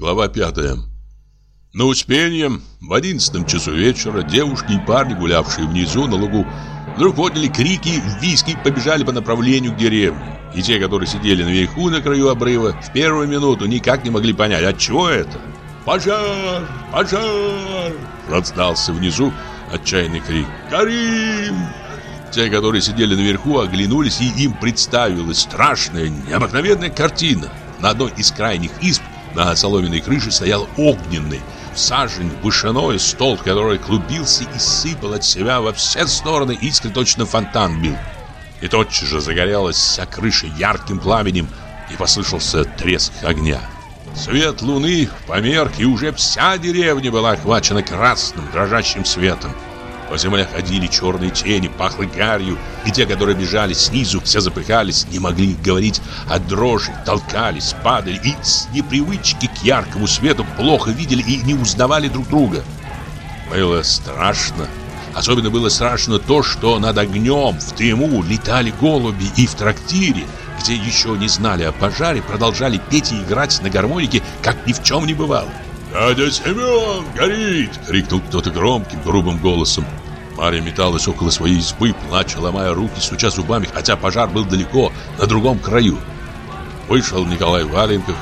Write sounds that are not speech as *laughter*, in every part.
Глава пятая. На Успенье в одиннадцатом часу вечера девушки и парни, гулявшие внизу на лугу, вдруг подняли крики, виски побежали по направлению к деревне. И те, которые сидели наверху на краю обрыва, в первую минуту никак не могли понять, от чего это. «Пожар! Пожар!» Раздался внизу отчаянный крик. «Горим!» Те, которые сидели наверху, оглянулись, и им представилась страшная, необыкновенная картина. На одной из крайних изб на соломенной крыше стоял огненный, сажень вышиной стол, который клубился и сыпал от себя во все стороны, искры точно фонтан бил. И тотчас же загорелась вся крыша ярким пламенем, и послышался треск огня. Свет луны померк, и уже вся деревня была охвачена красным дрожащим светом. По земле ходили черные тени, пахло гарью, и те, которые бежали снизу, все запыхались, не могли говорить о дрожи, толкались, падали и с непривычки к яркому свету плохо видели и не узнавали друг друга. Было страшно. Особенно было страшно то, что над огнем в дыму летали голуби и в трактире, где еще не знали о пожаре, продолжали петь и играть на гармонике, как ни в чем не бывало. «Дядя Семен горит!» — крикнул кто-то громким, грубым голосом. Марья металась около своей избы, плача, ломая руки, стуча зубами, хотя пожар был далеко, на другом краю. Вышел Николай Валенков,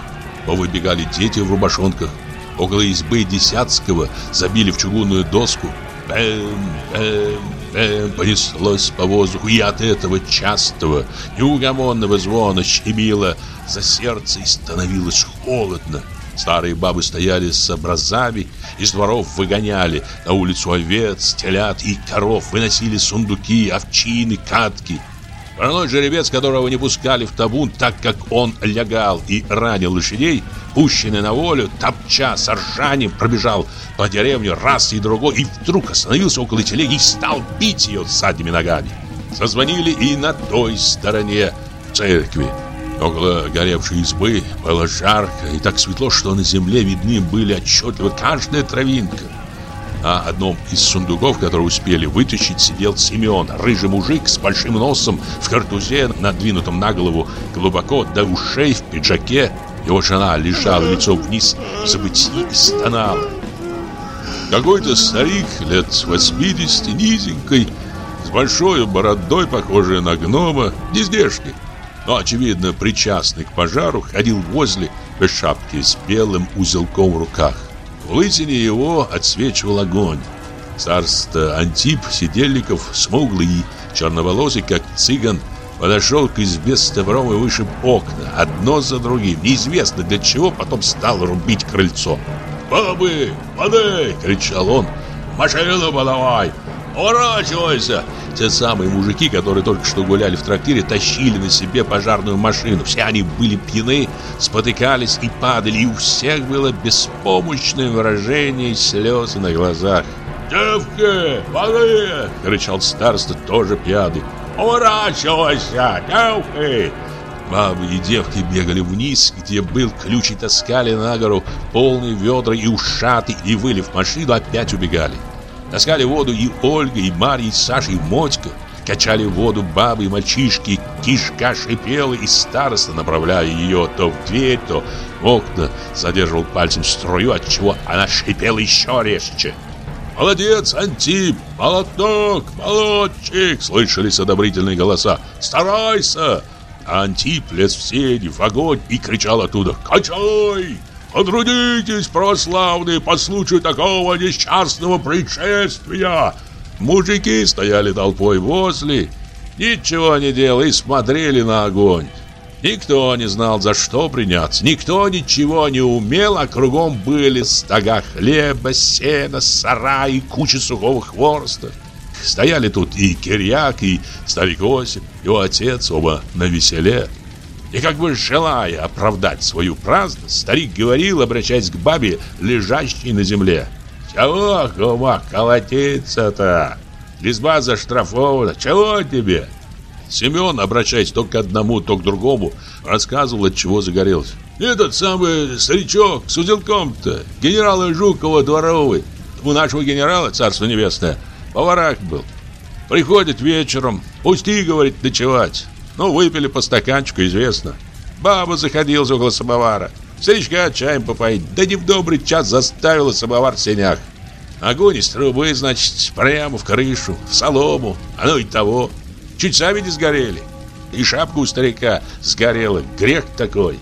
повыбегали дети в рубашонках. Около избы Десятского забили в чугунную доску. Бэм, бэм, бэм, понеслось по воздуху, и от этого частого, неугомонного звона щемило за сердце и становилось холодно. Старые бабы стояли с образами, из дворов выгоняли на улицу овец, телят и коров, выносили сундуки, овчины, катки. Вороной жеребец, которого не пускали в табун, так как он лягал и ранил лошадей, пущенный на волю, топча с ржанием, пробежал по деревне раз и другой, и вдруг остановился около телеги и стал бить ее задними ногами. Зазвонили и на той стороне церкви. Около горевшей избы было жарко и так светло, что на земле видны были отчетливо каждая травинка. На одном из сундуков, который успели вытащить, сидел Семен, рыжий мужик с большим носом, в картузе, надвинутом на голову, глубоко до ушей, в пиджаке. Его жена лежала лицом вниз в забытии и стонала. Какой-то старик лет 80, низенький, с большой бородой, похожий на гнома, нездешний но, очевидно, причастный к пожару, ходил возле без шапки с белым узелком в руках. В лысине его отсвечивал огонь. Царство Антип Сидельников, смуглый и черноволосый, как цыган, подошел к избе с топором и вышиб окна, одно за другим. Неизвестно для чего, потом стал рубить крыльцо. «Бабы, воды!» — кричал он. «Машину подавай! Уворачивайся!» Те самые мужики, которые только что гуляли в трактире, тащили на себе пожарную машину. Все они были пьяны, спотыкались и падали, и у всех было беспомощное выражение слезы на глазах. «Девки, воды!» — кричал староста, тоже пьяный. «Уворачивайся, девки!» Бабы и девки бегали вниз, где был ключ и таскали на гору полные ведра и ушаты, и, вылив машину, опять убегали. Таскали воду и Ольга, и Марья, и Саша, и Мотька. Качали воду бабы и мальчишки, кишка шипела, и староста, направляя ее то в дверь, то в окна, задерживал пальцем струю, отчего она шипела еще резче. «Молодец, Антип! Молоток! Молодчик!» Слышались одобрительные голоса. «Старайся!» А Антип лез в сени, в огонь и кричал оттуда «Качай! Потрудитесь, православные, по случаю такого несчастного происшествия!» Мужики стояли толпой возле, ничего не делали и смотрели на огонь. Никто не знал, за что приняться, никто ничего не умел, а кругом были стога хлеба, сена, сараи, куча сухого хвороста. Стояли тут и Кирьяк, и старик Осип, его отец, оба на веселе. И как бы желая оправдать свою праздность, старик говорил, обращаясь к бабе, лежащей на земле. «Чего, кума, колотиться-то? Лизба заштрафована, чего тебе?» Семен, обращаясь то к одному, то к другому, рассказывал, от чего загорелся. «Этот самый старичок с узелком-то, генерала Жукова дворовый, у нашего генерала, царство небесное, поварак был. Приходит вечером, пусти, говорит, ночевать. Ну, выпили по стаканчику, известно. Баба заходила около самовара. Старичка чаем попоить, да не в добрый час заставила самовар в сенях. Огонь из трубы, значит, прямо в крышу, в солому, оно и того. Чуть сами не сгорели. И шапка у старика сгорела, грех такой.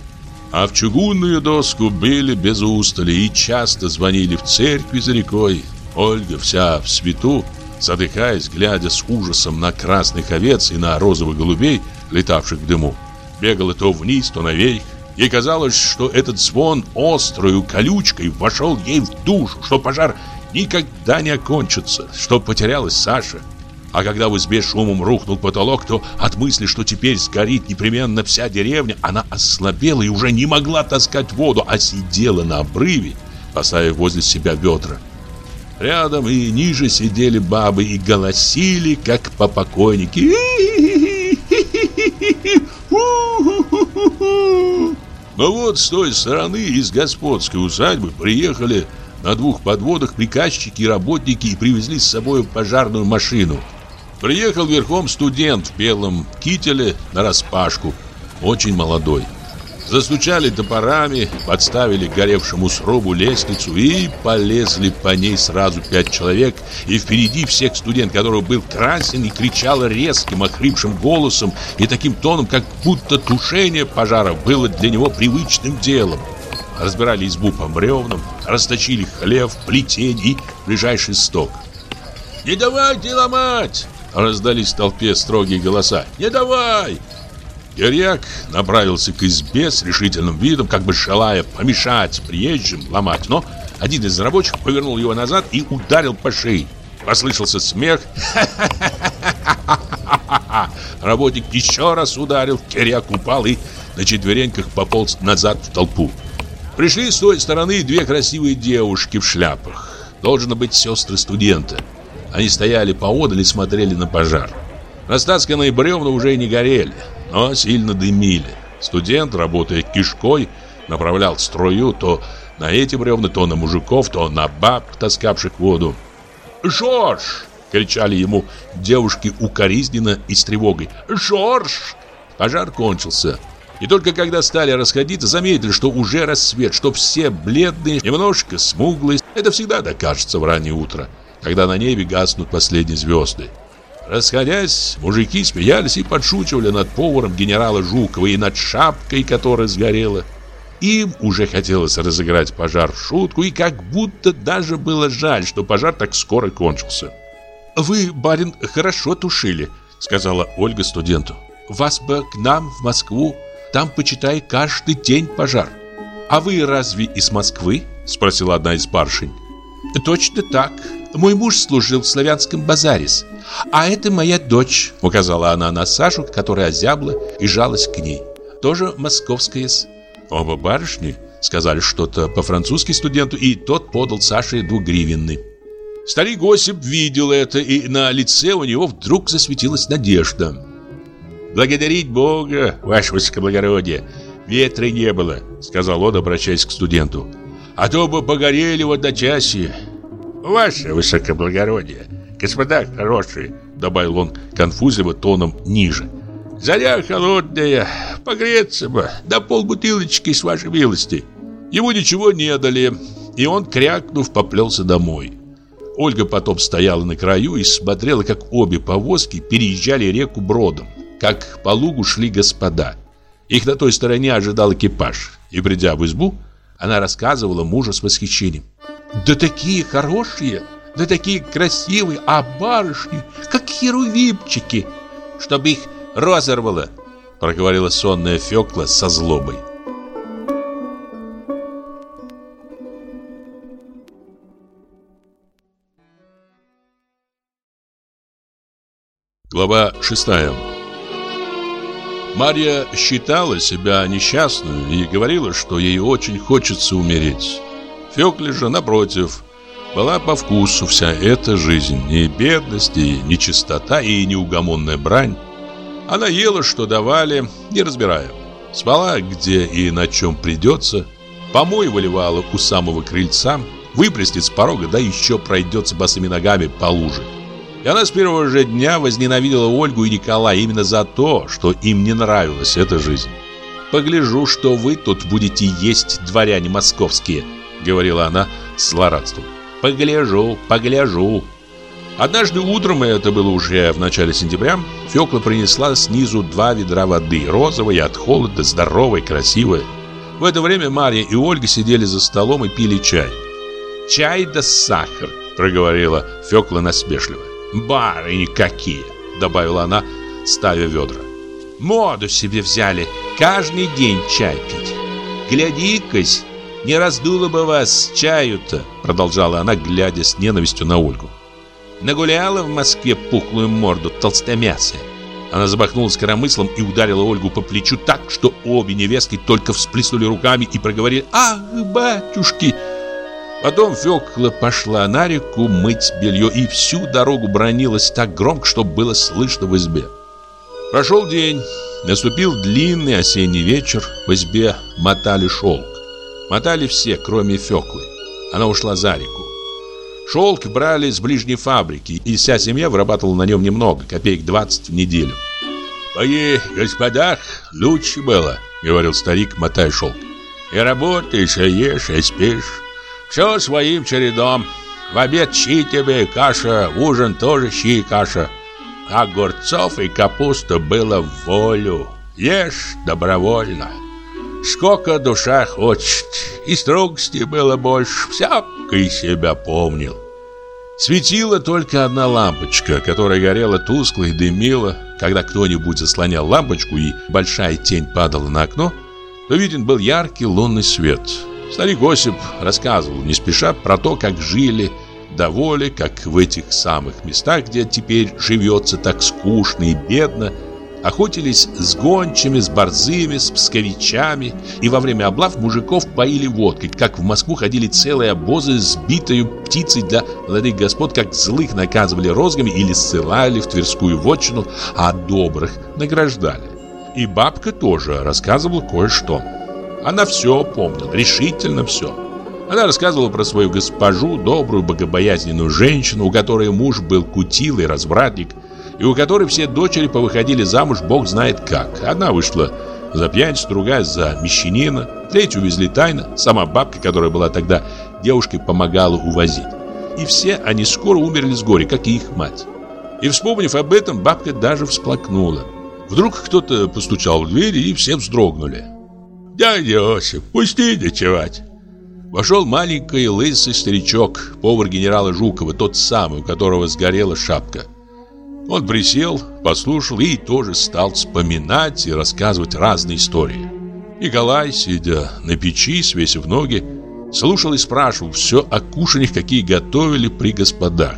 А в чугунную доску били без устали и часто звонили в церкви за рекой. Ольга вся в свету, задыхаясь, глядя с ужасом на красных овец и на розовых голубей, летавших в дыму, бегала то вниз, то наверх. Ей казалось, что этот звон острую колючкой вошел ей в душу, что пожар никогда не окончится, что потерялась Саша. А когда в избе шумом рухнул потолок, то от мысли, что теперь сгорит непременно вся деревня, она ослабела и уже не могла таскать воду, а сидела на обрыве, поставив возле себя ведра. Рядом и ниже сидели бабы и голосили, как по покойнике. Но вот с той стороны из господской усадьбы приехали на двух подводах приказчики и работники и привезли с собой пожарную машину. Приехал верхом студент в белом кителе на распашку, очень молодой. Застучали топорами, подставили горевшему срубу лестницу и полезли по ней сразу пять человек. И впереди всех студент, который был красен и кричал резким, охрипшим голосом и таким тоном, как будто тушение пожара было для него привычным делом. Разбирали избу по бревнам, расточили хлев, плетень и ближайший сток. «Не давайте ломать!» Раздались в толпе строгие голоса. «Не давай!» Кирьяк направился к избе с решительным видом, как бы желая помешать приезжим ломать, но один из рабочих повернул его назад и ударил по шее. Послышался смех. *laughs* Работник еще раз ударил, Кирьяк упал и на четвереньках пополз назад в толпу. Пришли с той стороны две красивые девушки в шляпах. Должно быть сестры студента. Они стояли поодаль и смотрели на пожар. Растасканные бревна уже не горели но сильно дымили. Студент, работая кишкой, направлял струю то на эти бревна, то на мужиков, то на баб, таскавших воду. «Жорж!» — кричали ему девушки укоризненно и с тревогой. «Жорж!» Пожар кончился. И только когда стали расходиться, заметили, что уже рассвет, что все бледные, немножко смуглые. Это всегда докажется в раннее утро, когда на небе гаснут последние звезды. Расходясь, мужики смеялись и подшучивали над поваром генерала Жукова и над шапкой, которая сгорела. Им уже хотелось разыграть пожар в шутку, и как будто даже было жаль, что пожар так скоро кончился. «Вы, барин, хорошо тушили», — сказала Ольга студенту. «Вас бы к нам в Москву, там, почитай, каждый день пожар». «А вы разве из Москвы?» — спросила одна из барышень. «Точно так. Мой муж служил в славянском базарис. А это моя дочь, указала она на Сашу, которая озябла и жалась к ней. Тоже московская. Оба барышни сказали что-то по-французски студенту, и тот подал Саше двугривенный. Старик Осип видел это, и на лице у него вдруг засветилась надежда. «Благодарить Бога, ваше высокоблагородие, ветра не было», — сказал он, обращаясь к студенту. «А то бы погорели в одночасье». «Ваше высокоблагородие, «Господа хорошие», — добавил он конфузливо тоном ниже. «Заря холодная, погреться бы, да полбутылочки с вашей милости». Ему ничего не дали, и он, крякнув, поплелся домой. Ольга потом стояла на краю и смотрела, как обе повозки переезжали реку бродом, как по лугу шли господа. Их на той стороне ожидал экипаж, и, придя в избу, она рассказывала мужу с восхищением. «Да такие хорошие!» Да такие красивые, а барышни, как херувимчики, чтобы их разорвало, проговорила сонная Фёкла со злобой. Глава шестая Марья считала себя несчастной и говорила, что ей очень хочется умереть. Фёкле же, напротив, была по вкусу вся эта жизнь, и бедность, и нечистота, и неугомонная брань. Она ела, что давали, не разбирая. Спала, где и на чем придется, помой выливала у самого крыльца, выплеснет с порога, да еще пройдется босыми ногами по луже. И она с первого же дня возненавидела Ольгу и Николая именно за то, что им не нравилась эта жизнь. погляжу, что вы тут будете есть, дворяне московские», — говорила она с злорадством. «Погляжу, погляжу». Однажды утром, и это было уже в начале сентября, Фёкла принесла снизу два ведра воды, розовой от холода, здоровой, красивой. В это время Марья и Ольга сидели за столом и пили чай. «Чай да сахар», — проговорила Фёкла насмешливо. «Барыни какие!» — добавила она, ставя ведра. «Моду себе взяли, каждый день чай пить. Гляди-кась, не раздуло бы вас чаю-то», — продолжала она, глядя с ненавистью на Ольгу. Нагуляла в Москве пухлую морду толстомясая. Она замахнулась коромыслом и ударила Ольгу по плечу так, что обе невестки только всплеснули руками и проговорили «Ах, батюшки!» Потом Фёкла пошла на реку мыть белье и всю дорогу бронилась так громко, что было слышно в избе. Прошел день, наступил длинный осенний вечер, в избе мотали шелк. Мотали все, кроме Фёклы. Она ушла за реку. Шелк брали с ближней фабрики, и вся семья вырабатывала на нем немного, копеек 20 в неделю. «Пои, господах, лучше было», — говорил старик, мотая шелк. «И работаешь, и ешь, и спишь. Все своим чередом. В обед щи тебе, каша, в ужин тоже щи и каша. Огурцов и капуста было в волю. Ешь добровольно. Сколько душа хочет. И строгости было больше. Всякий себя помнил. Светила только одна лампочка, которая горела тускло и дымила. Когда кто-нибудь заслонял лампочку и большая тень падала на окно, то виден был яркий лунный свет. Старик Осип рассказывал не спеша про то, как жили доволе, как в этих самых местах, где теперь живется так скучно и бедно, охотились с гончими, с борзыми, с псковичами, и во время облав мужиков поили водкой, как в Москву ходили целые обозы с битою птицей для молодых господ, как злых наказывали розгами или ссылали в Тверскую вотчину, а добрых награждали. И бабка тоже рассказывала кое-что. Она все помнила, решительно все. Она рассказывала про свою госпожу, добрую, богобоязненную женщину, у которой муж был кутилый развратник, и у которой все дочери повыходили замуж бог знает как. Одна вышла за пьяницу, другая за мещанина, третью увезли тайно, сама бабка, которая была тогда девушкой, помогала увозить. И все они скоро умерли с горя, как и их мать. И вспомнив об этом, бабка даже всплакнула. Вдруг кто-то постучал в дверь, и все вздрогнули. «Дядя Осип, пусти ночевать!» Вошел маленький лысый старичок, повар генерала Жукова, тот самый, у которого сгорела шапка. Он присел, послушал и тоже стал вспоминать и рассказывать разные истории. Николай, сидя на печи, свесив ноги, слушал и спрашивал все о кушаньях, какие готовили при господах.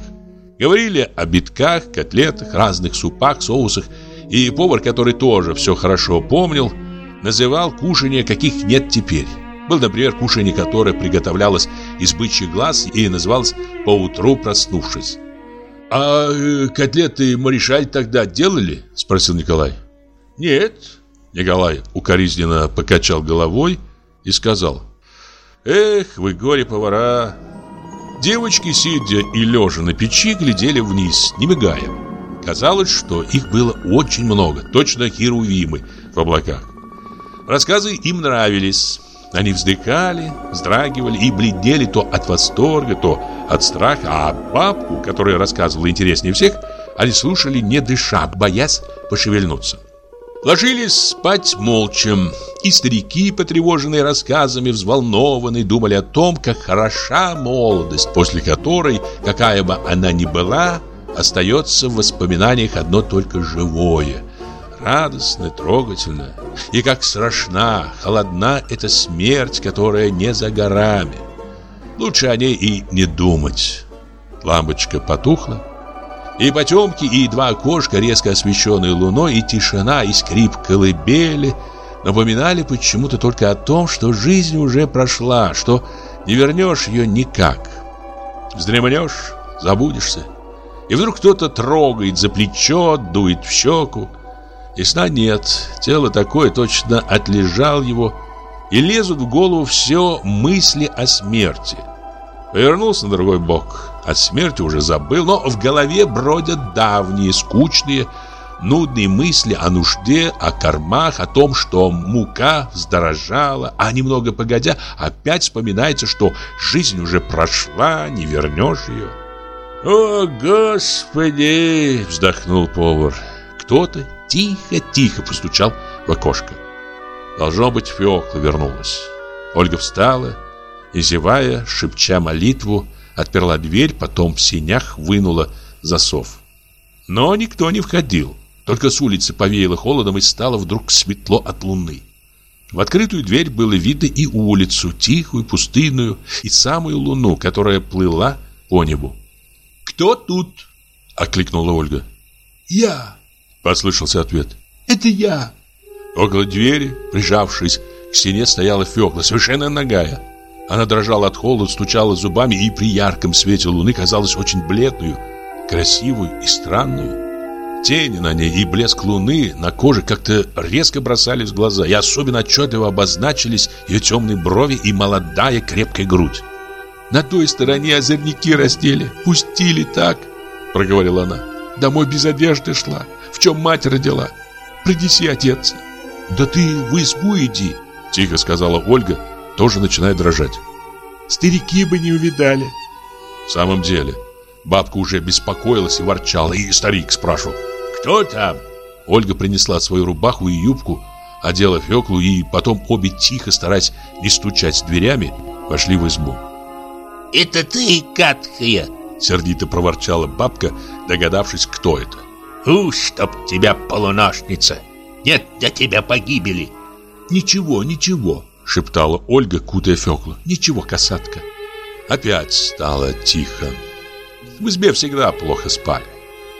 Говорили о битках, котлетах, разных супах, соусах, и повар, который тоже все хорошо помнил, называл кушанья, каких нет теперь. Был, например, кушанье, которое приготовлялось из бычьих глаз и называлось «поутру проснувшись». «А э, котлеты Маришаль тогда делали?» – спросил Николай. «Нет». Николай укоризненно покачал головой и сказал. «Эх, вы горе-повара!» Девочки, сидя и лежа на печи, глядели вниз, не мигая. Казалось, что их было очень много, точно херувимы в облаках. Рассказы им нравились. Они вздыхали, вздрагивали и бледнели то от восторга, то от страха, а бабку, которая рассказывала интереснее всех, они слушали не дыша, боясь пошевельнуться. Ложились спать молча, и старики, потревоженные рассказами, взволнованные, думали о том, как хороша молодость, после которой, какая бы она ни была, остается в воспоминаниях одно только живое, радостное, трогательное. И как страшна, холодна эта смерть, которая не за горами. Лучше о ней и не думать. Лампочка потухла. И потемки, и два окошка, резко освещенные луной, и тишина, и скрип колыбели напоминали почему-то только о том, что жизнь уже прошла, что не вернешь ее никак. Вздремнешь, забудешься. И вдруг кто-то трогает за плечо, дует в щеку. И сна нет, тело такое точно отлежал его, и лезут в голову все мысли о смерти. Повернулся на другой бок, от смерти уже забыл, но в голове бродят давние, скучные, нудные мысли о нужде, о кормах, о том, что мука вздорожала, а немного погодя опять вспоминается, что жизнь уже прошла, не вернешь ее. «О, Господи!» — вздохнул повар. Кто-то тихо-тихо постучал в окошко. Должно быть, Феокла вернулась. Ольга встала и, зевая, шепча молитву, отперла дверь, потом в синях вынула засов. Но никто не входил. Только с улицы повеяло холодом и стало вдруг светло от луны. В открытую дверь было видно и улицу, тихую, пустынную, и самую луну, которая плыла по небу. «Кто тут?» — окликнула Ольга. «Я!» — послышался ответ. «Это я!» Около двери, прижавшись к стене, стояла Фёкла, совершенно нагая. Она дрожала от холода, стучала зубами и при ярком свете луны казалась очень бледную, красивую и странную. Тени на ней и блеск луны на коже как-то резко бросались в глаза, и особенно отчетливо обозначились ее темные брови и молодая крепкая грудь. «На той стороне озорники раздели, пустили так», — проговорила она. «Домой без одежды шла, в чем мать родила. Принеси одеться». «Да ты в избу иди», — тихо сказала Ольга, тоже начиная дрожать. «Старики бы не увидали». В самом деле, бабка уже беспокоилась и ворчала, и старик спрашивал, «Кто там?» Ольга принесла свою рубаху и юбку, одела Феклу, и потом обе тихо, стараясь не стучать дверями, вошли в избу. «Это ты, каткая!» Сердито проворчала бабка, догадавшись, кто это. «У, чтоб тебя, полуношница! Нет для тебя погибели!» «Ничего, ничего!» Шептала Ольга, кутая Феклу. «Ничего, касатка!» Опять стало тихо. В избе всегда плохо спали.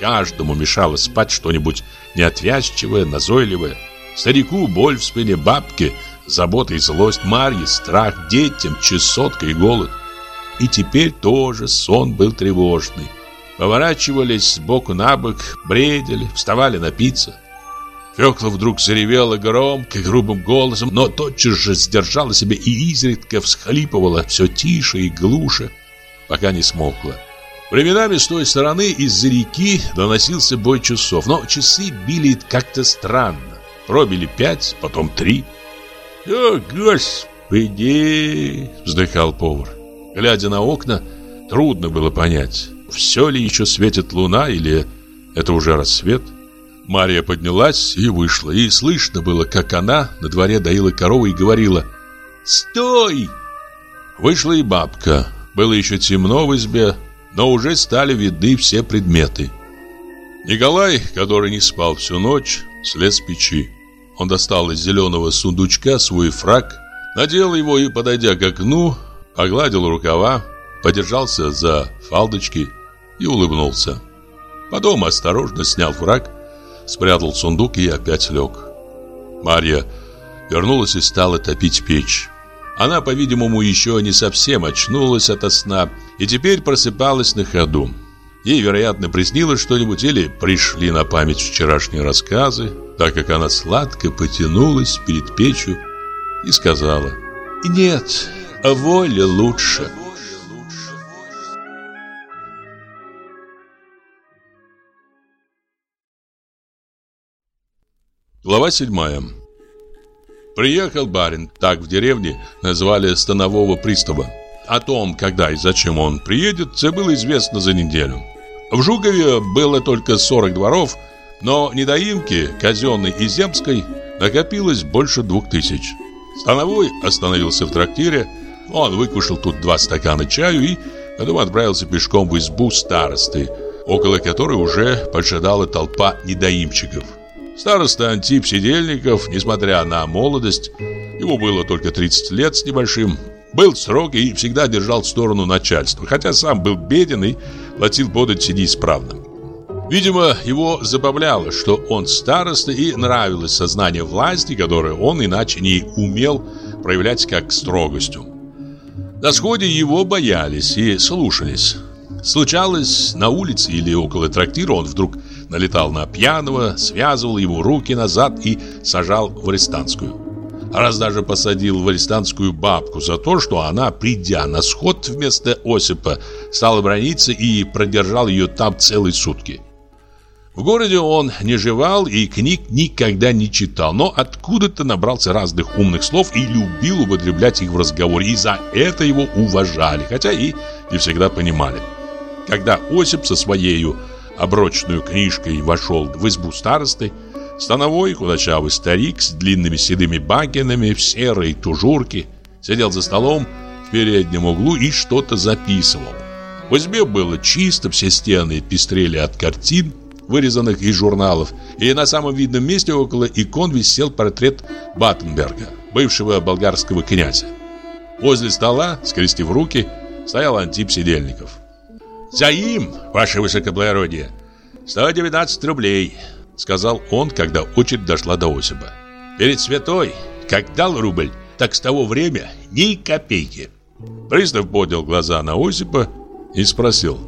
Каждому мешало спать что-нибудь неотвязчивое, назойливое. Старику боль в спине бабки, забота и злость Марьи, страх детям, чесотка и голод. И теперь тоже сон был тревожный. Поворачивались с боку на бок, бредили, вставали напиться. Фёкла вдруг заревела громко, грубым голосом, но тотчас же сдержала себя и изредка всхлипывала все тише и глуше, пока не смолкла. Временами с той стороны из-за реки доносился бой часов, но часы били как-то странно. Пробили пять, потом три. «О, Господи!» — вздыхал повар. Глядя на окна, трудно было понять, все ли еще светит луна или это уже рассвет. Мария поднялась и вышла, и слышно было, как она на дворе доила корову и говорила «Стой!». Вышла и бабка. Было еще темно в избе, но уже стали видны все предметы. Николай, который не спал всю ночь, слез с печи. Он достал из зеленого сундучка свой фраг, надел его и, подойдя к окну, погладил рукава, подержался за фалдочки и улыбнулся. Потом осторожно снял фраг, спрятал сундук и опять лег. Марья вернулась и стала топить печь. Она, по-видимому, еще не совсем очнулась ото сна и теперь просыпалась на ходу. Ей, вероятно, приснилось что-нибудь или пришли на память вчерашние рассказы, так как она сладко потянулась перед печью и сказала «Нет, воля лучше». Глава седьмая Приехал барин, так в деревне назвали станового пристава. О том, когда и зачем он приедет, это было известно за неделю. В Жукове было только 40 дворов, но недоимки казенной и земской накопилось больше двух тысяч. Становой остановился в трактире, он выкушал тут два стакана чаю и потом отправился пешком в избу старосты, около которой уже поджидала толпа недоимчиков. Староста Антип Сидельников, несмотря на молодость, ему было только 30 лет с небольшим, был строг и всегда держал сторону начальства, хотя сам был беден и платил подать неисправно. Видимо, его забавляло, что он староста и нравилось сознание власти, которое он иначе не умел проявлять как строгостью. На сходе его боялись и слушались. Случалось, на улице или около трактира он вдруг налетал на пьяного, связывал ему руки назад и сажал в арестантскую. Раз даже посадил в арестантскую бабку за то, что она, придя на сход вместо Осипа, стала брониться и продержал ее там целые сутки. В городе он не жевал и книг никогда не читал, но откуда-то набрался разных умных слов и любил употреблять их в разговоре, и за это его уважали, хотя и не всегда понимали. Когда Осип со своей оброчную книжкой вошел в избу старосты, становой худощавый старик с длинными седыми багинами в серой тужурке сидел за столом в переднем углу и что-то записывал. В избе было чисто, все стены пестрели от картин, вырезанных из журналов, и на самом видном месте около икон висел портрет Баттенберга, бывшего болгарского князя. Возле стола, скрестив руки, стоял Антип Сидельников. «За им, ваше высокоблагородие, 119 рублей», сказал он, когда очередь дошла до Осипа. «Перед святой, как дал рубль, так с того время ни копейки». Пристав поднял глаза на Осипа и спросил.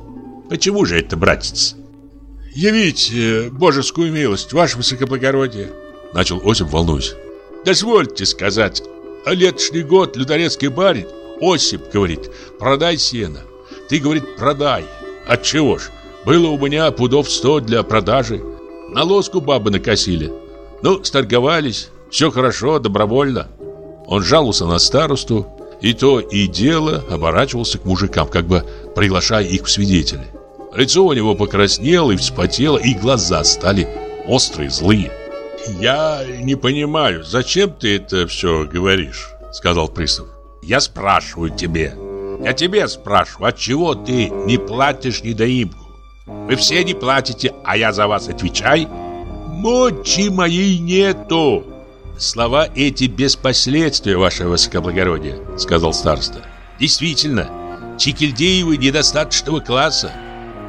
«Почему же это, братец?» «Явите божескую милость, ваше высокоблагородие», начал Осип, волнуясь. «Дозвольте сказать, а летошний год люторецкий барин Осип говорит, продай сено. Ты, говорит, продай. Отчего ж? Было у меня пудов сто для продажи. На лоску бабы накосили. Ну, сторговались, все хорошо, добровольно. Он жаловался на старосту, и то и дело оборачивался к мужикам, как бы приглашая их в свидетели. Лицо у него покраснело и вспотело, и глаза стали острые, злые. «Я не понимаю, зачем ты это все говоришь?» Сказал пристав. «Я спрашиваю тебе. Я тебе спрашиваю, от чего ты не платишь недоимку? Вы все не платите, а я за вас отвечай. Мочи моей нету!» Слова эти без последствия, ваше высокоблагородие, сказал староста. Действительно, Чикильдеевы недостаточного класса.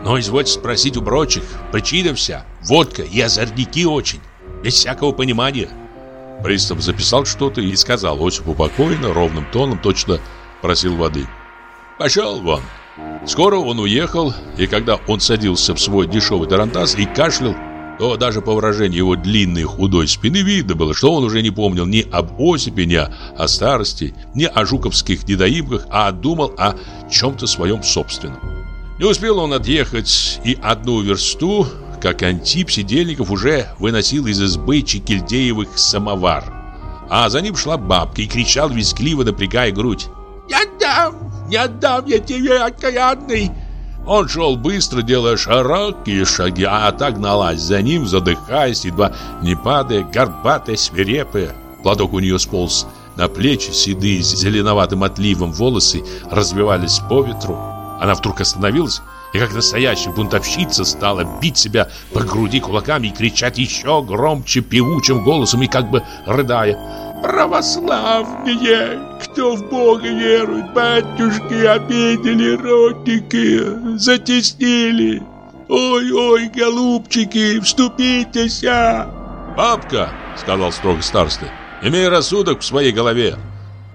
Но извольте спросить у прочих, причина вся, водка и озорники очень, без всякого понимания. Пристав записал что-то и сказал Осипу покойно, ровным тоном, точно просил воды. Пошел вон. Скоро он уехал, и когда он садился в свой дешевый тарантас и кашлял, то даже по выражению его длинной худой спины видно было, что он уже не помнил ни об Осипе, ни о старости, ни о жуковских недоимках, а думал о чем-то своем собственном. Не успел он отъехать и одну версту, как Антип Сидельников уже выносил из избы Чекильдеевых самовар. А за ним шла бабка и кричал визгливо, напрягая грудь. «Не отдам! Не отдам я тебе, окаянный!» Он шел быстро, делая широкие шаги, а так гналась за ним, задыхаясь, едва не падая, горбатая, свирепая. Платок у нее сполз на плечи, седые с зеленоватым отливом волосы развивались по ветру. Она вдруг остановилась и, как настоящая бунтовщица, стала бить себя по груди кулаками и кричать еще громче, певучим голосом и как бы рыдая. «Православные! Кто в Бога верует, батюшки обидели ротики, затеснили! Ой-ой, голубчики, вступитесь!» «Бабка!» — сказал строго староста. «Имей рассудок в своей голове!»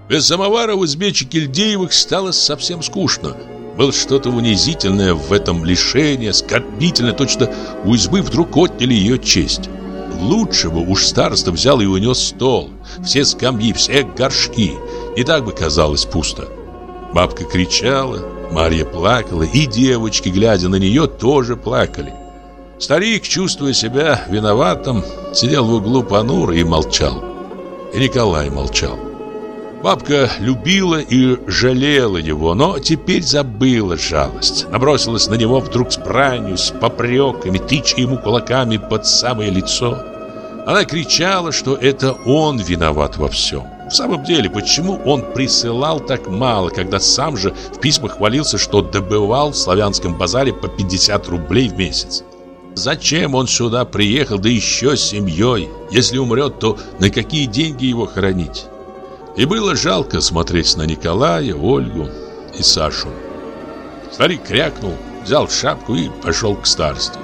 Без самовара в избе Чекильдеевых стало совсем скучно. Было что-то унизительное в этом лишении, оскорбительное, точно у избы вдруг отняли ее честь. Лучшего уж староста взял и унес стол, все скамьи, все горшки. И так бы казалось пусто. Бабка кричала, Марья плакала, и девочки, глядя на нее, тоже плакали. Старик, чувствуя себя виноватым, сидел в углу понуро и молчал. И Николай молчал. Бабка любила и жалела его, но теперь забыла жалость. Набросилась на него вдруг с бранью, с попреками, тыча ему кулаками под самое лицо. Она кричала, что это он виноват во всем. В самом деле, почему он присылал так мало, когда сам же в письмах хвалился, что добывал в славянском базаре по 50 рублей в месяц? Зачем он сюда приехал, да еще с семьей? Если умрет, то на какие деньги его хоронить? И было жалко смотреть на Николая, Ольгу и Сашу. Старик крякнул, взял шапку и пошел к старости.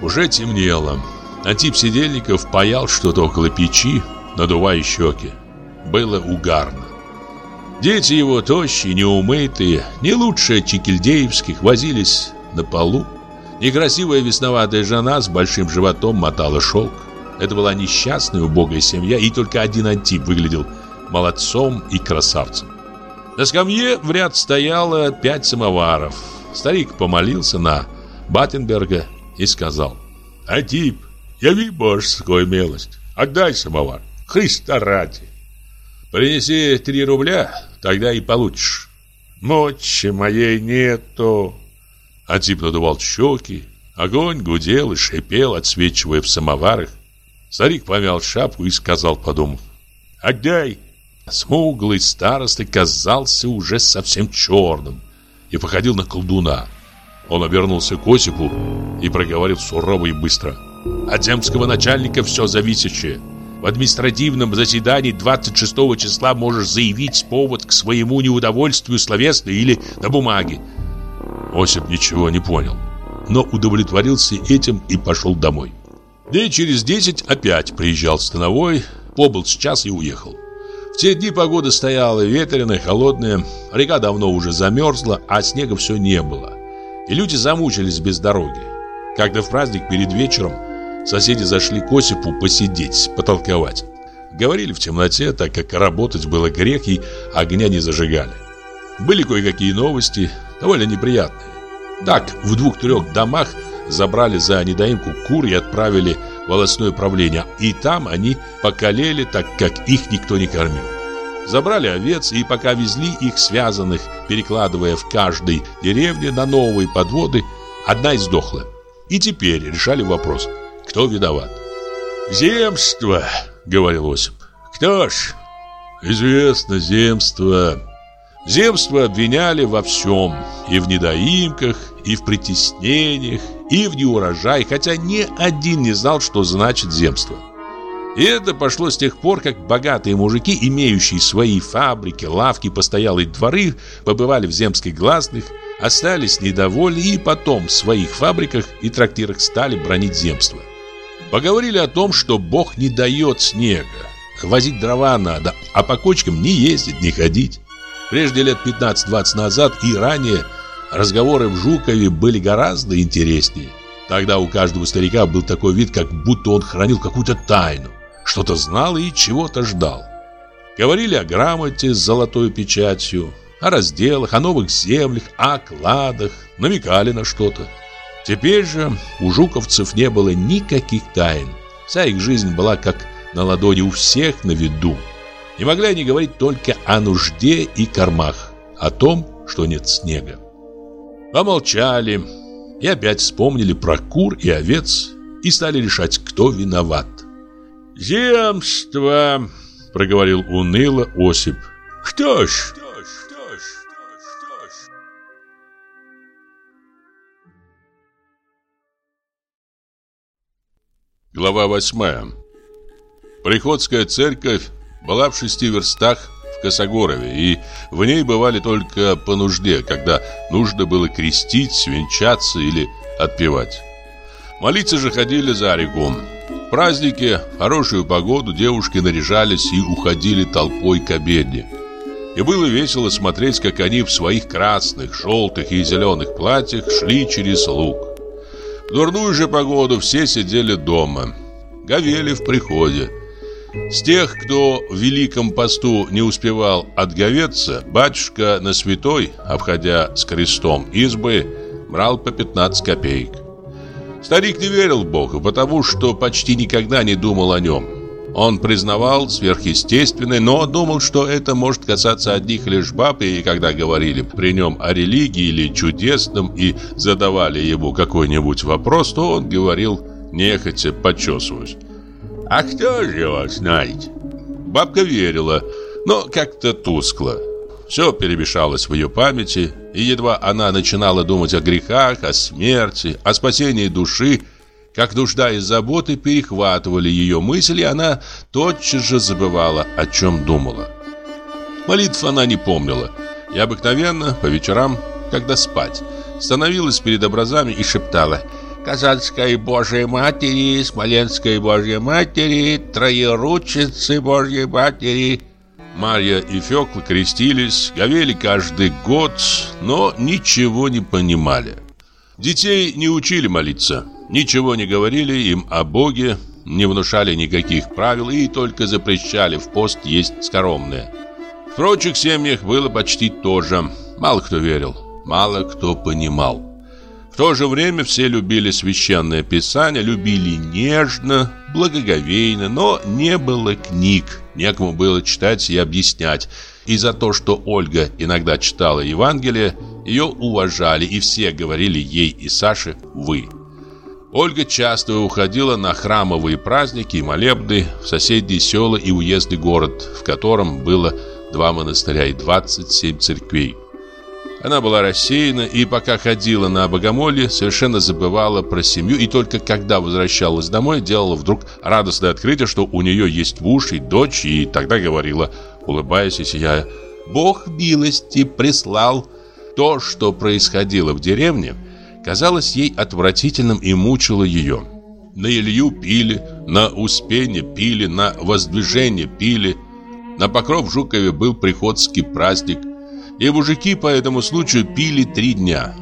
Уже темнело. Антип Сидельников паял что-то около печи, надувая щеки. Было угарно. Дети его тощие, неумытые, не лучше чекильдеевских, возились на полу. Некрасивая весноватая жена с большим животом мотала шелк. Это была несчастная, убогая семья, и только один Антип выглядел молодцом и красавцем. На скамье в ряд стояло пять самоваров. Старик помолился на Баттенберга и сказал Атип, яви божескую милость, отдай самовар, Христа ради. Принеси три рубля, тогда и получишь. Мочи моей нету. Антип надувал щеки. Огонь гудел и шипел, отсвечивая в самоварах. Старик помял шапку и сказал, подумав, «Отдай!» Смуглый староста казался уже совсем черным и походил на колдуна. Он обернулся к Осипу и проговорил сурово и быстро. «От земского начальника все зависящее. В административном заседании 26 числа можешь заявить повод к своему неудовольствию словесно или на бумаге». Осип ничего не понял, но удовлетворился этим и пошел домой. День через десять опять приезжал становой, побыл с час и уехал. Те дни погода стояла ветреная, холодная, река давно уже замерзла, а снега все не было. И люди замучились без дороги. Когда в праздник перед вечером соседи зашли к Осипу посидеть, потолковать. Говорили в темноте, так как работать было грех и огня не зажигали. Были кое-какие новости, довольно неприятные. Так, в двух-трех домах забрали за недоимку кур и отправили волосное правление. И там они покалели, так как их никто не кормил. Забрали овец и пока везли их связанных, перекладывая в каждой деревне на новые подводы, одна издохла. И теперь решали вопрос, кто виноват. «Земство», — говорил Осип. «Кто ж?» «Известно, земство». Земство обвиняли во всем, и в недоимках, и в притеснениях, и в неурожай, хотя ни один не знал, что значит земство. И это пошло с тех пор, как богатые мужики, имеющие свои фабрики, лавки, постоялые дворы, побывали в земских гласных, остались недовольны и потом в своих фабриках и трактирах стали бронить земство. Поговорили о том, что Бог не дает снега, возить дрова надо, а по кочкам не ездить, не ходить. Прежде лет 15-20 назад и ранее разговоры в Жукове были гораздо интереснее. Тогда у каждого старика был такой вид, как будто он хранил какую-то тайну что-то знал и чего-то ждал. Говорили о грамоте с золотой печатью, о разделах, о новых землях, о кладах, намекали на что-то. Теперь же у жуковцев не было никаких тайн. Вся их жизнь была как на ладони у всех на виду. Не могли они говорить только о нужде и кормах, о том, что нет снега. Помолчали и опять вспомнили про кур и овец и стали решать, кто виноват. «Земство!» — проговорил уныло Осип. «Кто ж?» Глава восьмая. Приходская церковь была в шести верстах Косогорове, и в ней бывали только по нужде, когда нужно было крестить, венчаться или отпевать. Молиться же ходили за реку праздники, в хорошую погоду девушки наряжались и уходили толпой к обедне. И было весело смотреть, как они в своих красных, желтых и зеленых платьях шли через луг. В дурную же погоду все сидели дома, говели в приходе. С тех, кто в Великом посту не успевал отговеться, батюшка на святой, обходя с крестом избы, брал по 15 копеек. Старик не верил в Бога, потому что почти никогда не думал о нем. Он признавал сверхъестественное, но думал, что это может касаться одних лишь баб, и когда говорили при нем о религии или чудесном и задавали ему какой-нибудь вопрос, то он говорил, нехотя почесываясь. «А кто же его знает?» Бабка верила, но как-то тускло. Все перемешалось в ее памяти, и едва она начинала думать о грехах, о смерти, о спасении души, как нужда и заботы перехватывали ее мысли, она тотчас же забывала, о чем думала. Молитв она не помнила, и обыкновенно по вечерам, когда спать, становилась перед образами и шептала «Казанской Божьей Матери, Смоленской Божьей Матери, Троеручицы Божьей Матери». Марья и Фёкла крестились, говели каждый год, но ничего не понимали. Детей не учили молиться, ничего не говорили им о Боге, не внушали никаких правил и только запрещали в пост есть скоромное. В прочих семьях было почти то же. Мало кто верил, мало кто понимал. То же время все любили священное писание, любили нежно, благоговейно, но не было книг, некому было читать и объяснять. И за то, что Ольга иногда читала Евангелие, ее уважали, и все говорили ей и Саше «вы». Ольга часто уходила на храмовые праздники и молебны в соседние села и уездный город, в котором было два монастыря и 27 церквей. Она была рассеяна и пока ходила на богомолье, совершенно забывала про семью и только когда возвращалась домой, делала вдруг радостное открытие, что у нее есть муж и дочь, и тогда говорила, улыбаясь и сияя, «Бог милости прислал». То, что происходило в деревне, казалось ей отвратительным и мучило ее. На Илью пили, на Успение пили, на Воздвижение пили. На Покров Жукове был приходский праздник, и мужики по этому случаю пили три дня.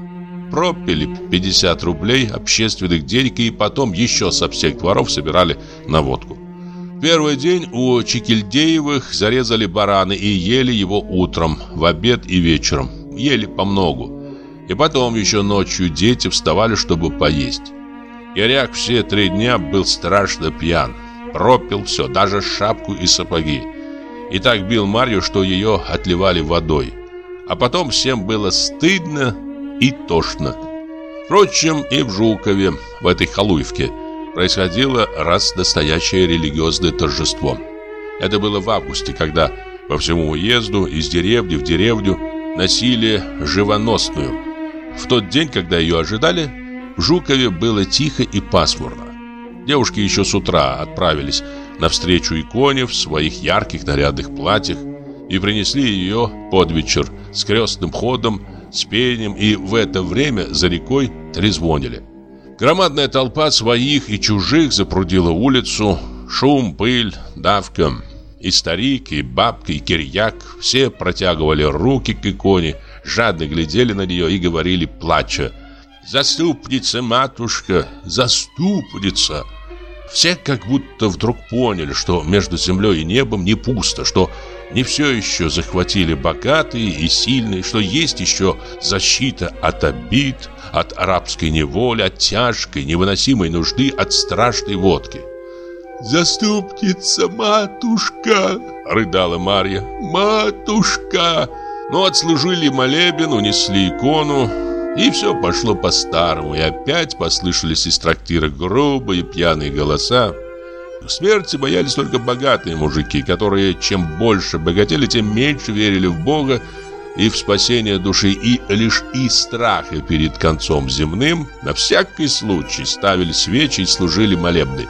Пропили 50 рублей общественных денег и потом еще со всех дворов собирали на водку. Первый день у Чекильдеевых зарезали бараны и ели его утром, в обед и вечером. Ели помногу. И потом еще ночью дети вставали, чтобы поесть. Яряк все три дня был страшно пьян. Пропил все, даже шапку и сапоги. И так бил Марью, что ее отливали водой. А потом всем было стыдно и тошно. Впрочем, и в Жукове, в этой халуевке, происходило раз настоящее религиозное торжество. Это было в августе, когда по всему уезду из деревни в деревню носили живоносную. В тот день, когда ее ожидали, в Жукове было тихо и пасмурно. Девушки еще с утра отправились навстречу иконе в своих ярких нарядных платьях, и принесли ее под вечер с крестным ходом, с пением, и в это время за рекой трезвонили. Громадная толпа своих и чужих запрудила улицу, шум, пыль, давка. И старик, и бабка, и кирьяк все протягивали руки к иконе, жадно глядели на нее и говорили, плача, «Заступница, матушка, заступница!» Все как будто вдруг поняли, что между землей и небом не пусто, что не все еще захватили богатые и сильные, что есть еще защита от обид, от арабской неволи, от тяжкой, невыносимой нужды, от страшной водки. «Заступница, матушка!» — рыдала Марья. «Матушка!» Но отслужили молебен, унесли икону, и все пошло по-старому, и опять послышались из трактира грубые пьяные голоса. Смерти боялись только богатые мужики, которые чем больше богатели, тем меньше верили в Бога и в спасение души, и лишь из страха перед концом земным на всякий случай ставили свечи и служили молебны.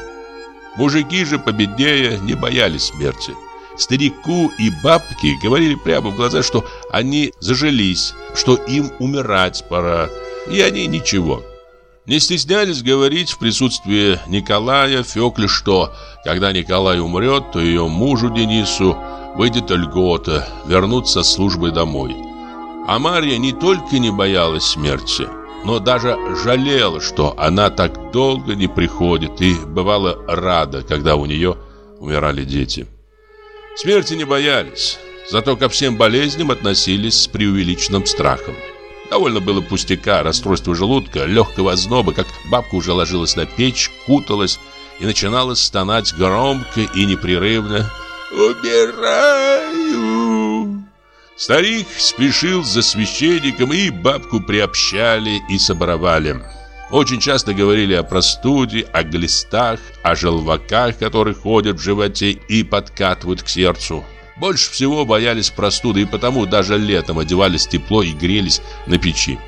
Мужики же победнее не боялись смерти. Старику и бабке говорили прямо в глаза, что они зажились, что им умирать пора, и они ничего. Не стеснялись говорить в присутствии Николая Фёкле, что, когда Николай умрет, то ее мужу Денису выйдет льгота вернуться с службы домой. А Марья не только не боялась смерти, но даже жалела, что она так долго не приходит и бывала рада, когда у нее умирали дети. Смерти не боялись, зато ко всем болезням относились с преувеличенным страхом. Довольно было пустяка, расстройства желудка, легкого озноба, как бабка уже ложилась на печь, куталась и начинала стонать громко и непрерывно «Умираю!». Старик спешил за священником, и бабку приобщали и соборовали. Очень часто говорили о простуде, о глистах, о желваках, которые ходят в животе и подкатывают к сердцу. Больше всего боялись простуды и потому даже летом одевались тепло и грелись на печи.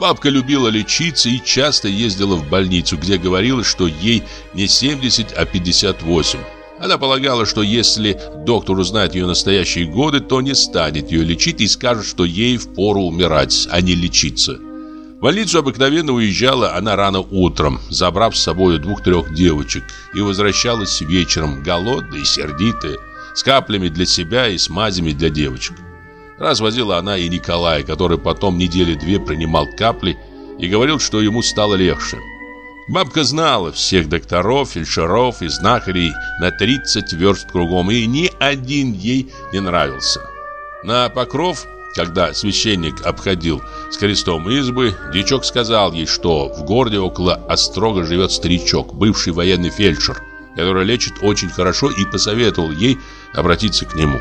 Бабка любила лечиться и часто ездила в больницу, где говорила, что ей не 70, а 58. Она полагала, что если доктор узнает ее настоящие годы, то не станет ее лечить и скажет, что ей впору умирать, а не лечиться. В больницу обыкновенно уезжала она рано утром, забрав с собой двух-трех девочек, и возвращалась вечером, голодная и сердитая с каплями для себя и с мазями для девочек. Раз возила она и Николая, который потом недели две принимал капли и говорил, что ему стало легче. Бабка знала всех докторов, фельдшеров и знахарей на 30 верст кругом, и ни один ей не нравился. На покров когда священник обходил с крестом избы, дичок сказал ей, что в городе около Острога живет старичок, бывший военный фельдшер, который лечит очень хорошо и посоветовал ей обратиться к нему.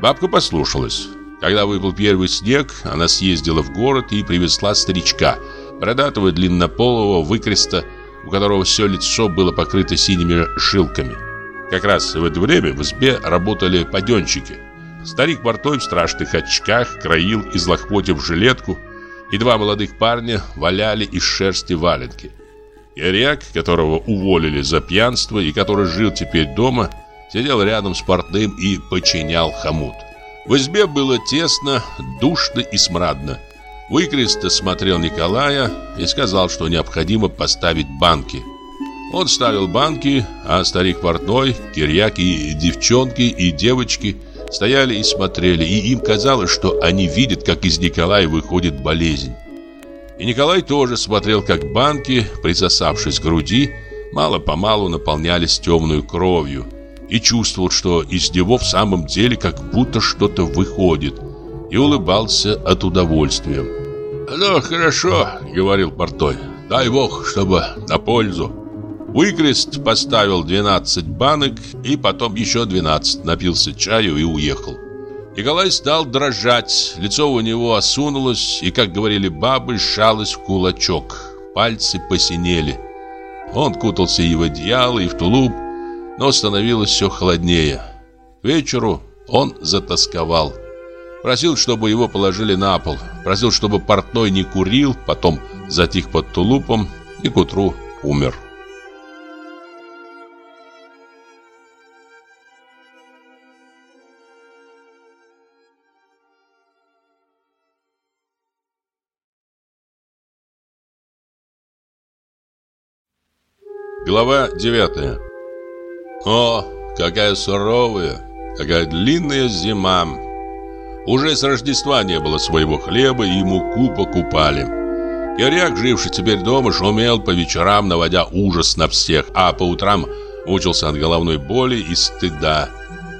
Бабка послушалась. Когда выпал первый снег, она съездила в город и привезла старичка, бородатого длиннополого выкреста, у которого все лицо было покрыто синими жилками. Как раз в это время в избе работали паденщики. Старик Бартой в страшных очках краил лохмотьев жилетку, и два молодых парня валяли из шерсти валенки. Яряк, которого уволили за пьянство и который жил теперь дома, сидел рядом с портным и подчинял хомут. В избе было тесно, душно и смрадно. Выкрест смотрел Николая и сказал, что необходимо поставить банки. Он ставил банки, а старик портной, кирьяк и девчонки и девочки стояли и смотрели, и им казалось, что они видят, как из Николая выходит болезнь. И Николай тоже смотрел, как банки, присосавшись к груди, мало-помалу наполнялись темной кровью, и чувствовал, что из него в самом деле как будто что-то выходит, и улыбался от удовольствия. «Ну, хорошо», — говорил Портой, — «дай бог, чтобы на пользу». Выкрест поставил 12 банок и потом еще 12, напился чаю и уехал. Николай стал дрожать, лицо у него осунулось, и, как говорили бабы, сжалось в кулачок. Пальцы посинели. Он кутался и в одеяло, и в тулуп, но становилось все холоднее. К вечеру он затасковал. Просил, чтобы его положили на пол. Просил, чтобы портной не курил, потом затих под тулупом и к утру умер. Глава 9 О, какая суровая, какая длинная зима. Уже с Рождества не было своего хлеба и муку покупали. Киряк, живший теперь дома, шумел по вечерам, наводя ужас на всех А по утрам мучился от головной боли и стыда.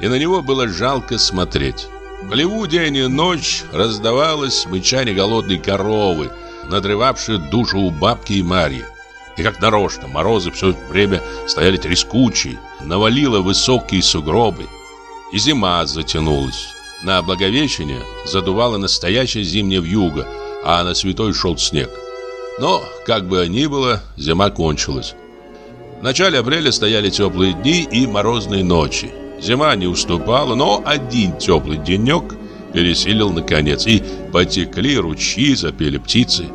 И на него было жалко смотреть. В хлеву день и ночь раздавалось мычание голодной коровы Надрывавшее душу у бабки и Марьи и как нарочно, морозы все время стояли трескучие, навалило высокие сугробы. И зима затянулась. На Благовещение задувало настоящее зимнее вьюга, а на Святой шел снег. Но, как бы ни было, зима кончилась. В начале апреля стояли теплые дни и морозные ночи. Зима не уступала, но один теплый денек пересилил наконец, и потекли ручьи, запели птицы.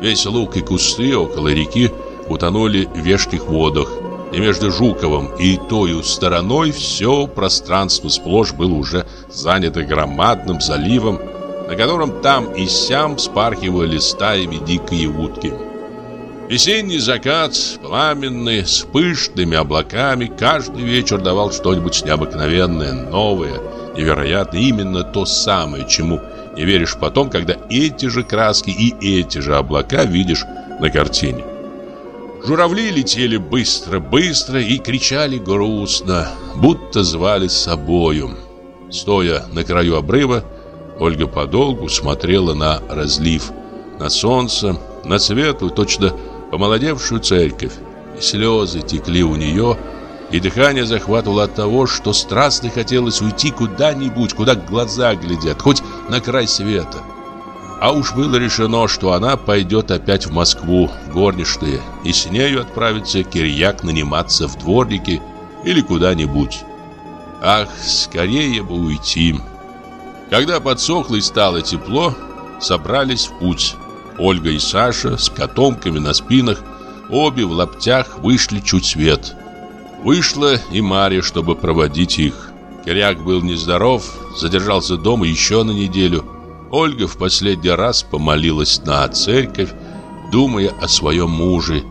Весь луг и кусты около реки утонули в вешних водах, и между Жуковым и тою стороной все пространство сплошь было уже занято громадным заливом, на котором там и сям спархивали стаями дикие утки. Весенний закат, пламенный, с пышными облаками, каждый вечер давал что-нибудь необыкновенное, новое, невероятное, именно то самое, чему не веришь потом, когда эти же краски и эти же облака видишь на картине. Журавли летели быстро-быстро и кричали грустно, будто звали с собою. Стоя на краю обрыва, Ольга подолгу смотрела на разлив, на солнце, на светлую, точно помолодевшую церковь. И слезы текли у нее, и дыхание захватывало от того, что страстно хотелось уйти куда-нибудь, куда глаза глядят, хоть на край света. А уж было решено, что она пойдет опять в Москву, в горничные, и с нею отправится Кирьяк наниматься в дворники или куда-нибудь. Ах, скорее бы уйти. Когда подсохло и стало тепло, собрались в путь. Ольга и Саша с котомками на спинах, обе в лаптях вышли чуть свет. Вышла и Мария, чтобы проводить их. Киряк был нездоров, задержался дома еще на неделю – Ольга в последний раз помолилась на церковь, думая о своем муже.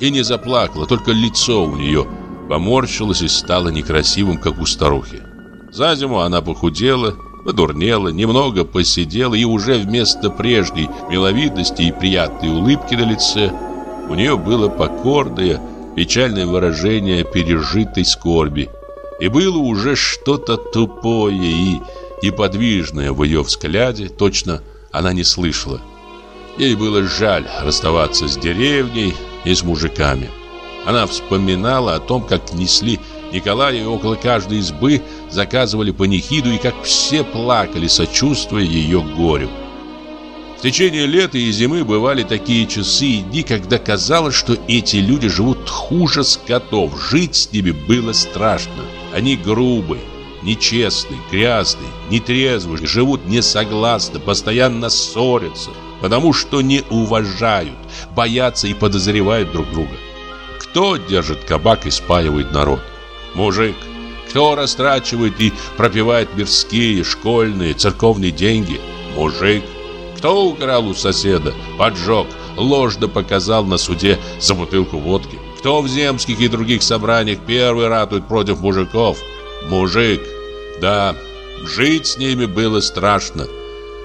И не заплакала, только лицо у нее поморщилось и стало некрасивым, как у старухи. За зиму она похудела, подурнела, немного посидела, и уже вместо прежней миловидности и приятной улыбки на лице у нее было покорное, печальное выражение пережитой скорби. И было уже что-то тупое и неподвижная в ее взгляде, точно она не слышала. Ей было жаль расставаться с деревней и с мужиками. Она вспоминала о том, как несли Николая и около каждой избы заказывали панихиду и как все плакали, сочувствуя ее горю. В течение лета и зимы бывали такие часы и дни, когда казалось, что эти люди живут хуже скотов. Жить с ними было страшно. Они грубые, нечестные, грязные, нетрезвые, живут несогласно, постоянно ссорятся, потому что не уважают, боятся и подозревают друг друга. Кто держит кабак и спаивает народ? Мужик. Кто растрачивает и пропивает мирские, школьные, церковные деньги? Мужик. Кто украл у соседа, поджег, ложно показал на суде за бутылку водки? Кто в земских и других собраниях первый ратует против мужиков? Мужик. Да, жить с ними было страшно.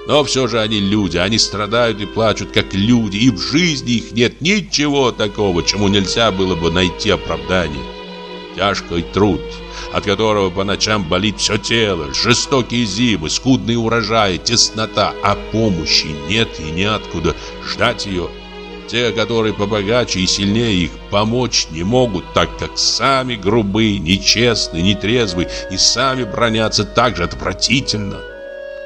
Но все же они люди, они страдают и плачут как люди, и в жизни их нет ничего такого, чему нельзя было бы найти оправдание. Тяжкий труд – от которого по ночам болит все тело, жестокие зимы, скудные урожаи, теснота, а помощи нет и неоткуда ждать ее. Те, которые побогаче и сильнее их, помочь не могут, так как сами грубые, нечестные, нетрезвые и сами бронятся так же отвратительно.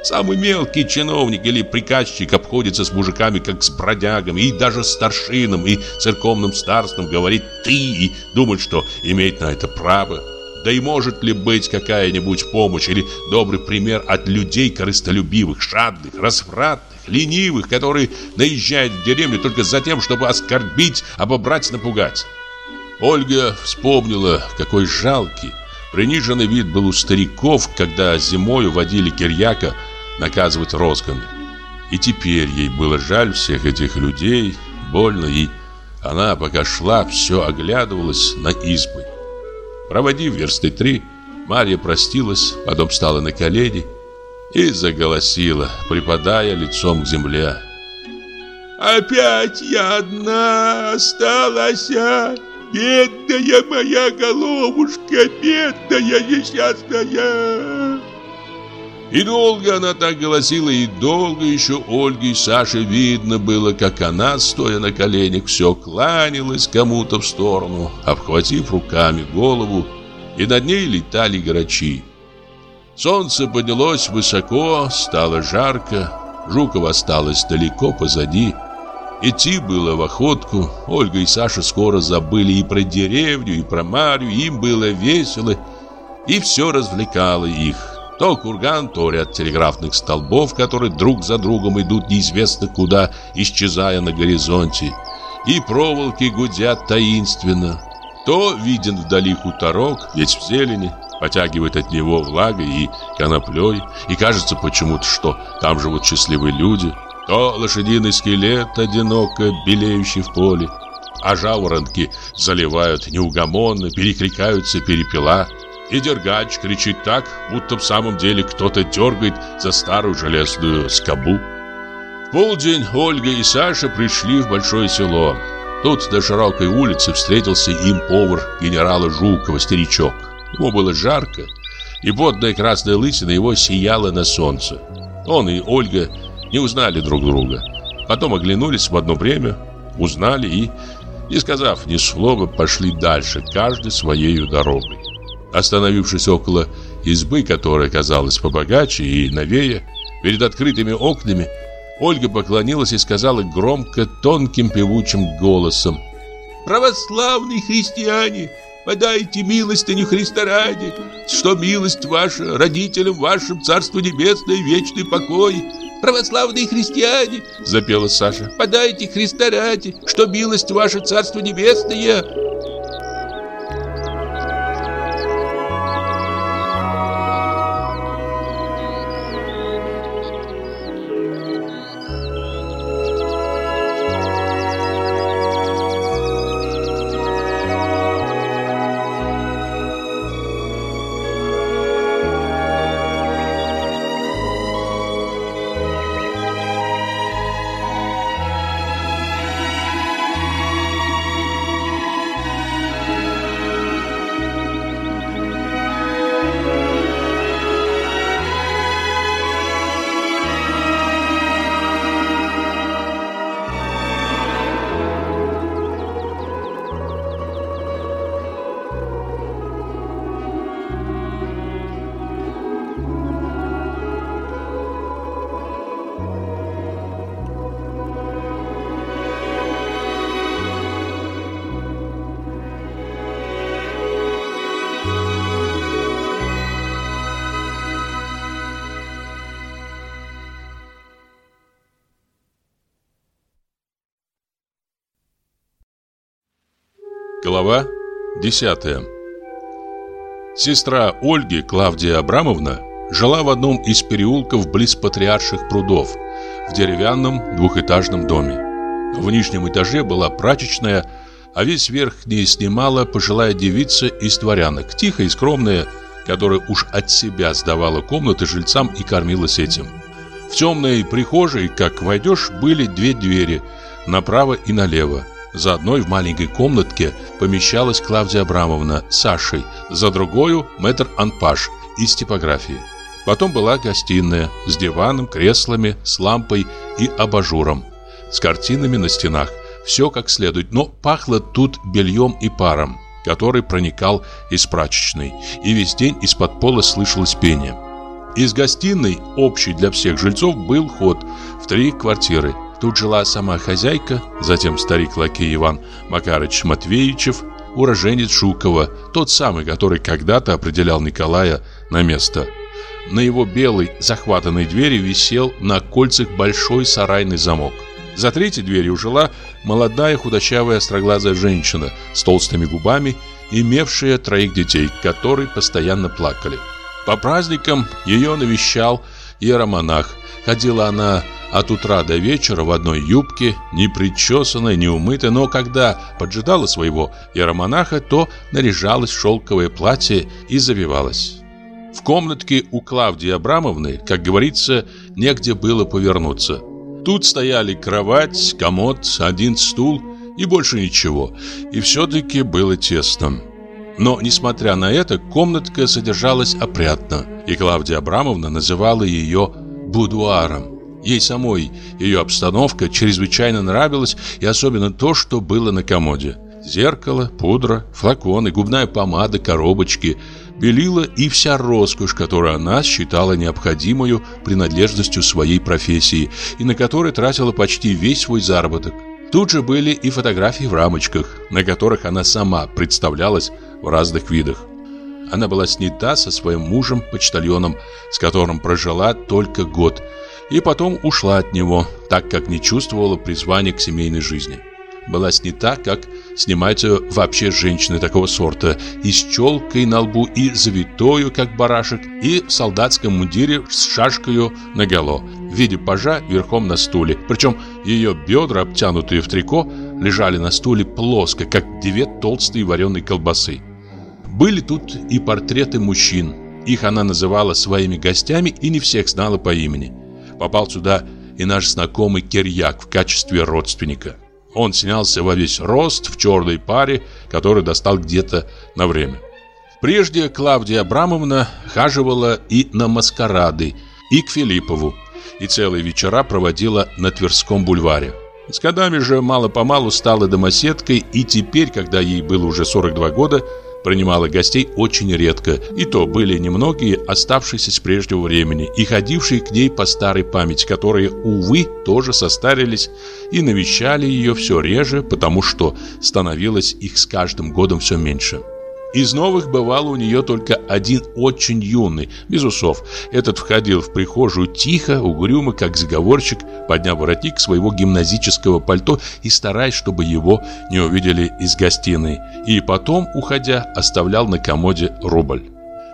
Самый мелкий чиновник или приказчик обходится с мужиками, как с бродягами, и даже старшином и церковным старством говорит «ты» и думает, что имеет на это право. Да и может ли быть какая-нибудь помощь или добрый пример от людей корыстолюбивых, жадных, развратных, ленивых, которые наезжают в деревню только за тем, чтобы оскорбить, обобрать, напугать? Ольга вспомнила, какой жалкий, приниженный вид был у стариков, когда зимою водили Кирьяка наказывать розгами. И теперь ей было жаль всех этих людей, больно, и она, пока шла, все оглядывалась на избы. Проводив версты три, Марья простилась, потом встала на колени и заголосила, припадая лицом к земле. «Опять я одна осталась, а? Бедная моя головушка, бедная несчастная!» И долго она так голосила, и долго еще Ольге и Саше видно было, как она, стоя на коленях, все кланялась кому-то в сторону, обхватив руками голову, и над ней летали грачи. Солнце поднялось высоко, стало жарко, Жуков осталось далеко позади. Идти было в охотку, Ольга и Саша скоро забыли и про деревню, и про Марию, им было весело, и все развлекало их. То курган, то ряд телеграфных столбов, которые друг за другом идут неизвестно куда, исчезая на горизонте. И проволоки гудят таинственно. То виден вдали хуторок, весь в зелени, потягивает от него влагой и коноплей, и кажется почему-то, что там живут счастливые люди. То лошадиный скелет, одиноко белеющий в поле, а жаворонки заливают неугомонно, перекликаются перепела – и дергач кричит так, будто в самом деле кто-то дергает за старую железную скобу. В полдень Ольга и Саша пришли в большое село. Тут на широкой улице встретился им повар генерала Жукова, старичок. Ему было жарко, и водная красная лысина его сияла на солнце. Он и Ольга не узнали друг друга. Потом оглянулись в одно время, узнали и, не сказав ни слова, пошли дальше, каждый своей дорогой. Остановившись около избы, которая казалась побогаче и новее, перед открытыми окнами, Ольга поклонилась и сказала громко, тонким певучим голосом «Православные христиане, подайте милостыню Христа ради, что милость ваша родителям вашим Царство Небесное, вечный покой». «Православные христиане!» — запела Саша. «Подайте Христа ради, что милость ваша Царство Небесное!» 10 Сестра Ольги, Клавдия Абрамовна, жила в одном из переулков близ Патриарших прудов, в деревянном двухэтажном доме. В нижнем этаже была прачечная, а весь верхний снимала пожилая девица из дворянок, тихая и скромная, которая уж от себя сдавала комнаты жильцам и кормилась этим. В темной прихожей, как войдешь, были две двери, направо и налево. За одной в маленькой комнатке помещалась Клавдия Абрамовна с Сашей, за другой мэтр Анпаш из типографии. Потом была гостиная с диваном, креслами, с лампой и абажуром, с картинами на стенах. Все как следует, но пахло тут бельем и паром, который проникал из прачечной, и весь день из-под пола слышалось пение. Из гостиной, общей для всех жильцов, был ход в три квартиры. Тут жила сама хозяйка, затем старик-лакей Иван Макарыч Матвеевичев, уроженец Шукова, тот самый, который когда-то определял Николая на место. На его белой захватанной двери висел на кольцах большой сарайный замок. За третьей дверью жила молодая худощавая остроглазая женщина с толстыми губами, имевшая троих детей, которые постоянно плакали. По праздникам ее навещал иеромонах. Ходила она от утра до вечера в одной юбке, не причесанной, не умытой, но когда поджидала своего иеромонаха, то наряжалась в шелковое платье и завивалась. В комнатке у Клавдии Абрамовны, как говорится, негде было повернуться. Тут стояли кровать, комод, один стул и больше ничего, и все-таки было тесно. Но, несмотря на это, комнатка содержалась опрятно, и Клавдия Абрамовна называла ее «будуаром». Ей самой ее обстановка чрезвычайно нравилась, и особенно то, что было на комоде. Зеркало, пудра, флаконы, губная помада, коробочки, белила и вся роскошь, которую она считала необходимую принадлежностью своей профессии и на которой тратила почти весь свой заработок. Тут же были и фотографии в рамочках, на которых она сама представлялась в разных видах. Она была снята со своим мужем-почтальоном, с которым прожила только год – и потом ушла от него, так как не чувствовала призвания к семейной жизни. Была снята, как снимаются вообще женщины такого сорта, и с челкой на лбу, и завитою, как барашек, и в солдатском мундире с шашкою наголо, в виде пажа верхом на стуле. Причем ее бедра, обтянутые в трико, лежали на стуле плоско, как две толстые вареные колбасы. Были тут и портреты мужчин. Их она называла своими гостями и не всех знала по имени. Попал сюда и наш знакомый Кирьяк в качестве родственника. Он снялся во весь рост в черной паре, который достал где-то на время. Прежде Клавдия Абрамовна хаживала и на маскарады, и к Филиппову, и целые вечера проводила на Тверском бульваре. С годами же мало-помалу стала домоседкой, и теперь, когда ей было уже 42 года, принимала гостей очень редко, и то были немногие, оставшиеся с прежнего времени, и ходившие к ней по старой памяти, которые, увы, тоже состарились и навещали ее все реже, потому что становилось их с каждым годом все меньше. Из новых бывало у нее только один очень юный, без усов. Этот входил в прихожую тихо, угрюмо, как заговорщик, подняв воротник своего гимназического пальто и стараясь, чтобы его не увидели из гостиной. И потом, уходя, оставлял на комоде рубль.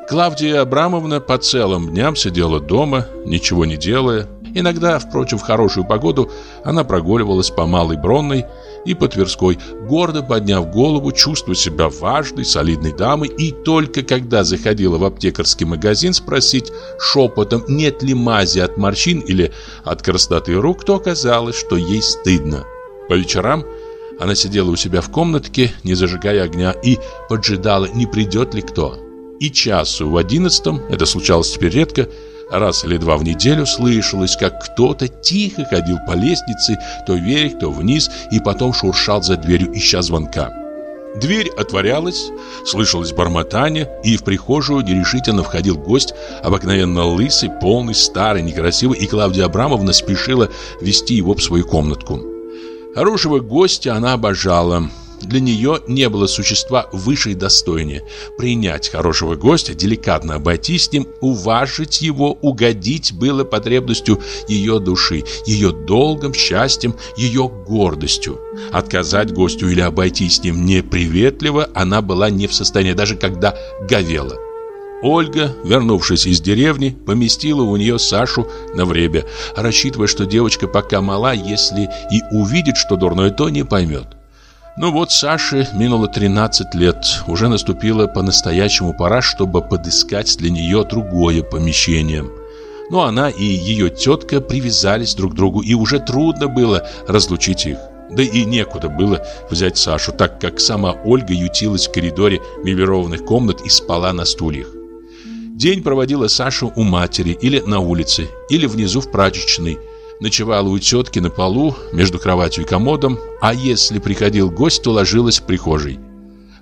Клавдия Абрамовна по целым дням сидела дома, ничего не делая. Иногда, впрочем, в хорошую погоду она прогуливалась по Малой Бронной и по Тверской, гордо подняв голову, чувствуя себя важной, солидной дамой, и только когда заходила в аптекарский магазин спросить шепотом, нет ли мази от морщин или от красноты рук, то оказалось, что ей стыдно. По вечерам она сидела у себя в комнатке, не зажигая огня, и поджидала, не придет ли кто. И часу в одиннадцатом, это случалось теперь редко, Раз или два в неделю слышалось, как кто-то тихо ходил по лестнице, то вверх, то вниз, и потом шуршал за дверью, ища звонка. Дверь отворялась, слышалось бормотание, и в прихожую нерешительно входил гость, обыкновенно лысый, полный, старый, некрасивый, и Клавдия Абрамовна спешила вести его в свою комнатку. Хорошего гостя она обожала. Для нее не было существа выше и достойнее. Принять хорошего гостя, деликатно обойтись с ним, уважить его, угодить было потребностью ее души, ее долгом, счастьем, ее гордостью. Отказать гостю или обойтись с ним неприветливо она была не в состоянии, даже когда говела. Ольга, вернувшись из деревни, поместила у нее Сашу на время, рассчитывая, что девочка пока мала, если и увидит, что дурное, то не поймет. Ну вот Саше минуло 13 лет, уже наступила по-настоящему пора, чтобы подыскать для нее другое помещение. Но она и ее тетка привязались друг к другу, и уже трудно было разлучить их. Да и некуда было взять Сашу, так как сама Ольга ютилась в коридоре мебелированных комнат и спала на стульях. День проводила Саша у матери или на улице, или внизу в прачечной. Ночевала у тетки на полу, между кроватью и комодом, а если приходил гость, то ложилась в прихожей.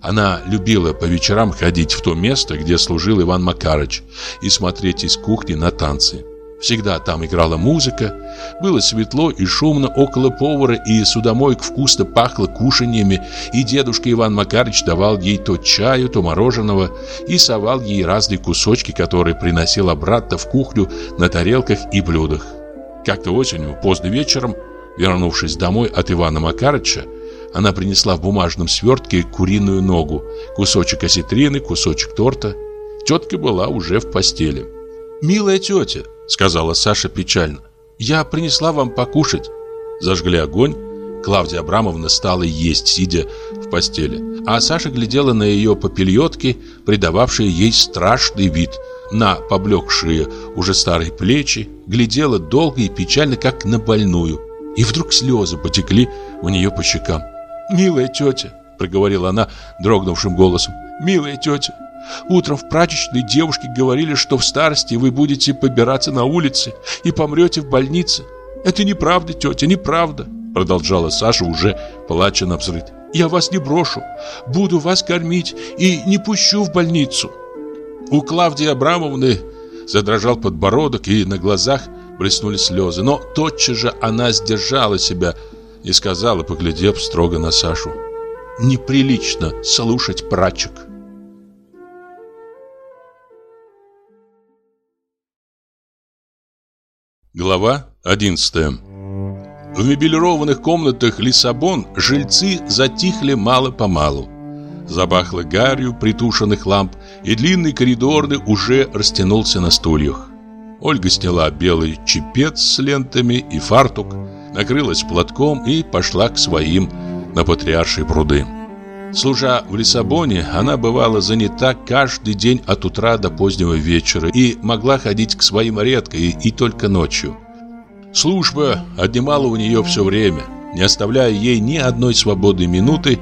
Она любила по вечерам ходить в то место, где служил Иван Макарыч, и смотреть из кухни на танцы. Всегда там играла музыка, было светло и шумно около повара, и судомойк вкусно пахло кушаньями, и дедушка Иван Макарыч давал ей то чаю, то мороженого, и совал ей разные кусочки, которые приносил обратно в кухню на тарелках и блюдах. Как-то осенью, поздно вечером, вернувшись домой от Ивана Макарыча, она принесла в бумажном свертке куриную ногу, кусочек осетрины, кусочек торта. Тетка была уже в постели. «Милая тетя», — сказала Саша печально, — «я принесла вам покушать». Зажгли огонь. Клавдия Абрамовна стала есть, сидя в постели. А Саша глядела на ее попельотки, придававшие ей страшный вид, на поблекшие уже старые плечи, глядела долго и печально, как на больную. И вдруг слезы потекли у нее по щекам. «Милая тетя», — проговорила она дрогнувшим голосом, — «милая тетя, Утром в прачечной девушки говорили, что в старости вы будете побираться на улице и помрете в больнице. Это неправда, тетя, неправда, продолжала Саша, уже плача на взрыв. Я вас не брошу, буду вас кормить и не пущу в больницу. У Клавдии Абрамовны задрожал подбородок и на глазах блеснули слезы, но тотчас же она сдержала себя и сказала, поглядев строго на Сашу, «Неприлично слушать прачек». Глава 11 В мебелированных комнатах Лиссабон жильцы затихли мало-помалу. Запахло гарью притушенных ламп, и длинный коридорный уже растянулся на стульях. Ольга сняла белый чепец с лентами и фартук, накрылась платком и пошла к своим на Патриаршие пруды. Служа в Лиссабоне, она бывала занята каждый день от утра до позднего вечера и могла ходить к своим редко и, и только ночью. Служба отнимала у нее все время, не оставляя ей ни одной свободной минуты,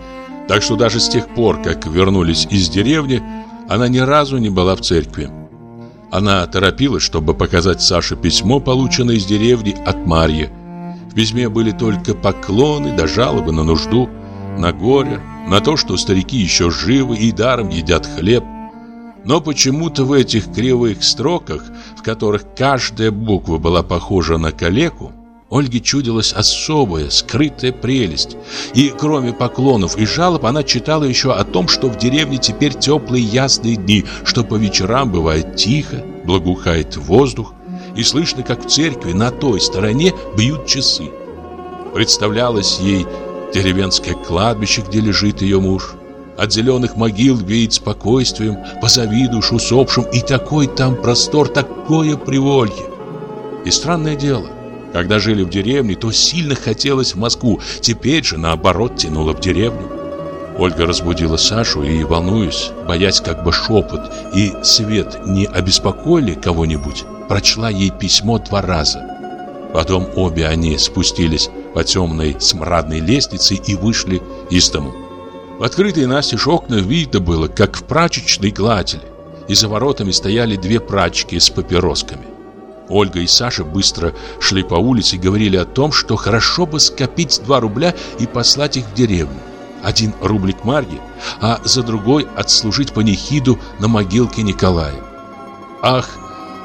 так что даже с тех пор, как вернулись из деревни, она ни разу не была в церкви. Она торопилась, чтобы показать Саше письмо, полученное из деревни от Марьи. В письме были только поклоны да жалобы на нужду, на горе, на то, что старики еще живы и даром едят хлеб. Но почему-то в этих кривых строках, в которых каждая буква была похожа на калеку, Ольге чудилась особая, скрытая прелесть. И кроме поклонов и жалоб, она читала еще о том, что в деревне теперь теплые ясные дни, что по вечерам бывает тихо, благоухает воздух, и слышно, как в церкви на той стороне бьют часы. Представлялось ей деревенское кладбище, где лежит ее муж. От зеленых могил веет спокойствием, позавидуешь усопшим, и такой там простор, такое приволье. И странное дело, когда жили в деревне, то сильно хотелось в Москву, теперь же, наоборот, тянуло в деревню. Ольга разбудила Сашу и, волнуясь, боясь как бы шепот и свет не обеспокоили кого-нибудь, прочла ей письмо два раза. Потом обе они спустились по темной смрадной лестнице и вышли из дому. В открытые настежь окна видно было, как в прачечной гладили, и за воротами стояли две прачки с папиросками. Ольга и Саша быстро шли по улице и говорили о том, что хорошо бы скопить 2 рубля и послать их в деревню. Один рублик Марье, а за другой отслужить панихиду на могилке Николая. Ах,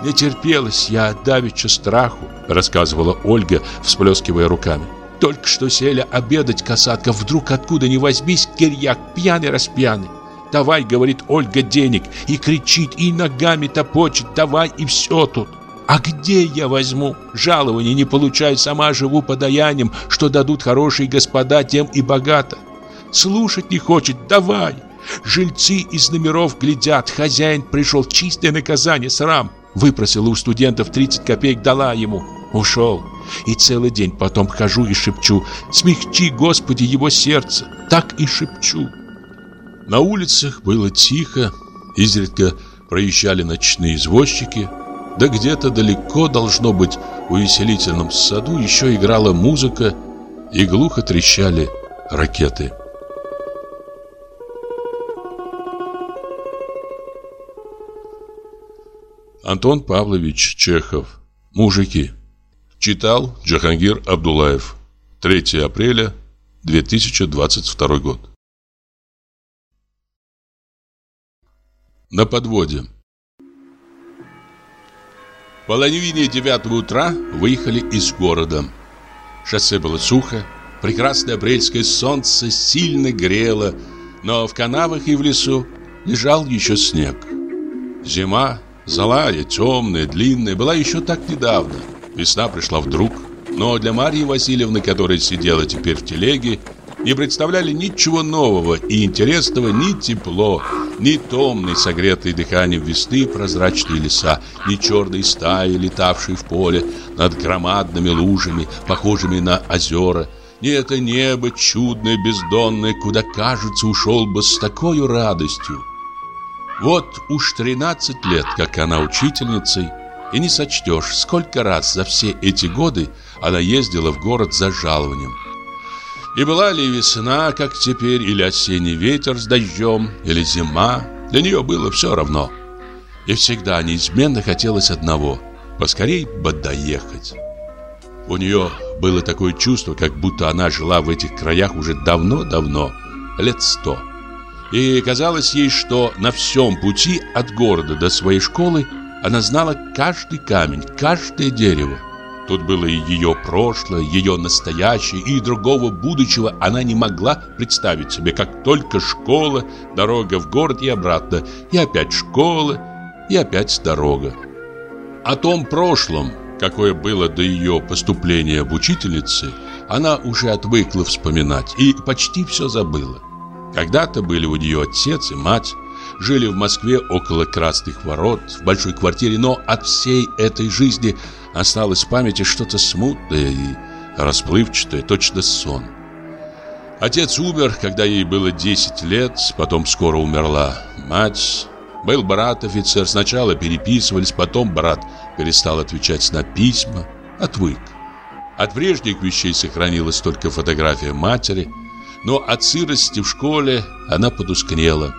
не терпелась я давеча страху, рассказывала Ольга, всплескивая руками. Только что сели обедать касатка, вдруг откуда ни возьмись Кирьяк, пьяный-распьяный. «Давай», — говорит Ольга, — «денег». И кричит, и ногами топочет, «давай» и все тут. А где я возьму? Жалования не получаю, сама живу подаянием, что дадут хорошие господа, тем и богато. Слушать не хочет, давай. Жильцы из номеров глядят, хозяин пришел, чистое наказание, срам. Выпросила у студентов 30 копеек, дала ему. Ушел. И целый день потом хожу и шепчу «Смягчи, Господи, его сердце!» Так и шепчу. На улицах было тихо, изредка проезжали ночные извозчики, да где-то далеко, должно быть, в увеселительном саду еще играла музыка и глухо трещали ракеты. Антон Павлович Чехов. «Мужики» Читал Джахангир Абдулаев. 3 апреля 2022 год. На подводе половине девятого утра выехали из города Шоссе было сухо Прекрасное апрельское солнце сильно грело Но в канавах и в лесу лежал еще снег Зима Злая, темная, длинная, была еще так недавно. Весна пришла вдруг. Но для Марьи Васильевны, которая сидела теперь в телеге, не представляли ничего нового и интересного ни тепло, ни томный, согретый дыханием весны прозрачные леса, ни черные стаи, летавшие в поле над громадными лужами, похожими на озера, ни это небо чудное, бездонное, куда, кажется, ушел бы с такой радостью, вот уж 13 лет, как она учительницей, и не сочтешь, сколько раз за все эти годы она ездила в город за жалованием. И была ли весна, как теперь, или осенний ветер с дождем, или зима, для нее было все равно. И всегда неизменно хотелось одного – поскорей бы доехать. У нее было такое чувство, как будто она жила в этих краях уже давно-давно, лет сто. И казалось ей, что на всем пути от города до своей школы она знала каждый камень, каждое дерево. Тут было и ее прошлое, ее настоящее, и другого будущего она не могла представить себе, как только школа, дорога в город и обратно, и опять школа, и опять дорога. О том прошлом, какое было до ее поступления в учительницы, она уже отвыкла вспоминать и почти все забыла. Когда-то были у нее отец и мать, жили в Москве около Красных ворот, в большой квартире, но от всей этой жизни осталось в памяти что-то смутное и расплывчатое, точно сон. Отец умер, когда ей было 10 лет, потом скоро умерла мать. Был брат-офицер, сначала переписывались, потом брат перестал отвечать на письма, отвык. От прежних вещей сохранилась только фотография матери – но от сырости в школе она потускнела.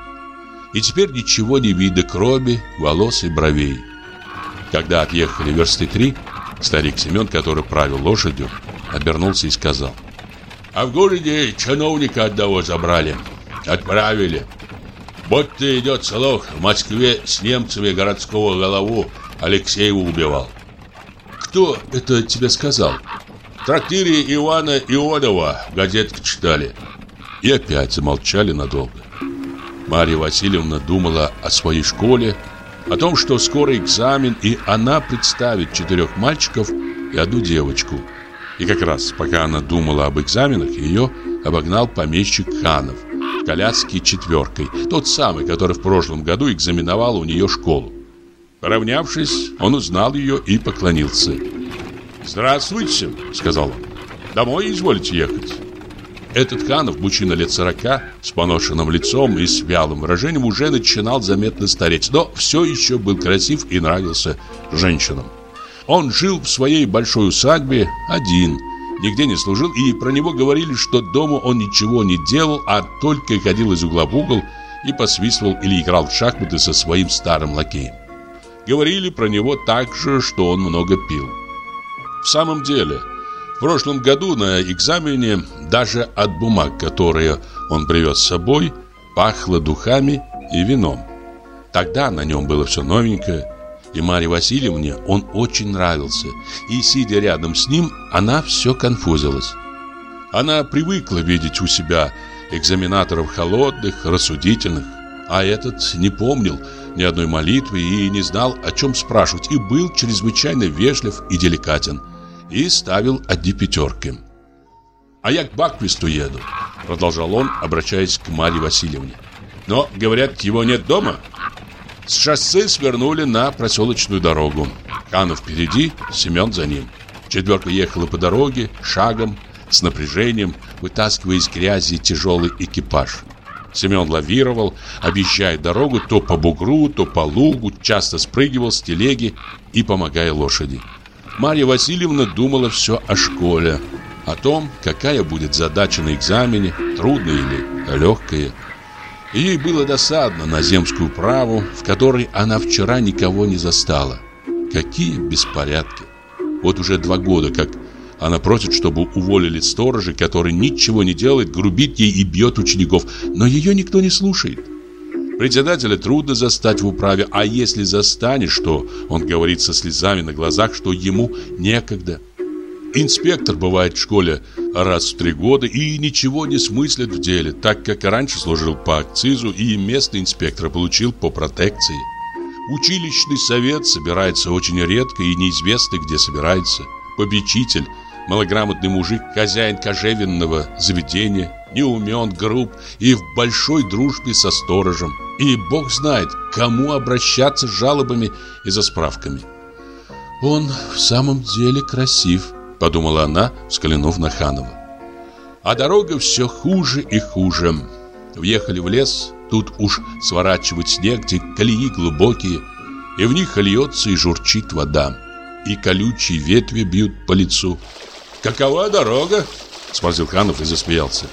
И теперь ничего не видно, кроме волос и бровей. Когда отъехали версты три, старик Семен, который правил лошадью, обернулся и сказал. «А в городе чиновника одного забрали, отправили. Ты идет слух, в Москве с немцами городского голову Алексеева убивал». «Кто это тебе сказал?» В трактире Ивана Ионова газетку читали. И опять замолчали надолго. Марья Васильевна думала о своей школе, о том, что скоро экзамен, и она представит четырех мальчиков и одну девочку. И как раз, пока она думала об экзаменах, ее обогнал помещик Ханов в коляске четверкой, тот самый, который в прошлом году экзаменовал у нее школу. Поравнявшись, он узнал ее и поклонился. «Здравствуйте», — сказал он. «Домой изволите ехать?» Этот Ханов, мужчина лет сорока, с поношенным лицом и с вялым выражением, уже начинал заметно стареть, но все еще был красив и нравился женщинам. Он жил в своей большой усадьбе один, нигде не служил, и про него говорили, что дома он ничего не делал, а только ходил из угла в угол и посвистывал или играл в шахматы со своим старым лакеем. Говорили про него также, что он много пил. В самом деле, в прошлом году на экзамене даже от бумаг, которые он привез с собой, пахло духами и вином. Тогда на нем было все новенькое, и Марье Васильевне он очень нравился, и, сидя рядом с ним, она все конфузилась. Она привыкла видеть у себя экзаменаторов холодных, рассудительных, а этот не помнил ни одной молитвы и не знал, о чем спрашивать, и был чрезвычайно вежлив и деликатен, и ставил одни пятерки. «А я к Баквисту еду», — продолжал он, обращаясь к Марье Васильевне. «Но, говорят, его нет дома». С шоссе свернули на проселочную дорогу. Канов впереди, Семен за ним. Четверка ехала по дороге, шагом, с напряжением, вытаскивая из грязи тяжелый экипаж. Семен лавировал, объезжая дорогу то по бугру, то по лугу, часто спрыгивал с телеги и помогая лошади. Марья Васильевна думала все о школе, о том, какая будет задача на экзамене, трудная или легкая. Ей было досадно на земскую праву, в которой она вчера никого не застала. Какие беспорядки! Вот уже два года, как она просит, чтобы уволили сторожа, который ничего не делает, грубит ей и бьет учеников, но ее никто не слушает. Председателя трудно застать в управе, а если застанешь, то он говорит со слезами на глазах, что ему некогда. Инспектор бывает в школе раз в три года и ничего не смыслит в деле, так как раньше служил по акцизу и место инспектора получил по протекции. Училищный совет собирается очень редко и неизвестно, где собирается. Попечитель, малограмотный мужик, хозяин кожевенного заведения, не умен, груб и в большой дружбе со сторожем. И бог знает, кому обращаться с жалобами и за справками. «Он в самом деле красив», подумала она, взглянув на Ханова. А дорога все хуже и хуже. Въехали в лес, тут уж сворачивать снег, где колеи глубокие, и в них льется и журчит вода, и колючие ветви бьют по лицу. «Какова дорога?» – спросил Ханов и засмеялся.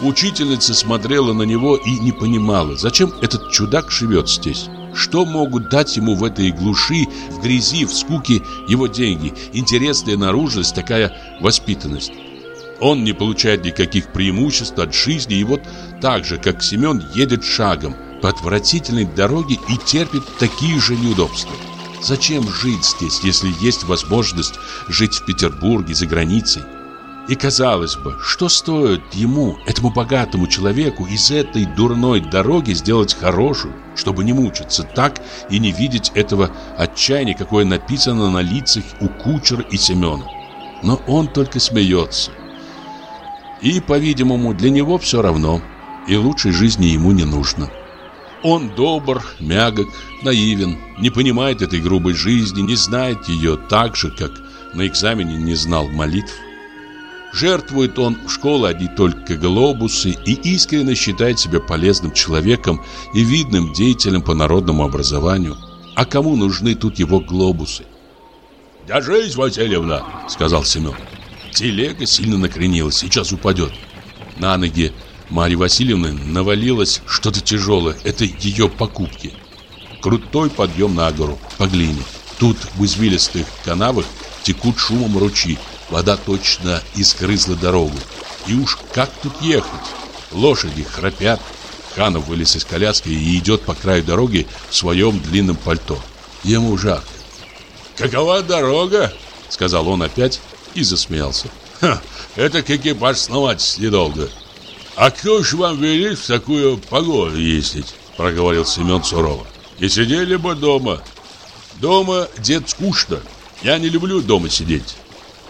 Учительница смотрела на него и не понимала, зачем этот чудак живет здесь. Что могут дать ему в этой глуши, в грязи, в скуке его деньги, интересная наружность, такая воспитанность? Он не получает никаких преимуществ от жизни, и вот так же, как Семен, едет шагом по отвратительной дороге и терпит такие же неудобства. Зачем жить здесь, если есть возможность жить в Петербурге, за границей? И казалось бы, что стоит ему, этому богатому человеку, из этой дурной дороги сделать хорошую, чтобы не мучиться так и не видеть этого отчаяния, какое написано на лицах у кучера и Семена. Но он только смеется. И, по-видимому, для него все равно, и лучшей жизни ему не нужно. Он добр, мягок, наивен, не понимает этой грубой жизни, не знает ее так же, как на экзамене не знал молитв. Жертвует он в школу одни только глобусы и искренне считает себя полезным человеком и видным деятелем по народному образованию. А кому нужны тут его глобусы? «Держись, Васильевна!» — сказал Семен. Телега сильно накренилась, сейчас упадет. На ноги Марьи Васильевны навалилось что-то тяжелое. Это ее покупки. Крутой подъем на гору, по глине. Тут в извилистых канавах текут шумом ручьи. Вода точно искрызла дорогу. И уж как тут ехать? Лошади храпят. Ханов вылез из коляски и идет по краю дороги в своем длинном пальто. Ему жарко. «Какова дорога?» — сказал он опять и засмеялся. «Ха, это экипаж сновать недолго. А кто ж вам велит в такую погоду ездить?» — проговорил Семен сурово. «И сидели бы дома. Дома, дед, скучно. Я не люблю дома сидеть.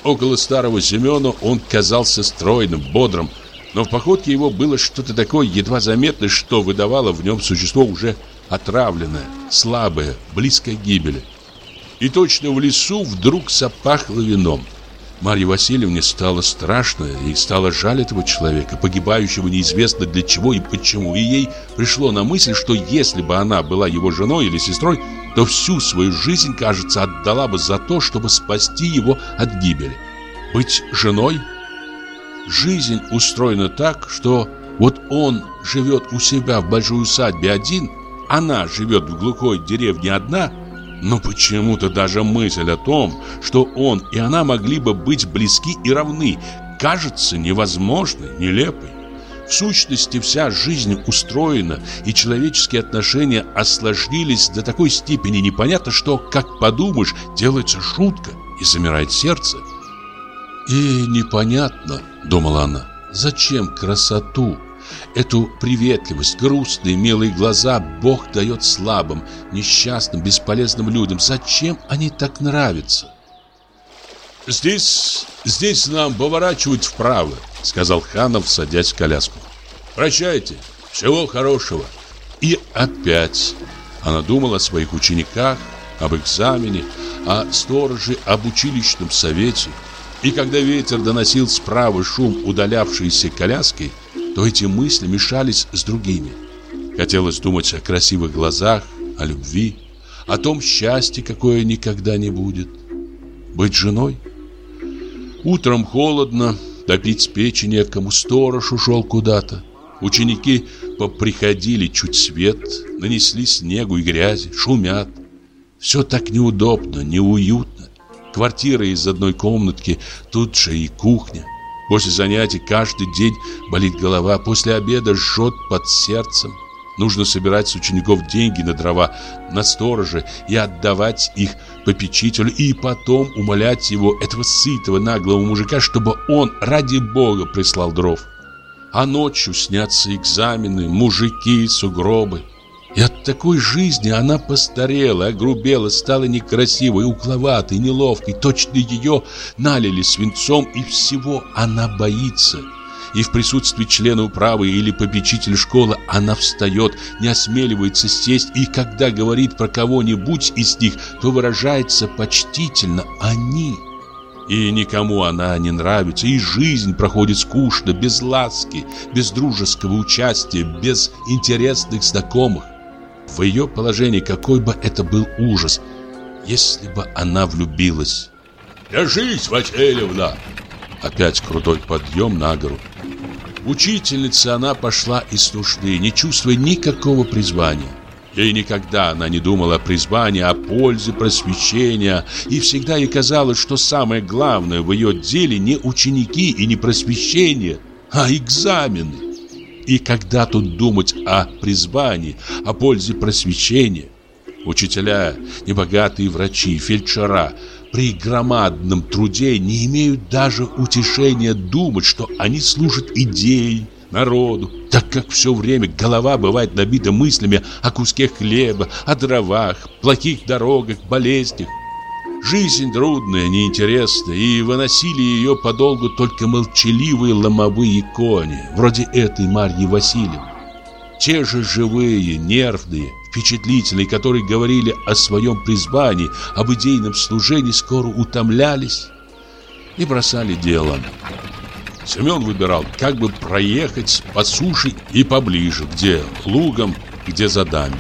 Около старого Семена он казался стройным, бодрым, но в походке его было что-то такое едва заметное, что выдавало в нем существо уже отравленное, слабое, близкое к гибели. И точно в лесу вдруг запахло вином. Марье Васильевне стало страшно и стало жаль этого человека, погибающего неизвестно для чего и почему. И ей пришло на мысль, что если бы она была его женой или сестрой, то всю свою жизнь, кажется, отдала бы за то, чтобы спасти его от гибели. Быть женой? Жизнь устроена так, что вот он живет у себя в большой усадьбе один, она живет в глухой деревне одна, но почему-то даже мысль о том, что он и она могли бы быть близки и равны, кажется невозможной, нелепой. В сущности, вся жизнь устроена, и человеческие отношения осложнились до такой степени непонятно, что, как подумаешь, делается шутка и замирает сердце. И непонятно, думала она, зачем красоту, эту приветливость, грустные, милые глаза Бог дает слабым, несчастным, бесполезным людям. Зачем они так нравятся? «Здесь, здесь нам поворачивать вправо», — сказал Ханов, садясь в коляску. «Прощайте, всего хорошего». И опять она думала о своих учениках, об экзамене, о стороже, об училищном совете. И когда ветер доносил справа шум удалявшейся коляски, то эти мысли мешались с другими. Хотелось думать о красивых глазах, о любви, о том счастье, какое никогда не будет. Быть женой? Утром холодно, допить печи некому, сторож ушел куда-то. Ученики поприходили чуть свет, нанесли снегу и грязи, шумят. Все так неудобно, неуютно. Квартира из одной комнатки, тут же и кухня. После занятий каждый день болит голова, после обеда жжет под сердцем. Нужно собирать с учеников деньги на дрова, на стороже и отдавать их попечителю, и потом умолять его, этого сытого наглого мужика, чтобы он ради бога прислал дров. А ночью снятся экзамены, мужики, сугробы. И от такой жизни она постарела, огрубела, стала некрасивой, угловатой, неловкой. Точно ее налили свинцом, и всего она боится. И в присутствии члена управы или попечителя школы она встает, не осмеливается сесть, и когда говорит про кого-нибудь из них, то выражается почтительно «они». И никому она не нравится, и жизнь проходит скучно, без ласки, без дружеского участия, без интересных знакомых. В ее положении какой бы это был ужас, если бы она влюбилась. «Держись, Васильевна!» Опять крутой подъем на гору. Учительница она пошла из нужды, не чувствуя никакого призвания. Ей никогда она не думала о призвании, о пользе просвещения, и всегда ей казалось, что самое главное в ее деле не ученики и не просвещение, а экзамены. И когда тут думать о призвании, о пользе просвещения? Учителя, небогатые врачи, фельдшера при громадном труде не имеют даже утешения думать, что они служат идее, народу, так как все время голова бывает набита мыслями о куске хлеба, о дровах, плохих дорогах, болезнях. Жизнь трудная, неинтересная, и выносили ее подолгу только молчаливые ломовые кони, вроде этой Марьи Васильевны. Те же живые, нервные, впечатлительные, которые говорили о своем призвании, об идейном служении, скоро утомлялись и бросали дело. Семен выбирал, как бы проехать по суше и поближе, где лугом, где за дами.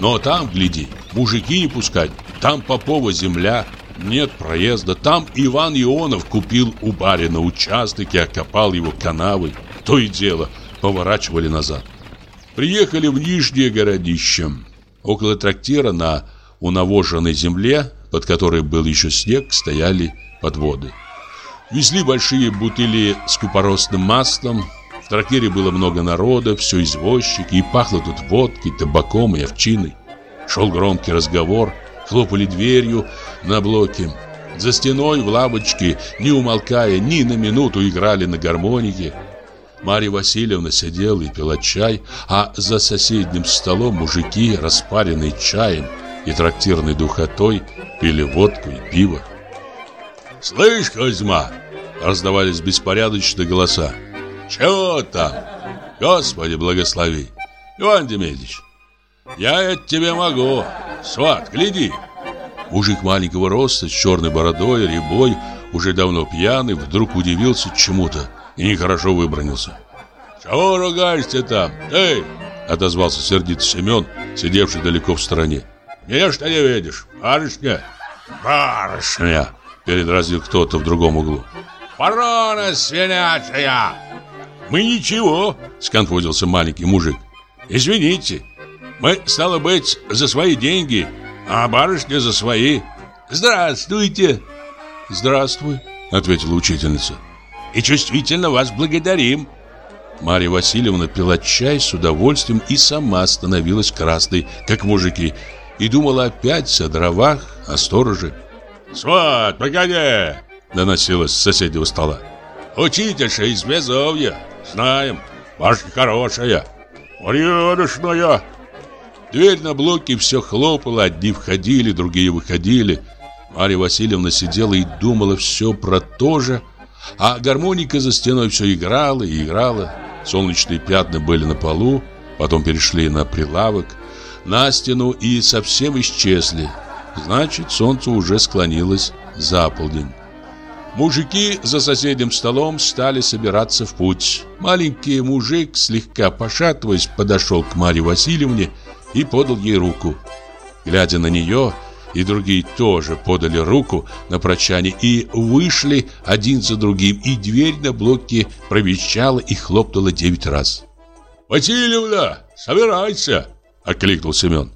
Но там, гляди, мужики не пускать, там Попова земля, нет проезда. Там Иван Ионов купил у барина участок и окопал его канавой. То и дело, поворачивали назад. Приехали в Нижнее городище. Около трактира на унавоженной земле, под которой был еще снег, стояли подводы. Везли большие бутыли с купоросным маслом. В трактире было много народа, все извозчики, и пахло тут водкой, табаком и овчиной. Шел громкий разговор – хлопали дверью на блоке. За стеной в лавочке, не умолкая, ни на минуту играли на гармонике. Марья Васильевна сидела и пила чай, а за соседним столом мужики, распаренные чаем и трактирной духотой, пили водку и пиво. «Слышь, Козьма!» — раздавались беспорядочные голоса. «Чего там? Господи, благослови! Иван Демидович, я это тебе могу. Сват, гляди. Мужик маленького роста, с черной бородой, рябой, уже давно пьяный, вдруг удивился чему-то и нехорошо выбронился. «Чего ругаешься там? Эй!» — отозвался сердито Семен, сидевший далеко в стороне. «Меня что не видишь? Барышня?» «Барышня!» — передразнил кто-то в другом углу. «Ворона свинячая!» «Мы ничего!» — сконфузился маленький мужик. «Извините, мы, стало быть, за свои деньги, а барышня за свои. Здравствуйте!» «Здравствуй», — ответила учительница. «И чувствительно вас благодарим». Марья Васильевна пила чай с удовольствием и сама становилась красной, как мужики, и думала опять о дровах, о стороже. «Сват, погоди!» Доносилось с соседнего стола Учительша из Безовья Знаем, башня хорошая Порядочная Дверь на блоке все хлопала Одни входили, другие выходили Марья Васильевна сидела и думала все про то же А гармоника за стеной все играла и играла Солнечные пятна были на полу Потом перешли на прилавок На стену и совсем исчезли Значит, солнце уже склонилось за полдень. Мужики за соседним столом стали собираться в путь. Маленький мужик, слегка пошатываясь, подошел к Марье Васильевне и подал ей руку. Глядя на нее, и другие тоже подали руку на прощание и вышли один за другим, и дверь на блоке провещала и хлопнула девять раз. «Васильевна, собирайся!» — окликнул Семен.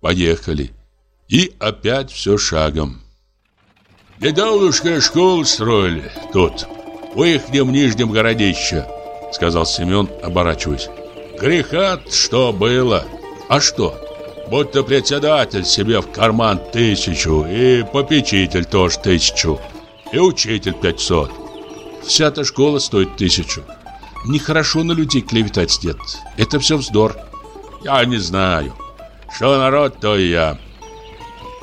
Поехали. И опять все шагом. «Недавнушка школу строили тут, в ихнем нижнем городище», — сказал Семен, оборачиваясь. «Греха что было. А что? Будто председатель себе в карман тысячу, и попечитель тоже тысячу, и учитель пятьсот. Вся-то школа стоит тысячу. Нехорошо на людей клеветать, дед. Это все вздор. Я не знаю. Что народ, то и я.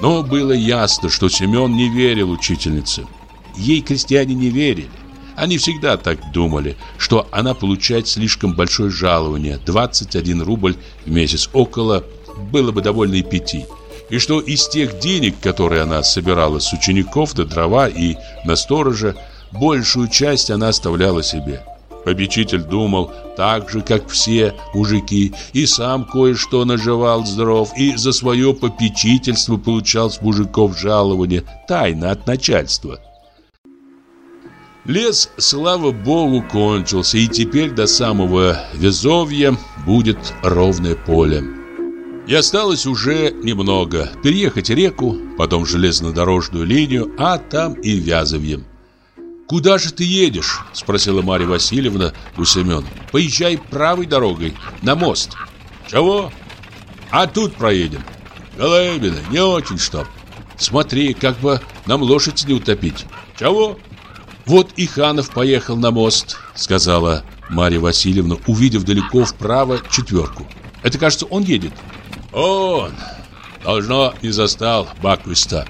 Но было ясно, что Семен не верил учительнице. Ей крестьяне не верили. Они всегда так думали, что она получает слишком большое жалование, 21 рубль в месяц, около, было бы довольно и пяти. И что из тех денег, которые она собирала с учеников на дрова и на сторожа, большую часть она оставляла себе. Попечитель думал так же, как все мужики, и сам кое-что наживал здоров, и за свое попечительство получал с мужиков жалование, тайно от начальства. Лес, слава богу, кончился, и теперь до самого Везовья будет ровное поле. И осталось уже немного. Переехать реку, потом железнодорожную линию, а там и Вязовье. «Куда же ты едешь?» – спросила Марья Васильевна у Семена. «Поезжай правой дорогой, на мост». «Чего?» «А тут проедем». «Голыбина, не очень чтоб». «Смотри, как бы нам лошадь не утопить». «Чего?» «Вот и Ханов поехал на мост», — сказала Марья Васильевна, увидев далеко вправо четверку. «Это, кажется, он едет». «Он! Должно, не застал Баквиста.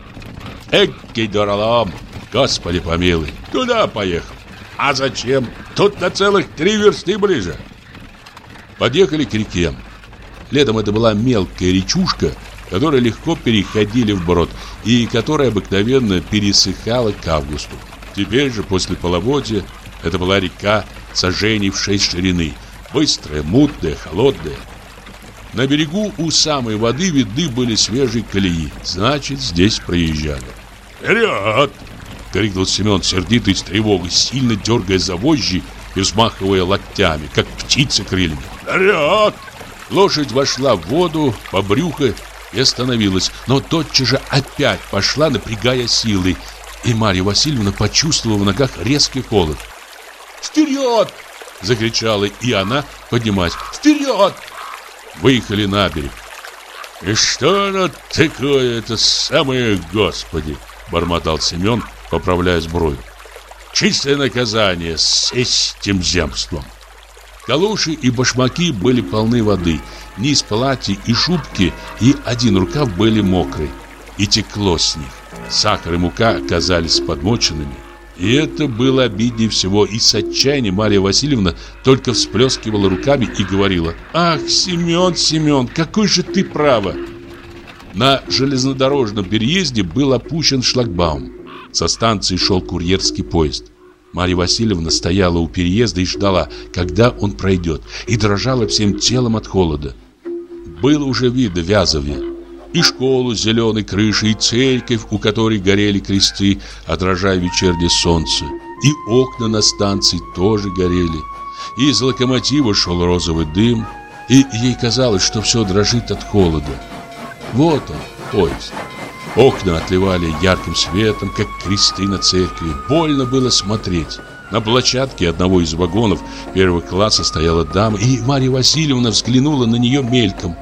Экий дуралом!» Господи помилуй, туда поехал. А зачем? Тут на целых три версты ближе. Подъехали к реке. Летом это была мелкая речушка, которая легко переходили в брод и которая обыкновенно пересыхала к августу. Теперь же, после половодья, это была река сожжений в шесть ширины, быстрая, мутная, холодная. На берегу у самой воды видны были свежие колеи, значит, здесь проезжали. «Вперед!» — крикнул Семен сердитый с тревогой, сильно дергая за вожжи и взмахивая локтями, как птица крыльями. «Вперед!» Лошадь вошла в воду по брюхо и остановилась, но тотчас же опять пошла, напрягая силы, и Марья Васильевна почувствовала в ногах резкий холод. «Вперед!» — закричала и она, поднимаясь. «Вперед!» Выехали на берег. «И что оно такое, это самое Господи!» — бормотал Семен, поправляя сбрую. Чистое наказание с этим земством. Калоши и башмаки были полны воды. Низ платья и шубки и один рукав были мокрые. И текло с них. Сахар и мука оказались подмоченными. И это было обиднее всего. И с отчаянием Марья Васильевна только всплескивала руками и говорила «Ах, Семен, Семен, какой же ты право!» На железнодорожном переезде был опущен шлагбаум. Со станции шел курьерский поезд. Марья Васильевна стояла у переезда и ждала, когда он пройдет, и дрожала всем телом от холода. Было уже видно Вязовье. И школу с зеленой крышей, и церковь, у которой горели кресты, отражая вечернее солнце. И окна на станции тоже горели. И из локомотива шел розовый дым, и ей казалось, что все дрожит от холода. Вот он, поезд. Окна отливали ярким светом, как кресты на церкви. Больно было смотреть. На площадке одного из вагонов первого класса стояла дама, и Марья Васильевна взглянула на нее мельком.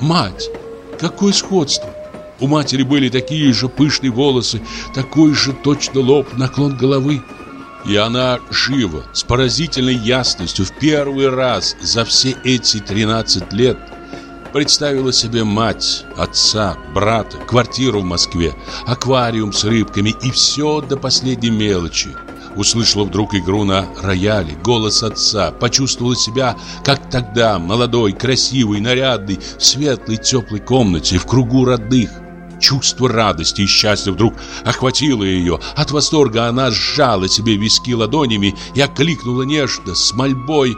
«Мать! Какое сходство! У матери были такие же пышные волосы, такой же точно лоб, наклон головы. И она живо, с поразительной ясностью, в первый раз за все эти 13 лет представила себе мать, отца, брата, квартиру в Москве, аквариум с рыбками и все до последней мелочи. Услышала вдруг игру на рояле, голос отца, почувствовала себя, как тогда, молодой, красивый, нарядный, в светлой, теплой комнате, в кругу родных. Чувство радости и счастья вдруг охватило ее. От восторга она сжала себе виски ладонями и окликнула нежно, с мольбой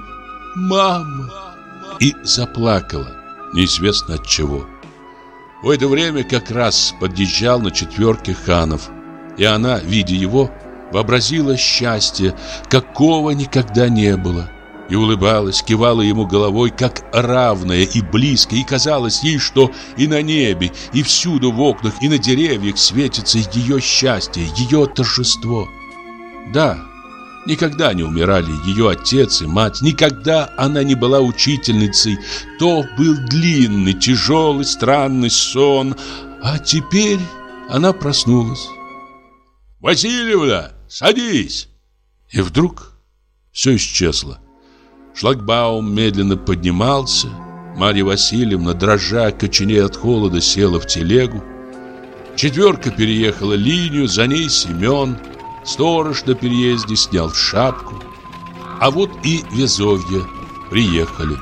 «Мама!» и заплакала, неизвестно от чего. В это время как раз подъезжал на четверке ханов, и она, видя его, вообразила счастье, какого никогда не было. И улыбалась, кивала ему головой, как равная и близкая, и казалось ей, что и на небе, и всюду в окнах, и на деревьях светится ее счастье, ее торжество. Да, никогда не умирали ее отец и мать, никогда она не была учительницей. То был длинный, тяжелый, странный сон, а теперь она проснулась. «Васильевна!» Садись!» И вдруг все исчезло. Шлагбаум медленно поднимался. Марья Васильевна, дрожа, коченея от холода, села в телегу. Четверка переехала линию, за ней Семен. Сторож на переезде снял шапку. А вот и Везовье приехали.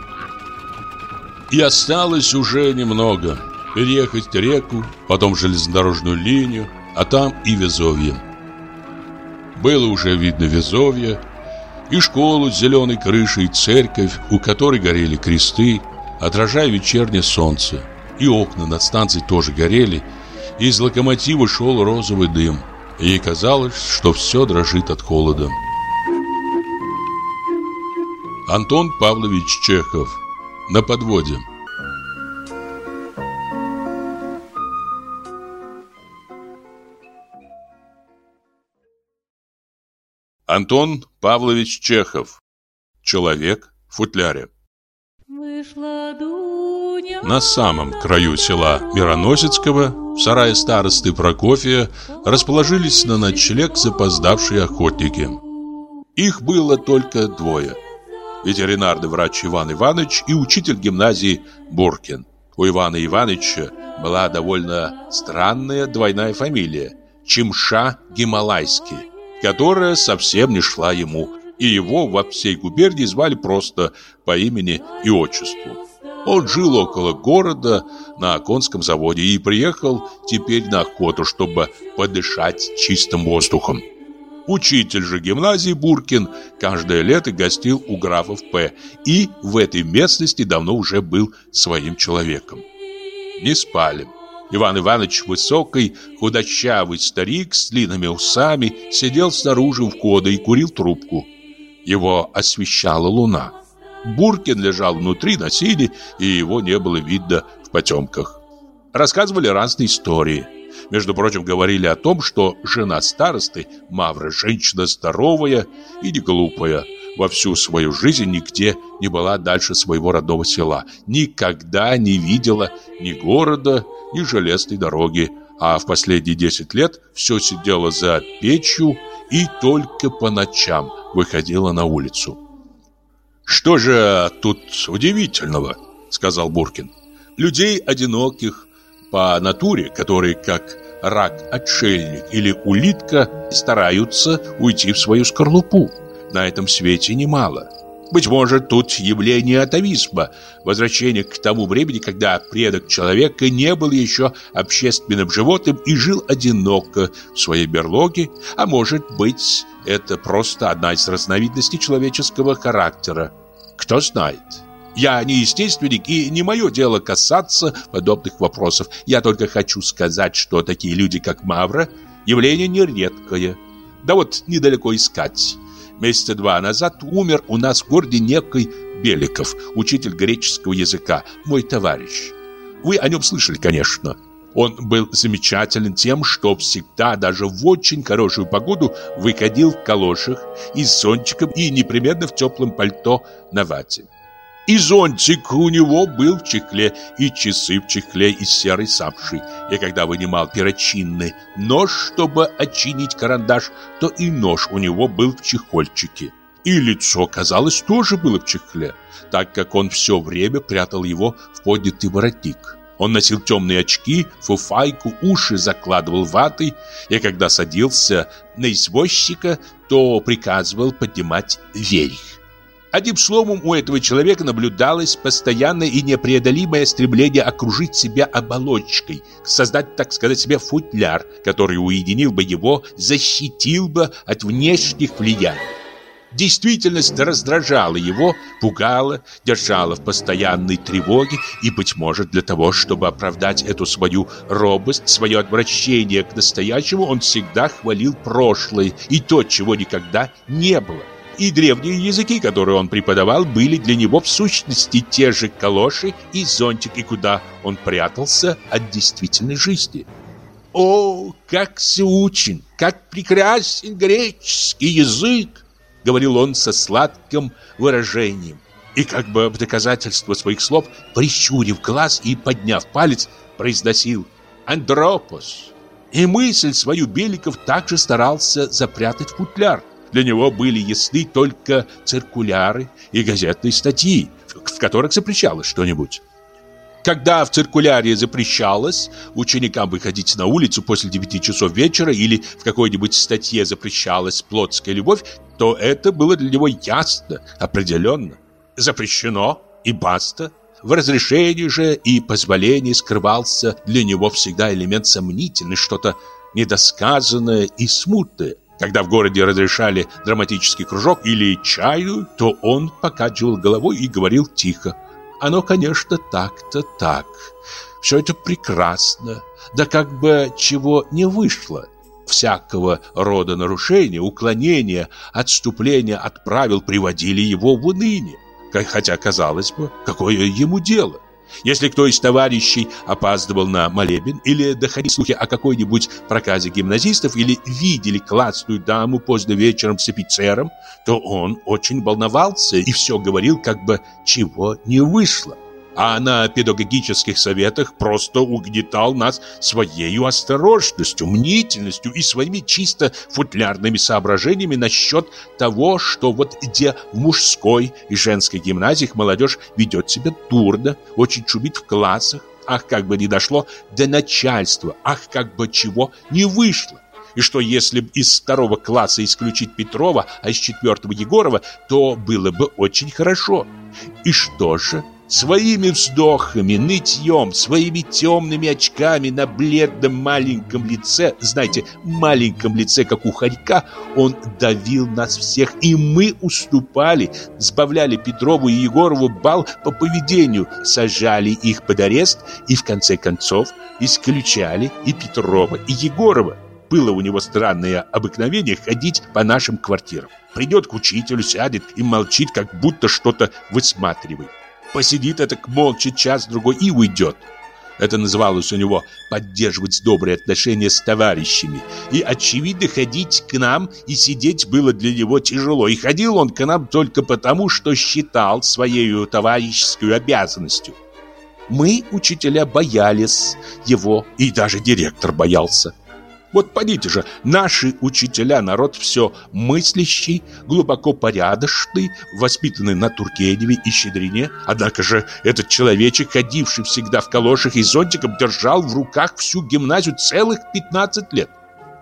И осталось уже немного. Переехать реку, потом железнодорожную линию, а там и Везовье. Было уже видно Везовье, и школу с зеленой крышей, и церковь, у которой горели кресты, отражая вечернее солнце. И окна над станцией тоже горели, и из локомотива шел розовый дым. Ей казалось, что все дрожит от холода. Антон Павлович Чехов На подводе Антон Павлович Чехов. Человек в футляре. На самом краю села Мироносецкого, в сарае старосты Прокофия, расположились на ночлег запоздавшие охотники. Их было только двое. Ветеринарный врач Иван Иванович и учитель гимназии Буркин. У Ивана Ивановича была довольно странная двойная фамилия – Чимша Гималайский которая совсем не шла ему, и его во всей губернии звали просто по имени и отчеству. Он жил около города на Оконском заводе и приехал теперь на охоту, чтобы подышать чистым воздухом. Учитель же гимназии Буркин каждое лето гостил у графов П. и в этой местности давно уже был своим человеком. Не спали. Иван Иванович, высокий, худощавый старик с длинными усами, сидел снаружи у входа и курил трубку. Его освещала луна. Буркин лежал внутри на сине, и его не было видно в потемках. Рассказывали разные истории. Между прочим, говорили о том, что жена старосты, Мавра, женщина здоровая и не глупая, во всю свою жизнь нигде не была дальше своего родного села, никогда не видела ни города, ни железной дороги, а в последние 10 лет все сидела за печью и только по ночам выходила на улицу. «Что же тут удивительного?» — сказал Буркин. «Людей одиноких по натуре, которые, как рак-отшельник или улитка, стараются уйти в свою скорлупу на этом свете немало. Быть может, тут явление атовизма, возвращение к тому времени, когда предок человека не был еще общественным животным и жил одиноко в своей берлоге, а может быть, это просто одна из разновидностей человеческого характера. Кто знает. Я не естественник, и не мое дело касаться подобных вопросов. Я только хочу сказать, что такие люди, как Мавра, явление нередкое. Да вот недалеко искать. Месяца два назад умер у нас в городе некий Беликов, учитель греческого языка, мой товарищ. Вы о нем слышали, конечно. Он был замечателен тем, что всегда, даже в очень хорошую погоду, выходил в калошах и с зонтиком и непременно в теплом пальто на вате. И зонтик у него был в чехле, и часы в чехле из серой самши. И когда вынимал перочинный нож, чтобы отчинить карандаш, то и нож у него был в чехольчике. И лицо, казалось, тоже было в чехле, так как он все время прятал его в поднятый воротник. Он носил темные очки, фуфайку, уши закладывал ватой, и когда садился на извозчика, то приказывал поднимать вверх. Одним словом, у этого человека наблюдалось постоянное и непреодолимое стремление окружить себя оболочкой, создать, так сказать, себе футляр, который уединил бы его, защитил бы от внешних влияний. Действительность раздражала его, пугала, держала в постоянной тревоге, и, быть может, для того, чтобы оправдать эту свою робость, свое отвращение к настоящему, он всегда хвалил прошлое и то, чего никогда не было и древние языки, которые он преподавал, были для него в сущности те же калоши и зонтик, и куда он прятался от действительной жизни. «О, как заучен, как прекрасен греческий язык!» — говорил он со сладким выражением. И как бы в доказательство своих слов, прищурив глаз и подняв палец, произносил «Андропос». И мысль свою Беликов также старался запрятать в футляр – для него были ясны только циркуляры и газетные статьи, в которых запрещалось что-нибудь. Когда в циркуляре запрещалось ученикам выходить на улицу после 9 часов вечера или в какой-нибудь статье запрещалась плотская любовь, то это было для него ясно, определенно. Запрещено и баста. В разрешении же и позволении скрывался для него всегда элемент сомнительный, что-то недосказанное и смутное. Когда в городе разрешали драматический кружок или чаю, то он покачивал головой и говорил тихо. Оно, конечно, так-то так. Все это прекрасно. Да как бы чего не вышло. Всякого рода нарушения, уклонения, отступления от правил приводили его в уныние. Хотя, казалось бы, какое ему дело? Если кто из товарищей опаздывал на молебен или доходили слухи о какой-нибудь проказе гимназистов или видели классную даму поздно вечером с офицером, то он очень волновался и все говорил, как бы чего не вышло а на педагогических советах просто угнетал нас своей осторожностью, мнительностью и своими чисто футлярными соображениями насчет того, что вот где в мужской и женской гимназиях молодежь ведет себя дурно, очень шумит в классах, ах, как бы не дошло до начальства, ах, как бы чего не вышло. И что если из второго класса исключить Петрова, а из четвертого Егорова, то было бы очень хорошо. И что же? Своими вздохами, нытьем, своими темными очками на бледном маленьком лице, знаете, маленьком лице, как у хорька, он давил нас всех, и мы уступали, сбавляли Петрову и Егорову бал по поведению, сажали их под арест и, в конце концов, исключали и Петрова, и Егорова. Было у него странное обыкновение ходить по нашим квартирам. Придет к учителю, сядет и молчит, как будто что-то высматривает. Посидит это молча час-другой и уйдет. Это называлось у него поддерживать добрые отношения с товарищами. И, очевидно, ходить к нам и сидеть было для него тяжело. И ходил он к нам только потому, что считал своей товарищескую обязанностью. Мы, учителя, боялись его, и даже директор боялся. Вот подите же, наши учителя, народ все мыслящий, глубоко порядочный, воспитанный на Тургеневе и Щедрине. Однако же этот человечек, ходивший всегда в калошах и зонтиком, держал в руках всю гимназию целых 15 лет.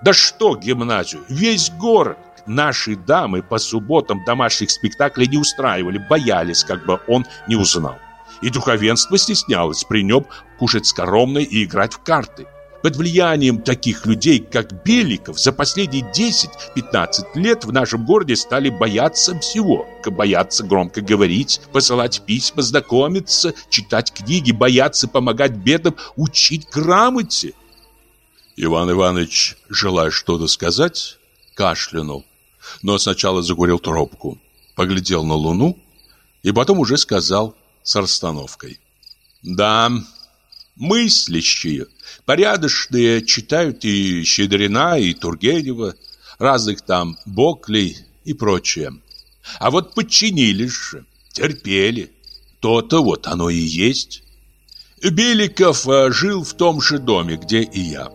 Да что гимназию, весь город. Наши дамы по субботам домашних спектаклей не устраивали, боялись, как бы он не узнал. И духовенство стеснялось при нем кушать скоромно и играть в карты. Под влиянием таких людей, как Беликов, за последние 10-15 лет в нашем городе стали бояться всего. Бояться громко говорить, посылать письма, знакомиться, читать книги, бояться помогать бедам, учить грамоте. Иван Иванович, желая что-то сказать, кашлянул, но сначала закурил трубку, поглядел на луну и потом уже сказал с расстановкой. «Да, мыслящие, порядочные читают и Щедрина, и Тургенева, разных там Боклей и прочее. А вот подчинились же, терпели. То-то вот оно и есть. Беликов э, жил в том же доме, где и я,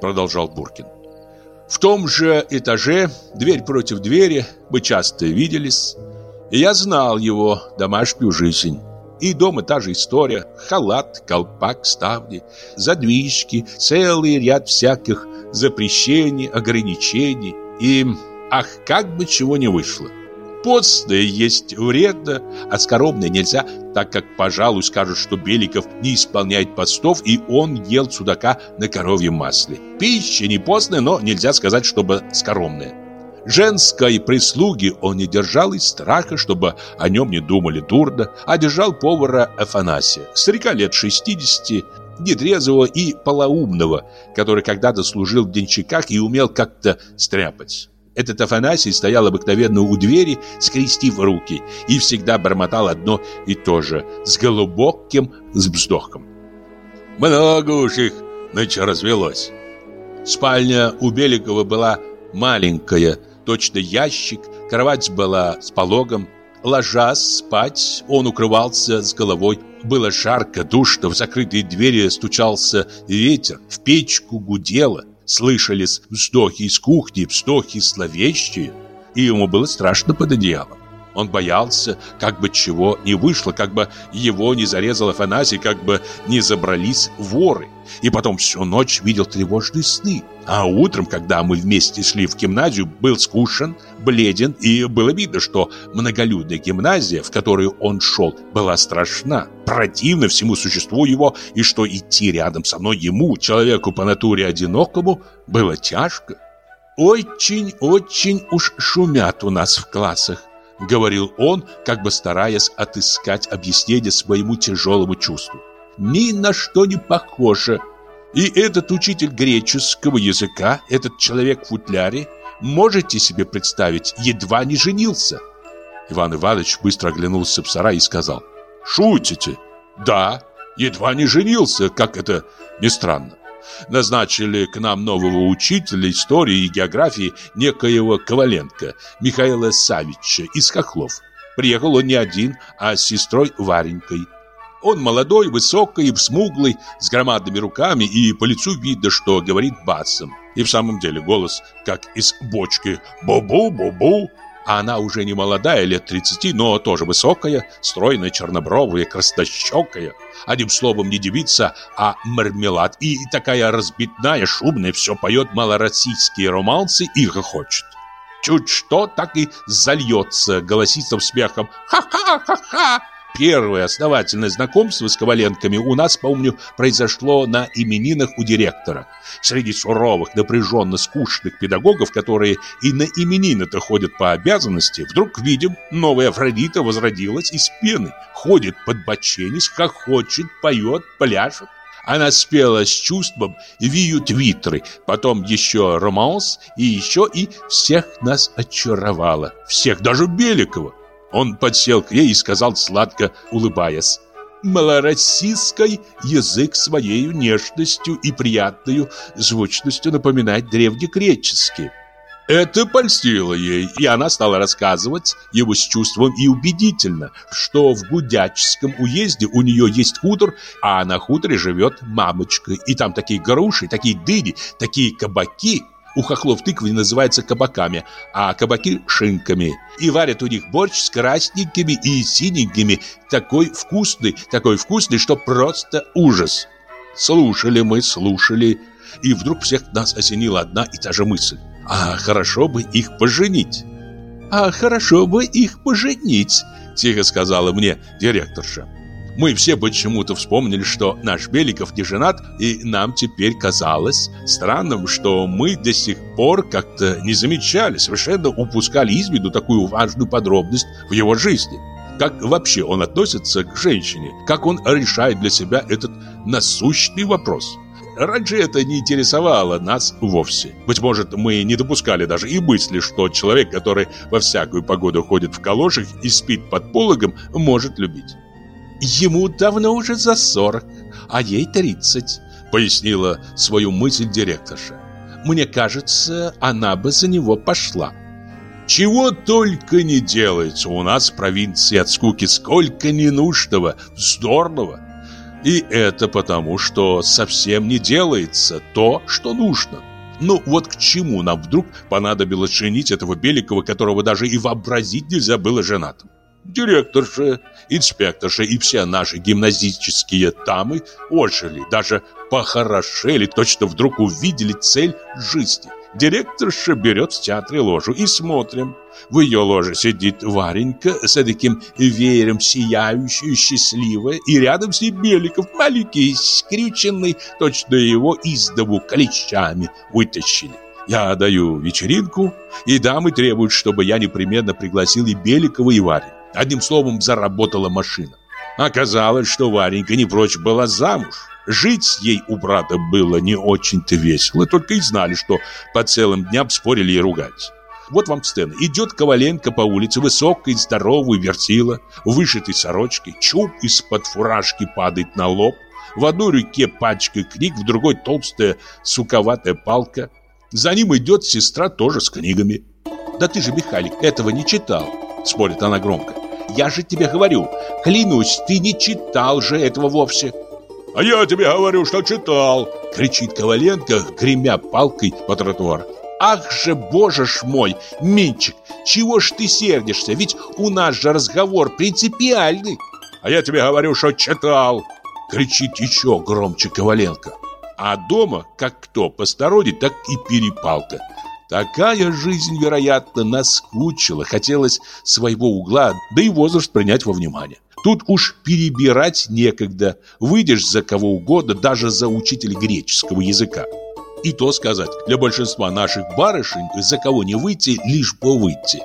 продолжал Буркин. В том же этаже, дверь против двери, мы часто виделись. И я знал его домашнюю жизнь. И дома та же история. Халат, колпак, ставни, задвижки, целый ряд всяких запрещений, ограничений. И, ах, как бы чего не вышло. Постное есть вредно, а скоромное нельзя, так как, пожалуй, скажут, что Беликов не исполняет постов, и он ел судака на коровьем масле. Пища не постная, но нельзя сказать, чтобы скоромная. Женской прислуги он не держал из страха, чтобы о нем не думали дурно, а держал повара Афанасия, старика лет 60, нетрезвого и полоумного, который когда-то служил в денщиках и умел как-то стряпать. Этот Афанасий стоял обыкновенно у двери, скрестив руки, и всегда бормотал одно и то же, с глубоким вздохом. Много уж их нынче развелось. Спальня у Беликова была маленькая, точно ящик, кровать была с пологом. Ложась спать, он укрывался с головой. Было жарко, душно, в закрытые двери стучался ветер, в печку гудело. Слышались вздохи из кухни, вздохи зловещие, и ему было страшно под одеялом. Он боялся, как бы чего не вышло, как бы его не зарезал Афанасий, как бы не забрались воры. И потом всю ночь видел тревожные сны. А утром, когда мы вместе шли в гимназию, был скушен, бледен, и было видно, что многолюдная гимназия, в которую он шел, была страшна, противна всему существу его, и что идти рядом со мной ему, человеку по натуре одинокому, было тяжко. Очень-очень уж шумят у нас в классах. — говорил он, как бы стараясь отыскать объяснение своему тяжелому чувству. «Ни на что не похоже. И этот учитель греческого языка, этот человек в футляре, можете себе представить, едва не женился». Иван Иванович быстро оглянулся в сарай и сказал, «Шутите?» «Да, едва не женился, как это ни странно назначили к нам нового учителя истории и географии некоего Коваленко, Михаила Савича из Хохлов. Приехал он не один, а с сестрой Варенькой. Он молодой, высокий, смуглый, с громадными руками, и по лицу видно, что говорит басом. И в самом деле голос, как из бочки «бу-бу-бу-бу», а она уже не молодая, лет 30, но тоже высокая, стройная, чернобровая, краснощекая. Одним словом, не девица, а мармелад. И такая разбитная, шумная, все поет малороссийские романсы и хохочет. Чуть что, так и зальется голосистым смехом. «Ха-ха-ха-ха!» Первое основательное знакомство с Коваленками у нас, помню, произошло на именинах у директора. Среди суровых, напряженно скучных педагогов, которые и на именины-то ходят по обязанности, вдруг видим, новая Афродита возродилась из пены, ходит под боченись, хохочет, поет, пляшет. Она спела с чувством, виют витры, потом еще романс и еще и всех нас очаровала. Всех, даже Беликова. Он подсел к ней и сказал, сладко улыбаясь, «Малороссийский язык своей нежностью и приятной звучностью напоминает древнегреческий». Это польстило ей, и она стала рассказывать ему с чувством и убедительно, что в Гудячском уезде у нее есть хутор, а на хуторе живет мамочка, и там такие груши, такие дыни, такие кабаки – у хохлов тыквы называются кабаками, а кабаки – шинками. И варят у них борщ с красненькими и синенькими. Такой вкусный, такой вкусный, что просто ужас. Слушали мы, слушали. И вдруг всех нас осенила одна и та же мысль. А хорошо бы их поженить. А хорошо бы их поженить, тихо сказала мне директорша. Мы все почему-то вспомнили, что наш Беликов не женат, и нам теперь казалось странным, что мы до сих пор как-то не замечали, совершенно упускали из виду такую важную подробность в его жизни. Как вообще он относится к женщине, как он решает для себя этот насущный вопрос. Раньше это не интересовало нас вовсе. Быть может, мы не допускали даже и мысли, что человек, который во всякую погоду ходит в калошах и спит под пологом, может любить. Ему давно уже за сорок, а ей тридцать, пояснила свою мысль директорша. Мне кажется, она бы за него пошла. Чего только не делается у нас в провинции от скуки, сколько ненужного, вздорного. И это потому, что совсем не делается то, что нужно. Ну вот к чему нам вдруг понадобилось женить этого Беликова, которого даже и вообразить нельзя было женатым? Директорша, инспекторша и все наши гимназические тамы ожили, даже похорошели, точно вдруг увидели цель жизни. Директорша берет в театре ложу и смотрим. В ее ложе сидит Варенька с таким веером сияющая, счастливая, и рядом с ней Беликов, маленький, скрюченный, точно его из дому клещами вытащили. Я даю вечеринку, и дамы требуют, чтобы я непременно пригласил и Беликова, и Вареньку. Одним словом, заработала машина. Оказалось, что Варенька не прочь была замуж. Жить ей у брата было не очень-то весело, только и знали, что по целым дням спорили и ругались. Вот вам сцена. Идет Коваленко по улице, высокой, здоровый, вертила, вышитой сорочкой, чуб из-под фуражки падает на лоб, в одной руке пачка книг, в другой толстая суковатая палка. За ним идет сестра тоже с книгами. «Да ты же, Михалик, этого не читал», — спорит она громко. «Я же тебе говорю, клянусь, ты не читал же этого вовсе». «А я тебе говорю, что читал!» — кричит Коваленко, гремя палкой по тротуару. «Ах же, боже ж мой, Минчик, чего ж ты сердишься? Ведь у нас же разговор принципиальный!» «А я тебе говорю, что читал!» — кричит еще громче Коваленко. А дома, как кто посторонний, так и перепалка. Такая жизнь, вероятно, наскучила, хотелось своего угла, да и возраст принять во внимание. Тут уж перебирать некогда, выйдешь за кого угодно, даже за учителя греческого языка. И то сказать, для большинства наших барышень за кого не выйти, лишь бы выйти.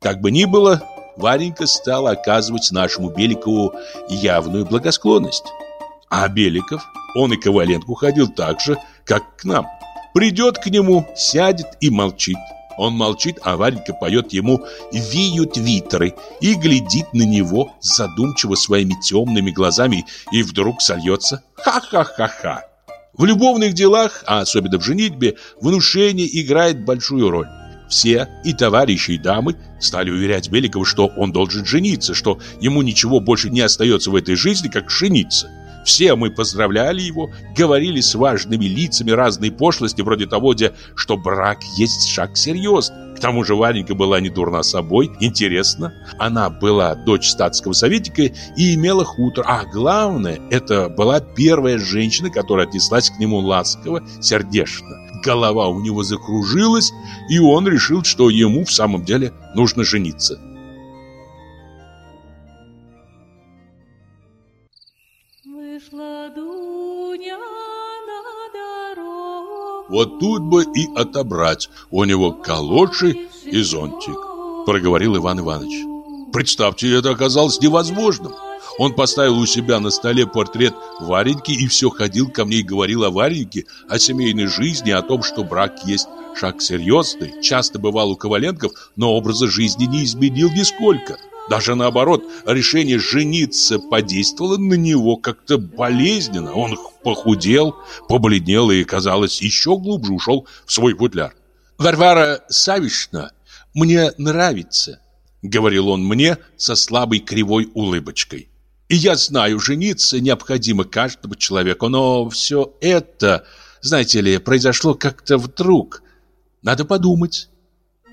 Как бы ни было, Варенька стала оказывать нашему Беликову явную благосклонность. А Беликов, он и Коваленко ходил так же, как к нам. Придет к нему, сядет и молчит. Он молчит, а Варенька поет ему «Виют витры» и глядит на него задумчиво своими темными глазами и вдруг сольется «Ха-ха-ха-ха». В любовных делах, а особенно в женитьбе, внушение играет большую роль. Все, и товарищи, и дамы, стали уверять Беликова, что он должен жениться, что ему ничего больше не остается в этой жизни, как жениться. Все мы поздравляли его, говорили с важными лицами разные пошлости, вроде того, где, что брак есть шаг серьезный. К тому же Варенька была не дурна собой, интересно. Она была дочь статского советника и имела хутор. А главное, это была первая женщина, которая отнеслась к нему ласково, сердечно. Голова у него закружилась, и он решил, что ему в самом деле нужно жениться. Вот тут бы и отобрать у него калоши и зонтик, проговорил Иван Иванович. Представьте, это оказалось невозможным. Он поставил у себя на столе портрет Вареньки и все ходил ко мне и говорил о Вареньке, о семейной жизни, о том, что брак есть шаг серьезный. Часто бывал у Коваленков, но образа жизни не изменил нисколько. Даже наоборот, решение жениться подействовало на него как-то болезненно. Он похудел, побледнел и, казалось, еще глубже ушел в свой футляр. «Варвара Савишна мне нравится», — говорил он мне со слабой кривой улыбочкой. «И я знаю, жениться необходимо каждому человеку, но все это, знаете ли, произошло как-то вдруг. Надо подумать».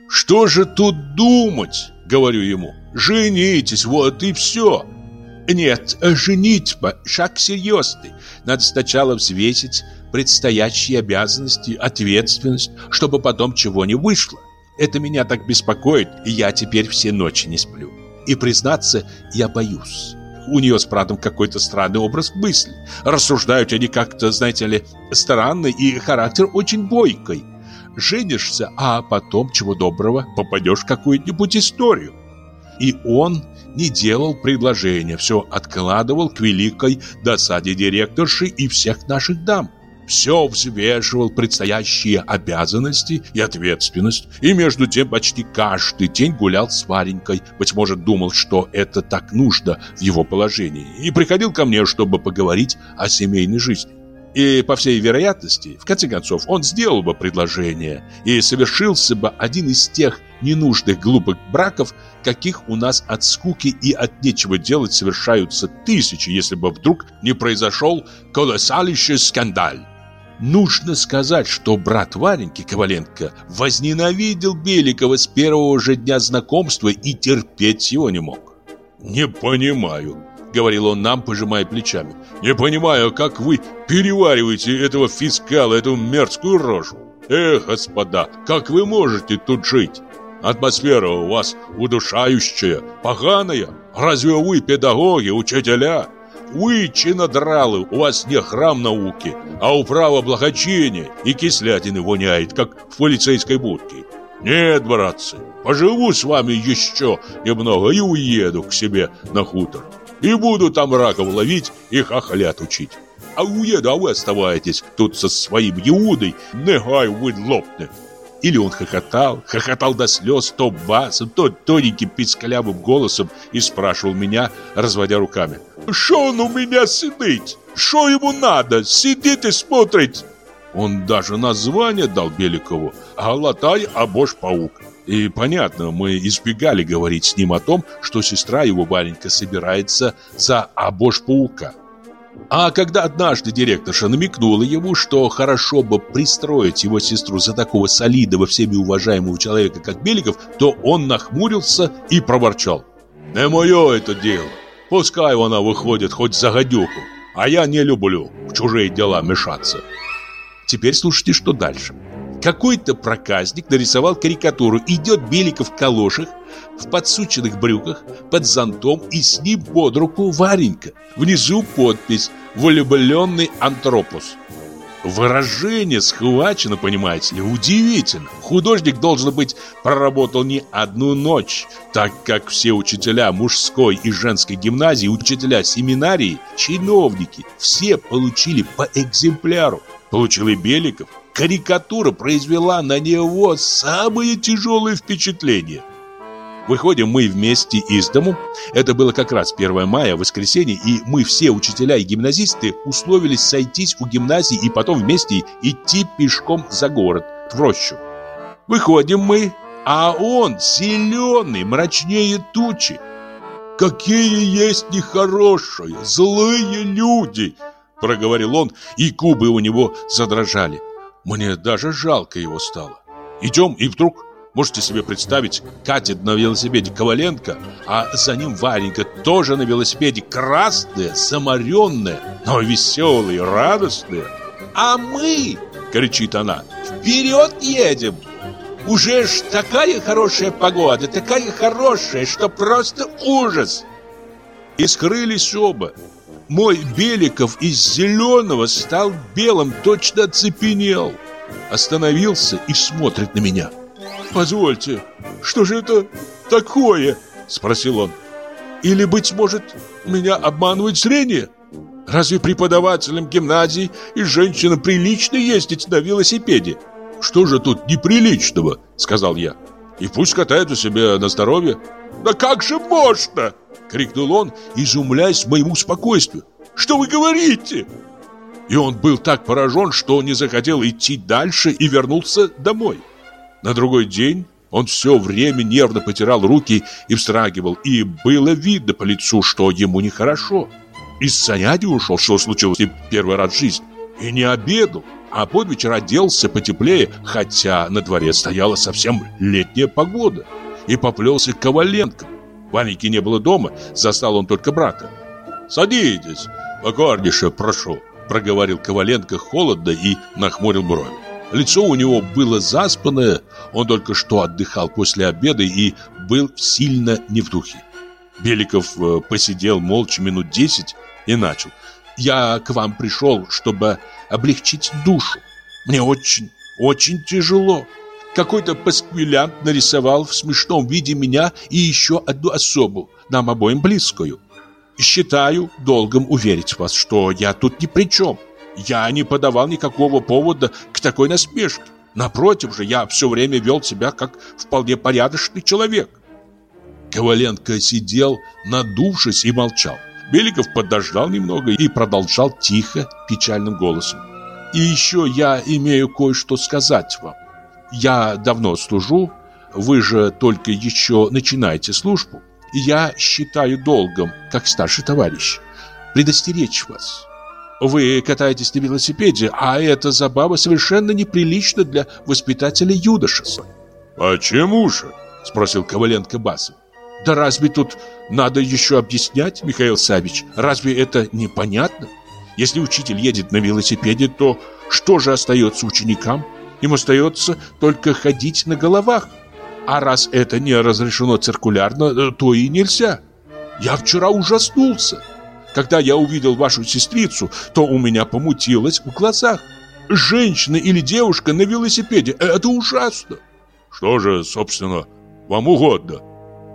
«Что же тут думать?» — говорю ему. Женитесь, вот и все. Нет, женитьба – шаг серьезный. Надо сначала взвесить предстоящие обязанности, ответственность, чтобы потом чего не вышло. Это меня так беспокоит, и я теперь все ночи не сплю. И, признаться, я боюсь. У нее с братом какой-то странный образ мысли. Рассуждают они как-то, знаете ли, странный, и характер очень бойкий. Женишься, а потом, чего доброго, попадешь в какую-нибудь историю. И он не делал предложения, все откладывал к великой досаде директорши и всех наших дам. Все взвешивал предстоящие обязанности и ответственность, и между тем почти каждый день гулял с Варенькой, быть может, думал, что это так нужно в его положении, и приходил ко мне, чтобы поговорить о семейной жизни. И, по всей вероятности, в конце концов, он сделал бы предложение и совершился бы один из тех ненужных глупых браков, каких у нас от скуки и от нечего делать совершаются тысячи, если бы вдруг не произошел колоссальнейший скандаль. Нужно сказать, что брат Вареньки Коваленко возненавидел Беликова с первого же дня знакомства и терпеть его не мог. «Не понимаю», — говорил он нам, пожимая плечами. «Не понимаю, как вы перевариваете этого фискала, эту мерзкую рожу. Эх, господа, как вы можете тут жить? Атмосфера у вас удушающая, поганая. Разве вы педагоги, учителя?» Вы, чинодралы, у вас не храм науки, а управа благочиния и кислятины воняет, как в полицейской будке. Нет, братцы, поживу с вами еще немного и уеду к себе на хутор. И буду там раков ловить и хохлят учить. А уеду, а вы оставаетесь тут со своим Иудой, негай вы лопны. Или он хохотал, хохотал до слез, то басом, то тоненьким пискалявым голосом и спрашивал меня, разводя руками. «Что он у меня сидит? Что ему надо? Сидит и смотрит!» Он даже название дал Беликову «Галатай Абош-паук». И понятно, мы избегали говорить с ним о том, что сестра его маленькая собирается за Абош-паука. А когда однажды директорша намекнула ему, что хорошо бы пристроить его сестру за такого солидного, всеми уважаемого человека, как Беликов, то он нахмурился и проворчал. «Не мое это дело. Пускай она выходит хоть за гадюку, а я не люблю в чужие дела мешаться». Теперь слушайте, что дальше. Какой-то проказник нарисовал карикатуру. Идет Беликов в калошах, в подсученных брюках, под зонтом и с ним под руку Варенька. Внизу подпись «Влюбленный антропус». Выражение схвачено, понимаете ли, удивительно. Художник, должен быть, проработал не одну ночь, так как все учителя мужской и женской гимназии, учителя семинарии, чиновники, все получили по экземпляру. Получил и Беликов. Карикатура произвела на него самые тяжелые впечатления. Выходим мы вместе из дому. Это было как раз 1 мая, воскресенье, и мы все учителя и гимназисты условились сойтись у гимназии и потом вместе идти пешком за город, в рощу. Выходим мы, а он зеленый, мрачнее тучи. «Какие есть нехорошие, злые люди!» Проговорил он, и губы у него задрожали. Мне даже жалко его стало. Идем, и вдруг Можете себе представить, катит на велосипеде Коваленко, а за ним Варенька тоже на велосипеде, красная, саморенная, но веселая, радостная. «А мы!» — кричит она. «Вперед едем!» Уже ж такая хорошая погода, такая хорошая, что просто ужас!» И скрылись оба. Мой Беликов из зеленого стал белым, точно оцепенел. Остановился и смотрит на меня. «Позвольте, что же это такое?» – спросил он. «Или, быть может, меня обманывает зрение? Разве преподавателям гимназии и женщинам прилично ездить на велосипеде?» «Что же тут неприличного?» – сказал я. «И пусть катают у себя на здоровье». «Да как же можно?» – крикнул он, изумляясь моему спокойствию. «Что вы говорите?» И он был так поражен, что не захотел идти дальше и вернулся домой. На другой день он все время нервно потирал руки и встрагивал, и было видно по лицу, что ему нехорошо. Из занятий ушел, что случилось им первый раз в жизни, и не обедал, а под вечер оделся потеплее, хотя на дворе стояла совсем летняя погода, и поплелся к Коваленко. Ваньки не было дома, застал он только брата. «Садитесь, покорнейше прошу», — проговорил Коваленко холодно и нахмурил брови. Лицо у него было заспанное, он только что отдыхал после обеда и был сильно не в духе. Беликов э, посидел молча минут десять и начал. «Я к вам пришел, чтобы облегчить душу. Мне очень, очень тяжело. Какой-то пасквилянт нарисовал в смешном виде меня и еще одну особу, нам обоим близкую. Считаю долгом уверить вас, что я тут ни при чем. Я не подавал никакого повода к такой насмешке. Напротив же, я все время вел себя как вполне порядочный человек. Коваленко сидел, надувшись и молчал. Беликов подождал немного и продолжал тихо, печальным голосом. И еще я имею кое-что сказать вам. Я давно служу, вы же только еще начинаете службу. И я считаю долгом, как старший товарищ, предостеречь вас. Вы катаетесь на велосипеде, а эта забава совершенно неприлична для воспитателя юдошества. «Почему же?» – спросил Коваленко басом. «Да разве тут надо еще объяснять, Михаил Савич? Разве это непонятно? Если учитель едет на велосипеде, то что же остается ученикам? Им остается только ходить на головах. А раз это не разрешено циркулярно, то и нельзя. Я вчера ужаснулся. Когда я увидел вашу сестрицу, то у меня помутилось в глазах. Женщина или девушка на велосипеде – это ужасно. Что же, собственно, вам угодно?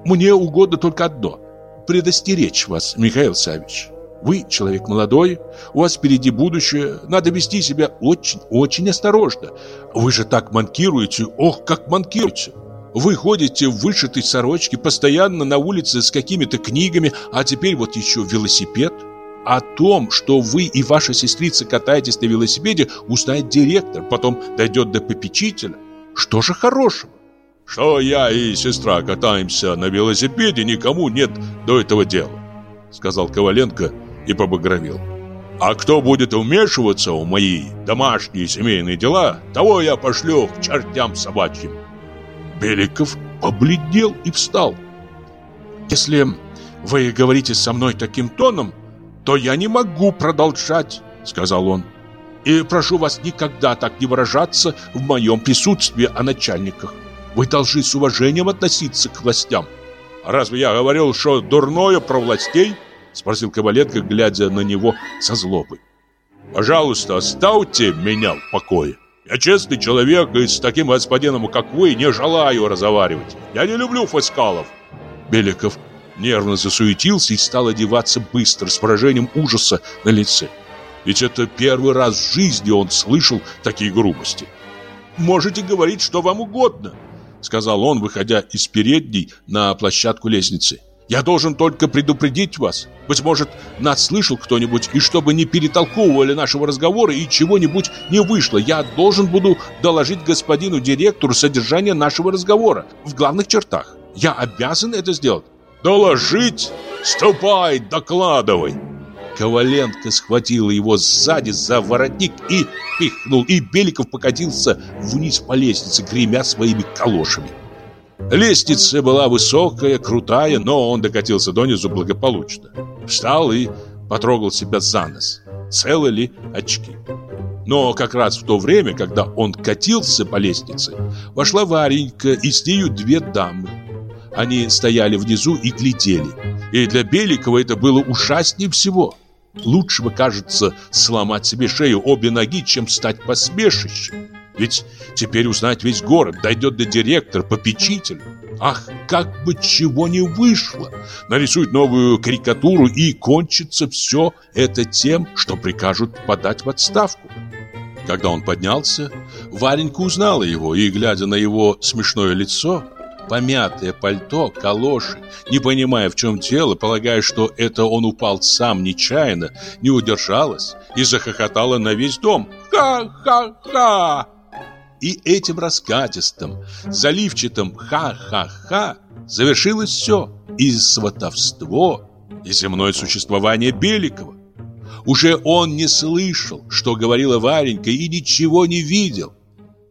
Мне угодно только одно – предостеречь вас, Михаил Савич. Вы человек молодой, у вас впереди будущее, надо вести себя очень-очень осторожно. Вы же так манкируете, ох, как манкируете. Вы ходите в вышитой сорочке, постоянно на улице с какими-то книгами, а теперь вот еще велосипед. О том, что вы и ваша сестрица катаетесь на велосипеде, узнает директор, потом дойдет до попечителя. Что же хорошего? Что я и сестра катаемся на велосипеде, никому нет до этого дела, сказал Коваленко и побагровел. А кто будет вмешиваться в мои домашние семейные дела, того я пошлю к чертям собачьим. Беликов побледнел и встал. «Если вы говорите со мной таким тоном, то я не могу продолжать», — сказал он. «И прошу вас никогда так не выражаться в моем присутствии о начальниках. Вы должны с уважением относиться к властям». «Разве я говорил, что дурное про властей?» — спросил Коваленко, глядя на него со злобой. «Пожалуйста, оставьте меня в покое». Я честный человек и с таким господином, как вы, не желаю разговаривать. Я не люблю фискалов. Беликов нервно засуетился и стал одеваться быстро, с выражением ужаса на лице. Ведь это первый раз в жизни он слышал такие грубости. «Можете говорить, что вам угодно», — сказал он, выходя из передней на площадку лестницы. Я должен только предупредить вас. Быть может, нас слышал кто-нибудь, и чтобы не перетолковывали нашего разговора и чего-нибудь не вышло, я должен буду доложить господину директору содержание нашего разговора в главных чертах. Я обязан это сделать. Доложить? Ступай, докладывай. Коваленко схватила его сзади за воротник и пихнул, и Беликов покатился вниз по лестнице, гремя своими калошами. Лестница была высокая, крутая, но он докатился донизу благополучно. Встал и потрогал себя за нос. Целы ли очки? Но как раз в то время, когда он катился по лестнице, вошла Варенька и с нею две дамы. Они стояли внизу и глядели. И для Беликова это было ужаснее всего. Лучше бы, кажется, сломать себе шею обе ноги, чем стать посмешищем. Ведь теперь узнать весь город, дойдет до директора, попечителя. Ах, как бы чего не вышло! Нарисуют новую карикатуру и кончится все это тем, что прикажут подать в отставку. Когда он поднялся, Варенька узнала его и, глядя на его смешное лицо, помятое пальто, калоши, не понимая, в чем дело, полагая, что это он упал сам нечаянно, не удержалась и захохотала на весь дом. «Ха-ха-ха!» И этим раскатистым, заливчатым «ха-ха-ха» завершилось все и сватовство, и земное существование Беликова. Уже он не слышал, что говорила Варенька, и ничего не видел.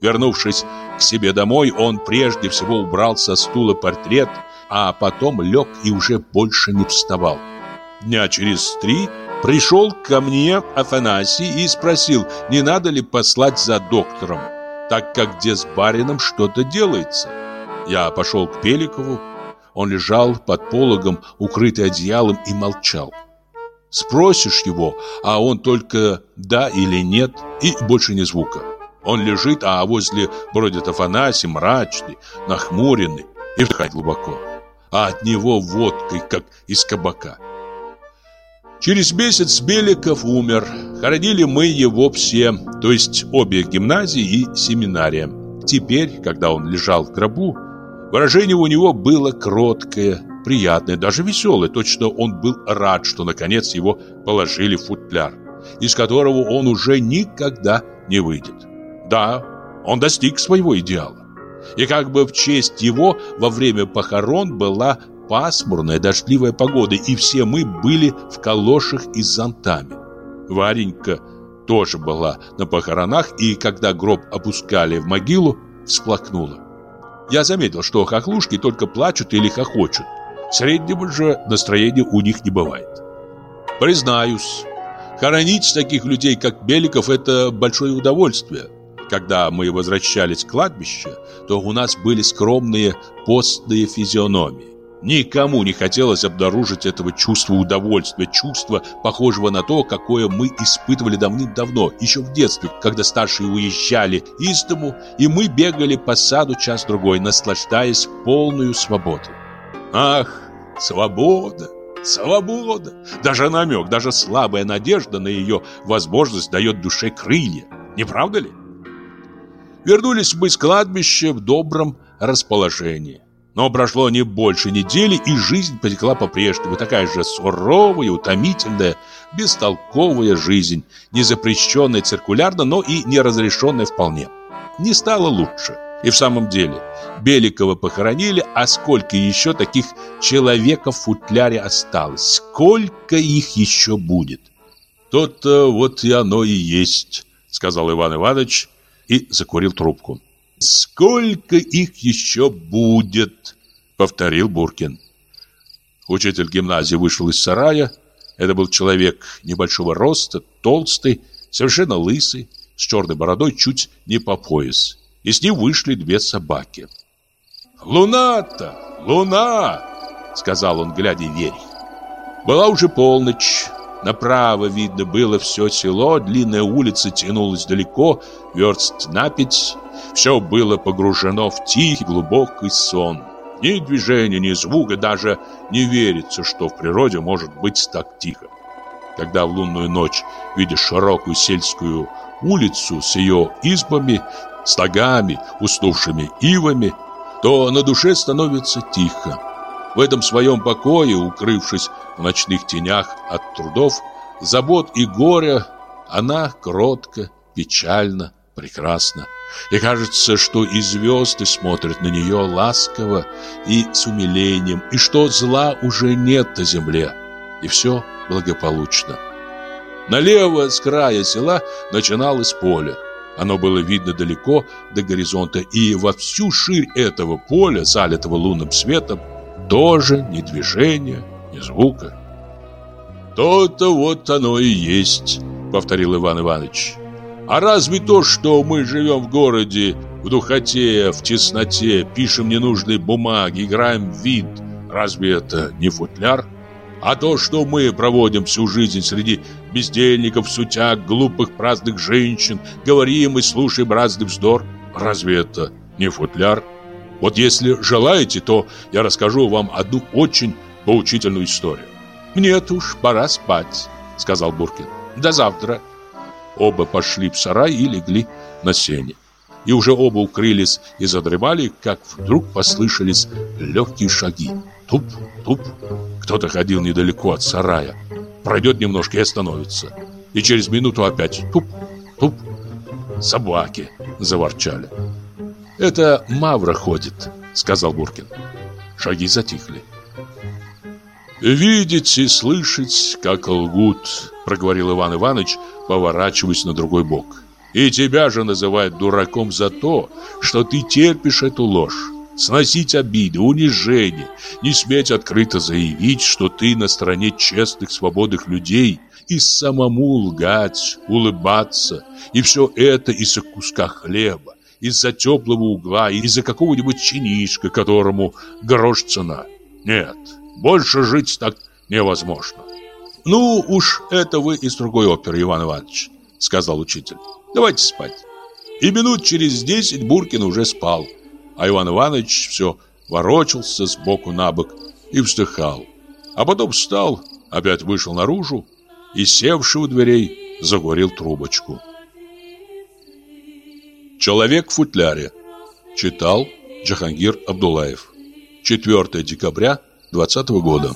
Вернувшись к себе домой, он прежде всего убрал со стула портрет, а потом лег и уже больше не вставал. Дня через три пришел ко мне Афанасий и спросил, не надо ли послать за доктором так как где с барином что-то делается. Я пошел к Пеликову. Он лежал под пологом, укрытый одеялом, и молчал. Спросишь его, а он только «да» или «нет» и больше ни звука. Он лежит, а возле бродит Афанасий, мрачный, нахмуренный и вдыхает глубоко. А от него водкой, как из кабака. Через месяц Беликов умер. Хоронили мы его все, то есть обе гимназии и семинария. Теперь, когда он лежал в гробу, выражение у него было кроткое, приятное, даже веселое. Точно он был рад, что наконец его положили в футляр. из которого он уже никогда не выйдет. Да, он достиг своего идеала. И как бы в честь его во время похорон была пасмурная дождливая погода, и все мы были в калошах и с зонтами. Варенька тоже была на похоронах, и когда гроб опускали в могилу, всплакнула. Я заметил, что хохлушки только плачут или хохочут. Среднего же настроения у них не бывает. Признаюсь, хоронить таких людей, как Беликов, это большое удовольствие. Когда мы возвращались к кладбищу, то у нас были скромные постные физиономии. Никому не хотелось обнаружить этого чувства удовольствия, чувства, похожего на то, какое мы испытывали давным-давно, еще в детстве, когда старшие уезжали из дому, и мы бегали по саду час-другой, наслаждаясь полную свободой. Ах, свобода! Свобода! Даже намек, даже слабая надежда на ее возможность дает душе крылья. Не правда ли? Вернулись мы с кладбища в добром расположении. Но прошло не больше недели, и жизнь потекла по-прежнему, такая же суровая, утомительная, бестолковая жизнь, не запрещенная циркулярно, но и не разрешенная вполне. Не стало лучше. И в самом деле, Беликова похоронили, а сколько еще таких человеков в футляре осталось? Сколько их еще будет? То-то вот и оно и есть, сказал Иван Иванович и закурил трубку. «Сколько их еще будет?» — повторил Буркин. Учитель гимназии вышел из сарая. Это был человек небольшого роста, толстый, совершенно лысый, с черной бородой чуть не по пояс. И с ним вышли две собаки. «Луна-то! Луна!» — сказал он, глядя вверх. Была уже полночь. Направо видно было все село, длинная улица тянулась далеко, верст на пять, все было погружено в тихий глубокий сон. Ни движения, ни звука, даже не верится, что в природе может быть так тихо. Когда в лунную ночь видишь широкую сельскую улицу с ее избами, стогами, уснувшими ивами, то на душе становится тихо. В этом своем покое, укрывшись в ночных тенях от трудов, забот и горя, она кротко, печально, прекрасна. И кажется, что и звезды смотрят на нее ласково и с умилением, и что зла уже нет на земле, и все благополучно. Налево с края села начиналось поле. Оно было видно далеко до горизонта, и во всю ширь этого поля, залитого лунным светом, тоже ни движения, ни звука. «То-то вот оно и есть», — повторил Иван Иванович. А разве то, что мы живем в городе, в духоте, в тесноте, пишем ненужные бумаги, играем в винт, разве это не футляр? А то, что мы проводим всю жизнь среди бездельников, сутяг, глупых праздных женщин, говорим и слушаем разный вздор, разве это не футляр? Вот если желаете, то я расскажу вам одну очень поучительную историю. «Нет уж, пора спать», — сказал Буркин. «До завтра». Оба пошли в сарай и легли на сене. И уже оба укрылись и задремали, как вдруг послышались легкие шаги. Туп, туп. Кто-то ходил недалеко от сарая. Пройдет немножко и остановится. И через минуту опять туп, туп. Собаки заворчали. «Это Мавра ходит», — сказал Буркин. Шаги затихли. «Видеть и слышать, как лгут», — проговорил Иван Иванович, поворачиваясь на другой бок. «И тебя же называют дураком за то, что ты терпишь эту ложь. Сносить обиды, унижение, не сметь открыто заявить, что ты на стороне честных, свободных людей, и самому лгать, улыбаться, и все это из-за куска хлеба, из-за теплого угла, из-за какого-нибудь чинишка, которому грош цена. Нет, больше жить так невозможно. Ну уж это вы из другой оперы, Иван Иванович, сказал учитель. Давайте спать. И минут через десять Буркин уже спал, а Иван Иванович все ворочался с боку на бок и вздыхал. А потом встал, опять вышел наружу и, севший у дверей, загорел трубочку. Человек в футляре. Читал Джахангир Абдулаев. 4 декабря 2020 года.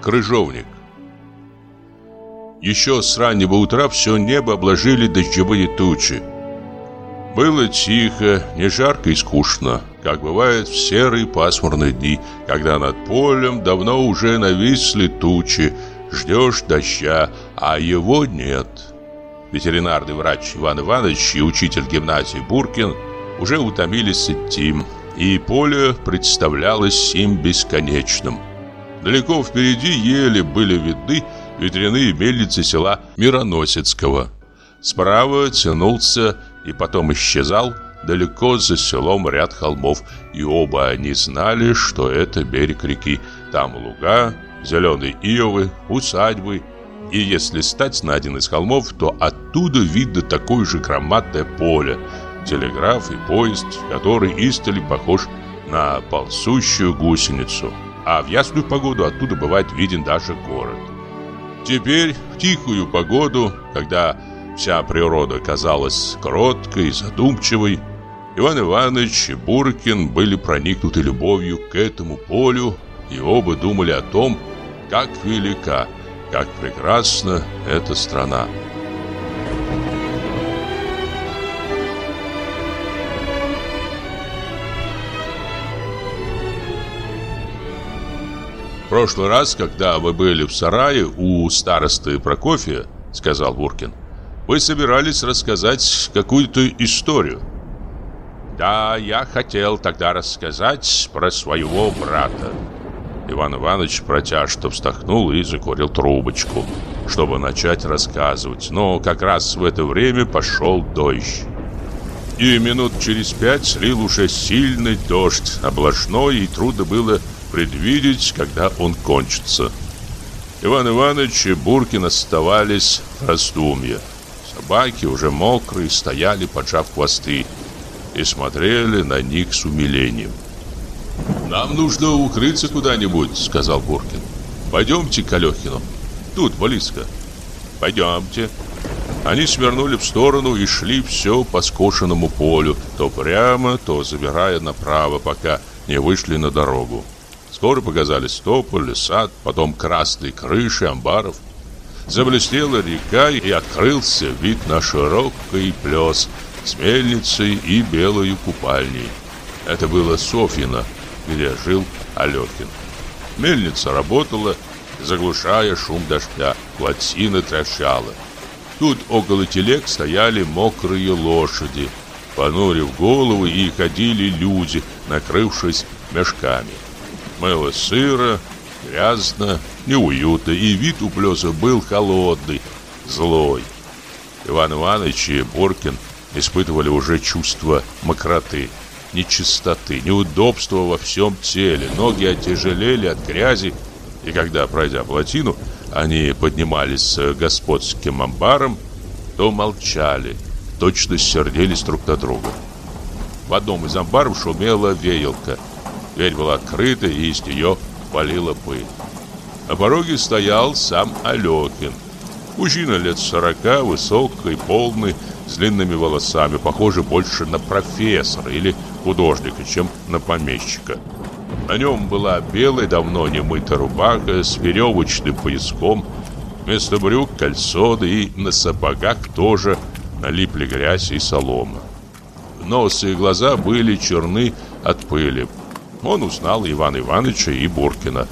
Крыжовник Еще с раннего утра все небо обложили дождевые тучи было тихо, не жарко и скучно, как бывает в серые пасмурные дни, когда над полем давно уже нависли тучи, ждешь дождя, а его нет. Ветеринарный врач Иван Иванович и учитель гимназии Буркин уже утомились идти, и поле представлялось им бесконечным. Далеко впереди еле были видны ветряные мельницы села Мироносецкого. Справа тянулся и потом исчезал далеко за селом ряд холмов, и оба они знали, что это берег реки. Там луга, зеленые ивы, усадьбы. И если стать на один из холмов, то оттуда видно такое же громадное поле, телеграф и поезд, который истали похож на ползущую гусеницу. А в ясную погоду оттуда бывает виден даже город. Теперь в тихую погоду, когда вся природа казалась кроткой задумчивой, Иван Иванович и Буркин были проникнуты любовью к этому полю и оба думали о том, как велика, как прекрасна эта страна. В прошлый раз, когда вы были в сарае у старосты Прокофия, сказал Буркин, вы собирались рассказать какую-то историю. Да, я хотел тогда рассказать про своего брата. Иван Иванович протяжно вздохнул и закурил трубочку, чтобы начать рассказывать. Но как раз в это время пошел дождь. И минут через пять слил уже сильный дождь, облажной, и трудно было предвидеть, когда он кончится. Иван Иванович и Буркин оставались в раздумье. Собаки, уже мокрые, стояли, поджав хвосты, и смотрели на них с умилением. «Нам нужно укрыться куда-нибудь», — сказал Буркин. «Пойдемте к Алехину. Тут, близко». «Пойдемте». Они свернули в сторону и шли все по скошенному полю, то прямо, то забирая направо, пока не вышли на дорогу. Скоро показались тополь, сад, потом красные крыши амбаров. Заблестела река и открылся вид на широкий плес с мельницей и белой купальней. Это было Софьино, где жил Алехин. Мельница работала, заглушая шум дождя, плотина трещала. Тут около телег стояли мокрые лошади, понурив головы, и ходили люди, накрывшись мешками. Было сыро, грязно, неуютно, и вид у плеса был холодный, злой. Иван Иванович и Боркин испытывали уже чувство мокроты нечистоты, неудобства во всем теле. Ноги оттяжелели от грязи, и когда, пройдя плотину, они поднимались с господским амбаром, то молчали, точно сердились друг на друга. В одном из амбаров шумела веялка. Дверь была открыта, и из нее валила пыль. На пороге стоял сам Алехин. Мужчина лет сорока, высокий, полный, с длинными волосами, похожий больше на профессора или художника, чем на помещика. На нем была белая, давно не мытая рубаха с веревочным пояском, вместо брюк кальсоны и на сапогах тоже налипли грязь и солома. Нос и глаза были черны от пыли. Он узнал Ивана Ивановича и Буркина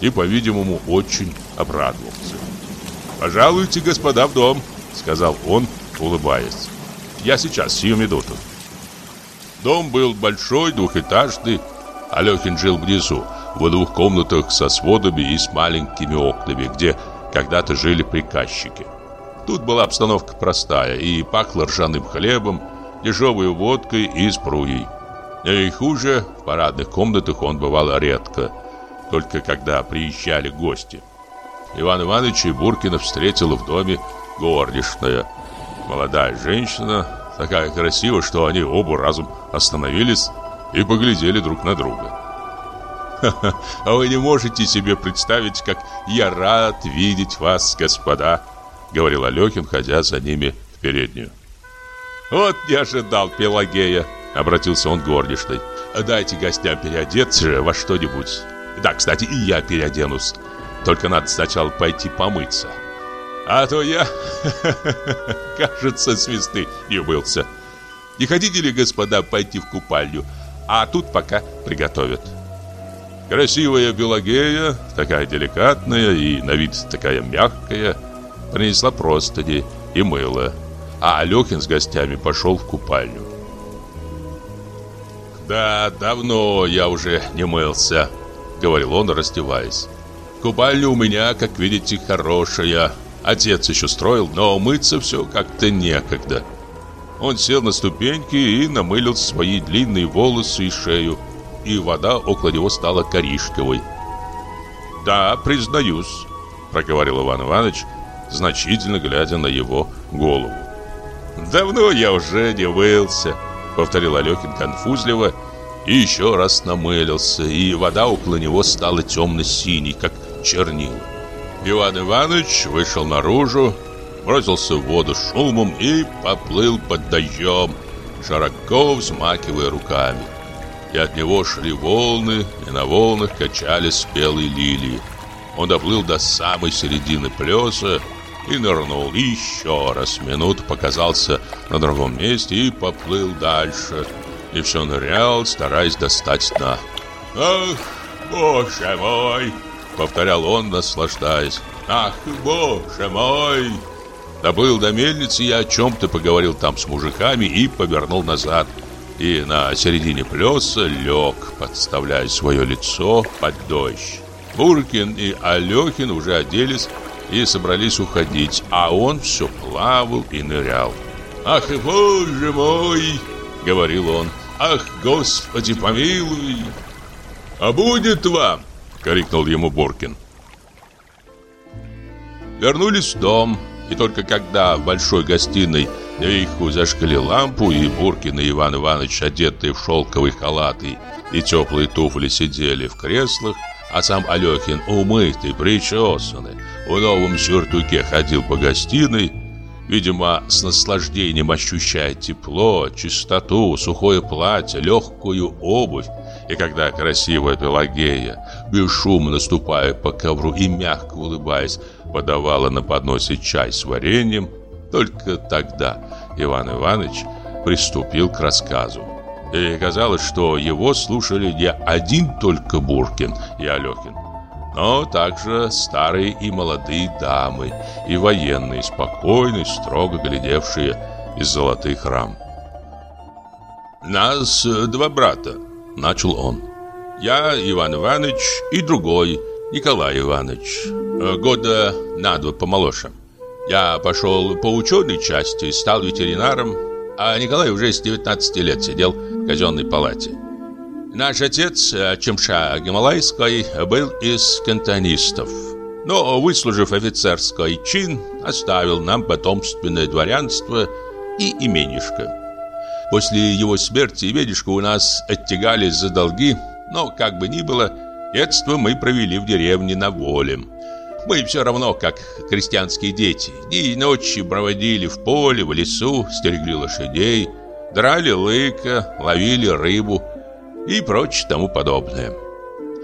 и, по-видимому, очень обрадовался. «Пожалуйте, господа, в дом», — сказал он, улыбаясь. «Я сейчас, сию минуту». Дом был большой, двухэтажный. Алехин жил внизу, в двух комнатах со сводами и с маленькими окнами, где когда-то жили приказчики. Тут была обстановка простая и пахло ржаным хлебом, дешевой водкой и спруей. И хуже, в парадных комнатах он бывал редко, только когда приезжали гости. Иван Иванович и Буркина встретила в доме горничная. Молодая женщина, такая красивая, что они оба разом остановились и поглядели друг на друга. «Ха-ха, а вы не можете себе представить, как я рад видеть вас, господа», говорил Алехин, ходя за ними в переднюю. «Вот не ожидал Пелагея», обратился он к горничной. «Дайте гостям переодеться во что-нибудь. Да, кстати, и я переоденусь. Только надо сначала пойти помыться. А то я, *laughs* кажется, свисты не убылся. Не хотите ли, господа, пойти в купальню? А тут пока приготовят. Красивая Белогея, такая деликатная и на вид такая мягкая, принесла простыни и мыло, а Алёхин с гостями пошел в купальню. «Да, давно я уже не мылся», — говорил он, раздеваясь. «Купальня у меня, как видите, хорошая. Отец еще строил, но мыться все как-то некогда». Он сел на ступеньки и намылил свои длинные волосы и шею и вода около него стала коричневой. «Да, признаюсь», — проговорил Иван Иванович, значительно глядя на его голову. «Давно я уже не вылся», — повторил Алёхин конфузливо и еще раз намылился, и вода около него стала темно-синей, как чернила. Иван Иванович вышел наружу, бросился в воду шумом и поплыл под дождем, широко взмакивая руками и от него шли волны, и на волнах качались спелые лилии. Он доплыл до самой середины плеса и нырнул еще раз. Минут показался на другом месте и поплыл дальше. И все нырял, стараясь достать дна. «Ах, боже мой!» — повторял он, наслаждаясь. «Ах, боже мой!» Доплыл до мельницы и о чем-то поговорил там с мужиками и повернул назад — и на середине плеса лег, подставляя свое лицо под дождь. Буркин и Алехин уже оделись и собрались уходить, а он все плавал и нырял. «Ах, боже мой!» — говорил он. «Ах, Господи, помилуй!» «А будет вам!» — крикнул ему Буркин. Вернулись в дом, и только когда в большой гостиной Наверху зажгли лампу, и Буркин и Иван Иванович, одетые в шелковые халаты и теплые туфли, сидели в креслах, а сам Алехин, умытый, причесанный, в новом сюртуке ходил по гостиной, видимо, с наслаждением ощущая тепло, чистоту, сухое платье, легкую обувь, и когда красивая Пелагея, бесшумно ступая по ковру и мягко улыбаясь, подавала на подносе чай с вареньем, только тогда Иван Иванович приступил к рассказу. И казалось, что его слушали не один только Буркин и Алехин, но также старые и молодые дамы, и военные, спокойные, строго глядевшие из золотых рам. «Нас два брата», — начал он. «Я, Иван Иванович, и другой, Николай Иванович, года на два помоложе. Я пошел по ученой части, стал ветеринаром, а Николай уже с 19 лет сидел в казенной палате. Наш отец, Чемша Гималайской, был из кантонистов, но, выслужив офицерский чин, оставил нам потомственное дворянство и именишко. После его смерти именишко у нас оттягали за долги, но, как бы ни было, детство мы провели в деревне на воле. Мы все равно, как крестьянские дети, дни и ночи проводили в поле, в лесу, стерегли лошадей, драли лыка, ловили рыбу и прочее тому подобное.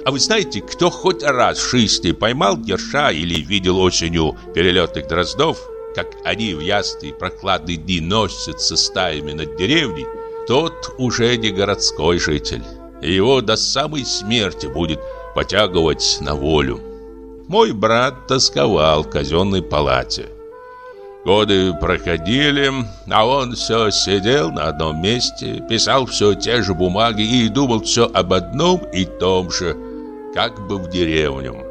А вы знаете, кто хоть раз в жизни поймал ерша или видел осенью перелетных дроздов, как они в ясные прохладные дни носятся стаями над деревней, тот уже не городской житель. И его до самой смерти будет потягивать на волю мой брат тосковал в казенной палате. Годы проходили, а он все сидел на одном месте, писал все те же бумаги и думал все об одном и том же, как бы в деревню.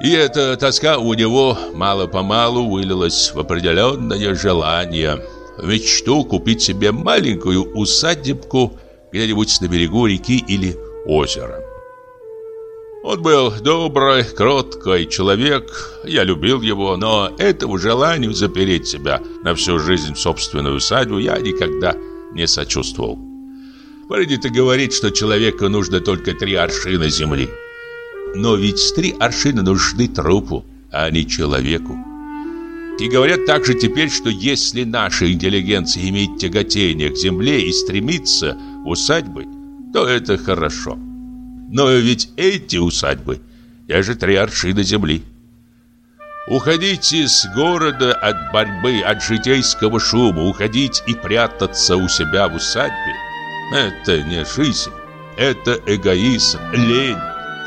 И эта тоска у него мало-помалу вылилась в определенное желание, в мечту купить себе маленькую усадебку где-нибудь на берегу реки или озера. Он был добрый, кроткий человек, я любил его, но этому желанию запереть себя на всю жизнь в собственную усадьбу я никогда не сочувствовал. Принято говорить, что человеку нужно только три аршина земли. Но ведь три аршина нужны трупу, а не человеку. И говорят также теперь, что если наша интеллигенция имеет тяготение к земле и стремится усадьбы, то это хорошо. Но ведь эти усадьбы Я же три аршина земли. Уходить из города от борьбы, от житейского шума, уходить и прятаться у себя в усадьбе – это не жизнь, это эгоизм, лень,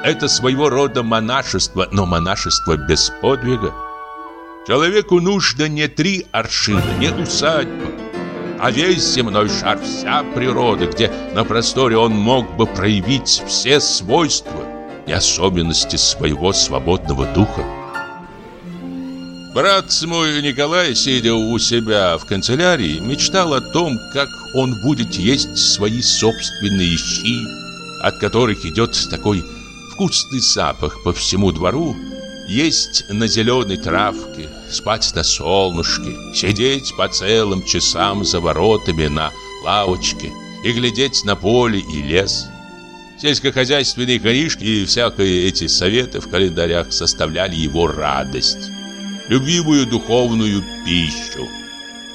это своего рода монашество, но монашество без подвига. Человеку нужно не три аршина, не усадьба, а весь земной шар, вся природа, где на просторе он мог бы проявить все свойства и особенности своего свободного духа. Брат мой Николай, сидя у себя в канцелярии, мечтал о том, как он будет есть свои собственные щи, от которых идет такой вкусный запах по всему двору, есть на зеленой травке, спать на солнышке, сидеть по целым часам за воротами на лавочке и глядеть на поле и лес. Сельскохозяйственные книжки и всякие эти советы в календарях составляли его радость любимую духовную пищу.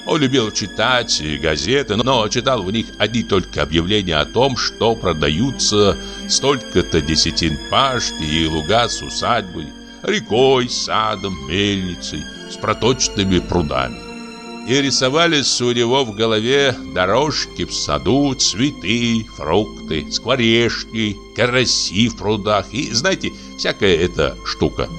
Он любил читать газеты, но читал в них одни только объявления о том, что продаются столько-то десятин пашни и луга с усадьбой, рекой, садом, мельницей, с проточными прудами. И рисовались у него в голове дорожки в саду, цветы, фрукты, скворечки, караси в прудах и, знаете, всякая эта штука –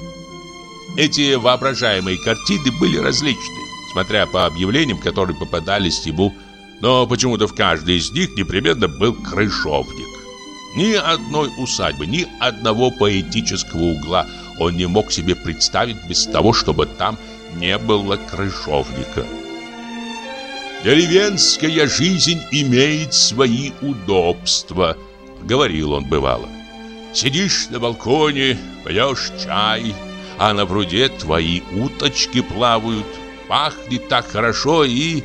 эти воображаемые картины были различны, смотря по объявлениям, которые попадались ему, но почему-то в каждой из них непременно был крышовник. Ни одной усадьбы, ни одного поэтического угла он не мог себе представить без того, чтобы там не было крышовника. «Деревенская жизнь имеет свои удобства», — говорил он бывало. «Сидишь на балконе, пьешь чай, а на пруде твои уточки плавают. Пахнет так хорошо и...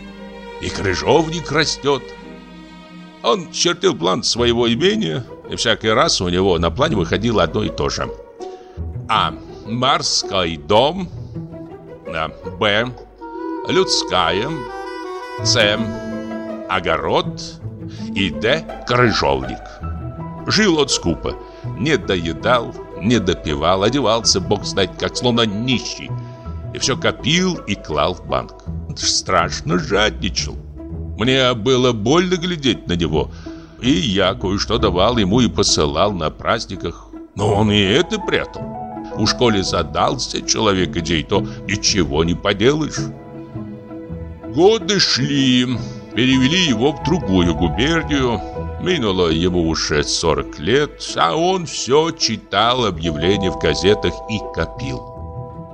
и крыжовник растет. Он чертил план своего имения, и всякий раз у него на плане выходило одно и то же. А. Морской дом. Б. Людская. С. Огород. И Д. Крыжовник. Жил он скупо, не доедал, не допивал, одевался, бог знает как, словно нищий. И все копил и клал в банк. Страшно жадничал. Мне было больно глядеть на него. И я кое-что давал ему и посылал на праздниках. Но он и это прятал. У школе задался человек идей, то ничего не поделаешь. Годы шли, перевели его в другую губернию, Минуло ему уже 40 лет, а он все читал объявления в газетах и копил.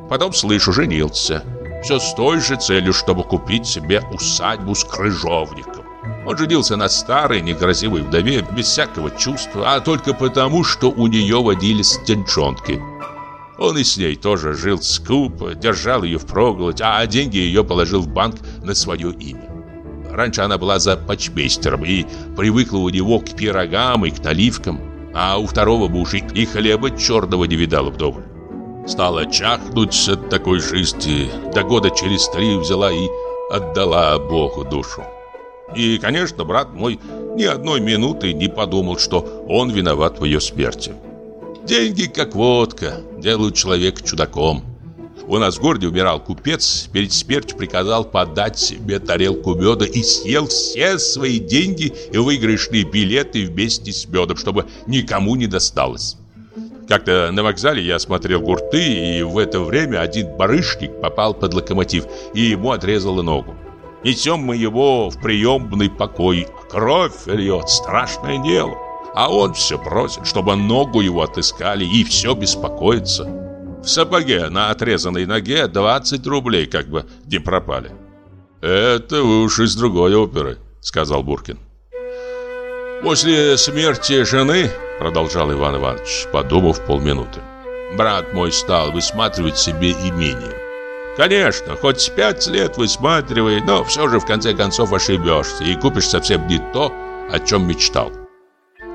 Потом, слышу, женился. Все с той же целью, чтобы купить себе усадьбу с крыжовником. Он женился на старой, некрасивой вдове, без всякого чувства, а только потому, что у нее водились деньжонки. Он и с ней тоже жил скупо, держал ее впроголодь, а деньги ее положил в банк на свое имя. Раньше она была за почмейстером и привыкла у него к пирогам и к наливкам, а у второго мужа и хлеба черного не видала вдоволь. Стала чахнуть от такой жизни, до года через три взяла и отдала Богу душу. И, конечно, брат мой ни одной минуты не подумал, что он виноват в ее смерти. Деньги, как водка, делают человека чудаком. У нас в городе умирал купец, перед смертью приказал подать себе тарелку меда и съел все свои деньги и выигрышные билеты вместе с медом, чтобы никому не досталось. Как-то на вокзале я смотрел гурты, и в это время один барышник попал под локомотив, и ему отрезало ногу. Несем мы его в приемный покой. Кровь льет, страшное дело. А он все просит, чтобы ногу его отыскали, и все беспокоится. В сапоге на отрезанной ноге 20 рублей как бы не пропали. Это уж из другой оперы, сказал Буркин. После смерти жены, продолжал Иван Иванович, подумав полминуты, брат мой стал высматривать себе имение. Конечно, хоть пять лет высматривай, но все же в конце концов ошибешься и купишь совсем не то, о чем мечтал.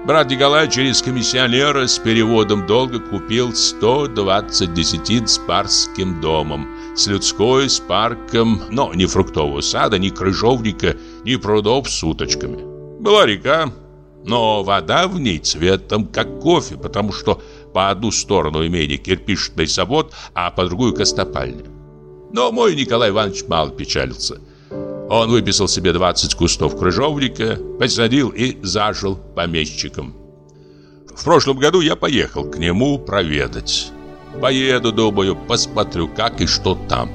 Брат Николай через комиссионера с переводом долга купил 120 десятин с парским домом, с людской, с парком, но ни фруктового сада, ни крыжовника, ни прудов с уточками. Была река, но вода в ней цветом как кофе, потому что по одну сторону имения кирпичный завод, а по другую костопальня. Но мой Николай Иванович мало печалился. Он выписал себе 20 кустов крыжовника, посадил и зажил помещиком. В прошлом году я поехал к нему проведать. Поеду, думаю, посмотрю, как и что там.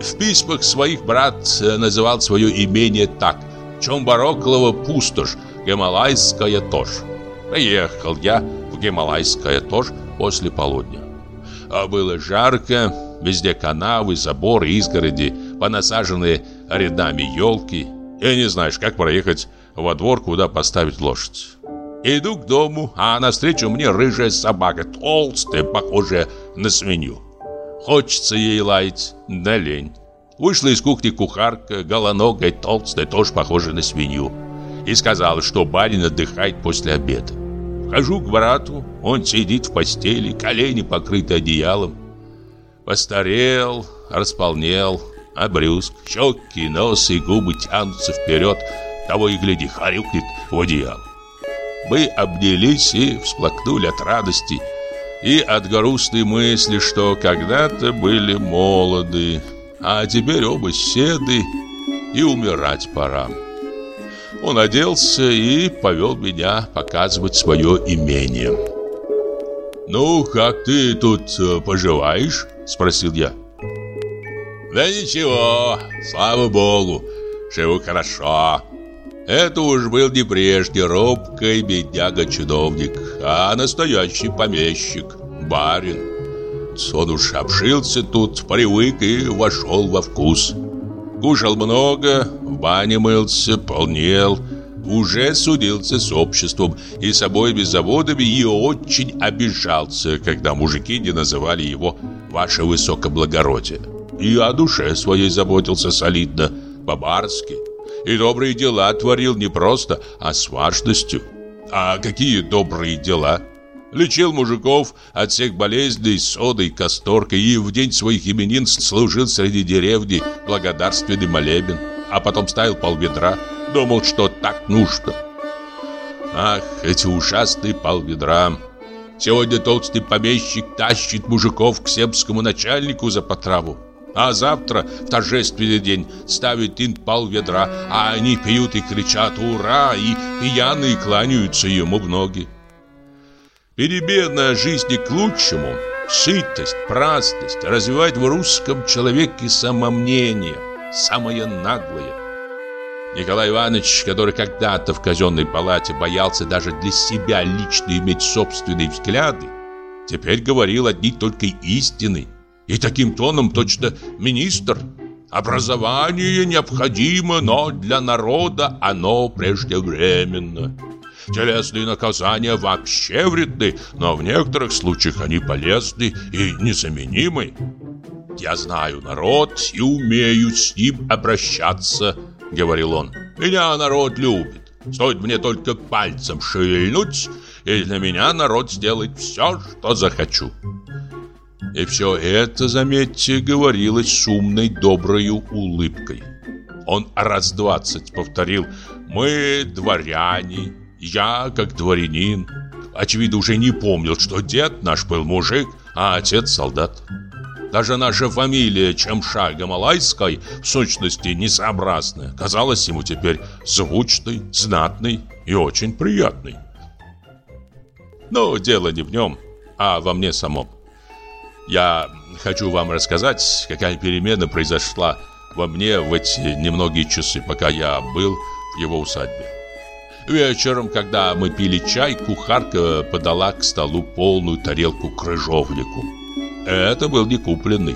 В письмах своих брат э, называл свое имение так Чомбароклова пустошь, Гималайская тожь. Приехал я в Гималайская тожь после полудня. А было жарко, везде канавы, заборы, изгороди, понасаженные рядами елки. И не знаешь, как проехать во двор, куда поставить лошадь. Иду к дому, а навстречу мне рыжая собака, толстая, похожая на свинью. Хочется ей лаять, да лень. Вышла из кухни кухарка, голоногая, толстая, тоже похожая на свинью. И сказала, что барин отдыхает после обеда. Вхожу к брату, он сидит в постели, колени покрыты одеялом. Постарел, располнел, обрюзг, щеки, нос и губы тянутся вперед, того и гляди, хрюкнет в одеяло. Мы обнялись и всплакнули от радости и от грустной мысли, что когда-то были молоды, а теперь оба седы и умирать пора. Он оделся и повел меня показывать свое имение. «Ну, как ты тут э, поживаешь?» – спросил я. «Да ничего, слава богу, живу хорошо», это уж был не прежде робкий бедняга-чиновник, а настоящий помещик, барин. Он уж обшился тут, привык и вошел во вкус. Кушал много, в бане мылся, полнел, уже судился с обществом и собой без заводами и очень обижался, когда мужики не называли его «Ваше Высокоблагородие». И о душе своей заботился солидно, по-барски и добрые дела творил не просто, а с важностью. А какие добрые дела? Лечил мужиков от всех болезней содой, касторкой и в день своих именин служил среди деревни благодарственный молебен, а потом ставил полведра, думал, что так нужно. Ах, эти ужасные полведра! Сегодня толстый помещик тащит мужиков к семскому начальнику за потраву. А завтра, в торжественный день, ставят им пол ведра, а они пьют и кричат «Ура!» и пьяные кланяются ему в ноги. Перебедная жизни к лучшему, сытость, праздность развивает в русском человеке самомнение, самое наглое. Николай Иванович, который когда-то в казенной палате боялся даже для себя лично иметь собственные взгляды, теперь говорил одни только истины – и таким тоном точно министр. Образование необходимо, но для народа оно преждевременно. Телесные наказания вообще вредны, но в некоторых случаях они полезны и незаменимы. Я знаю народ и умею с ним обращаться, говорил он. Меня народ любит. Стоит мне только пальцем шевельнуть, и для меня народ сделает все, что захочу. И все это, заметьте, говорилось шумной, доброю улыбкой. Он раз двадцать повторил «Мы дворяне, я как дворянин». Очевидно, уже не помнил, что дед наш был мужик, а отец солдат. Даже наша фамилия Чемша Гамалайской в сущности несообразная, казалась ему теперь звучной, знатной и очень приятной. Но дело не в нем, а во мне самом. Я хочу вам рассказать, какая перемена произошла во мне в эти немногие часы, пока я был в его усадьбе. Вечером, когда мы пили чай, кухарка подала к столу полную тарелку крыжовнику. Это был не купленный,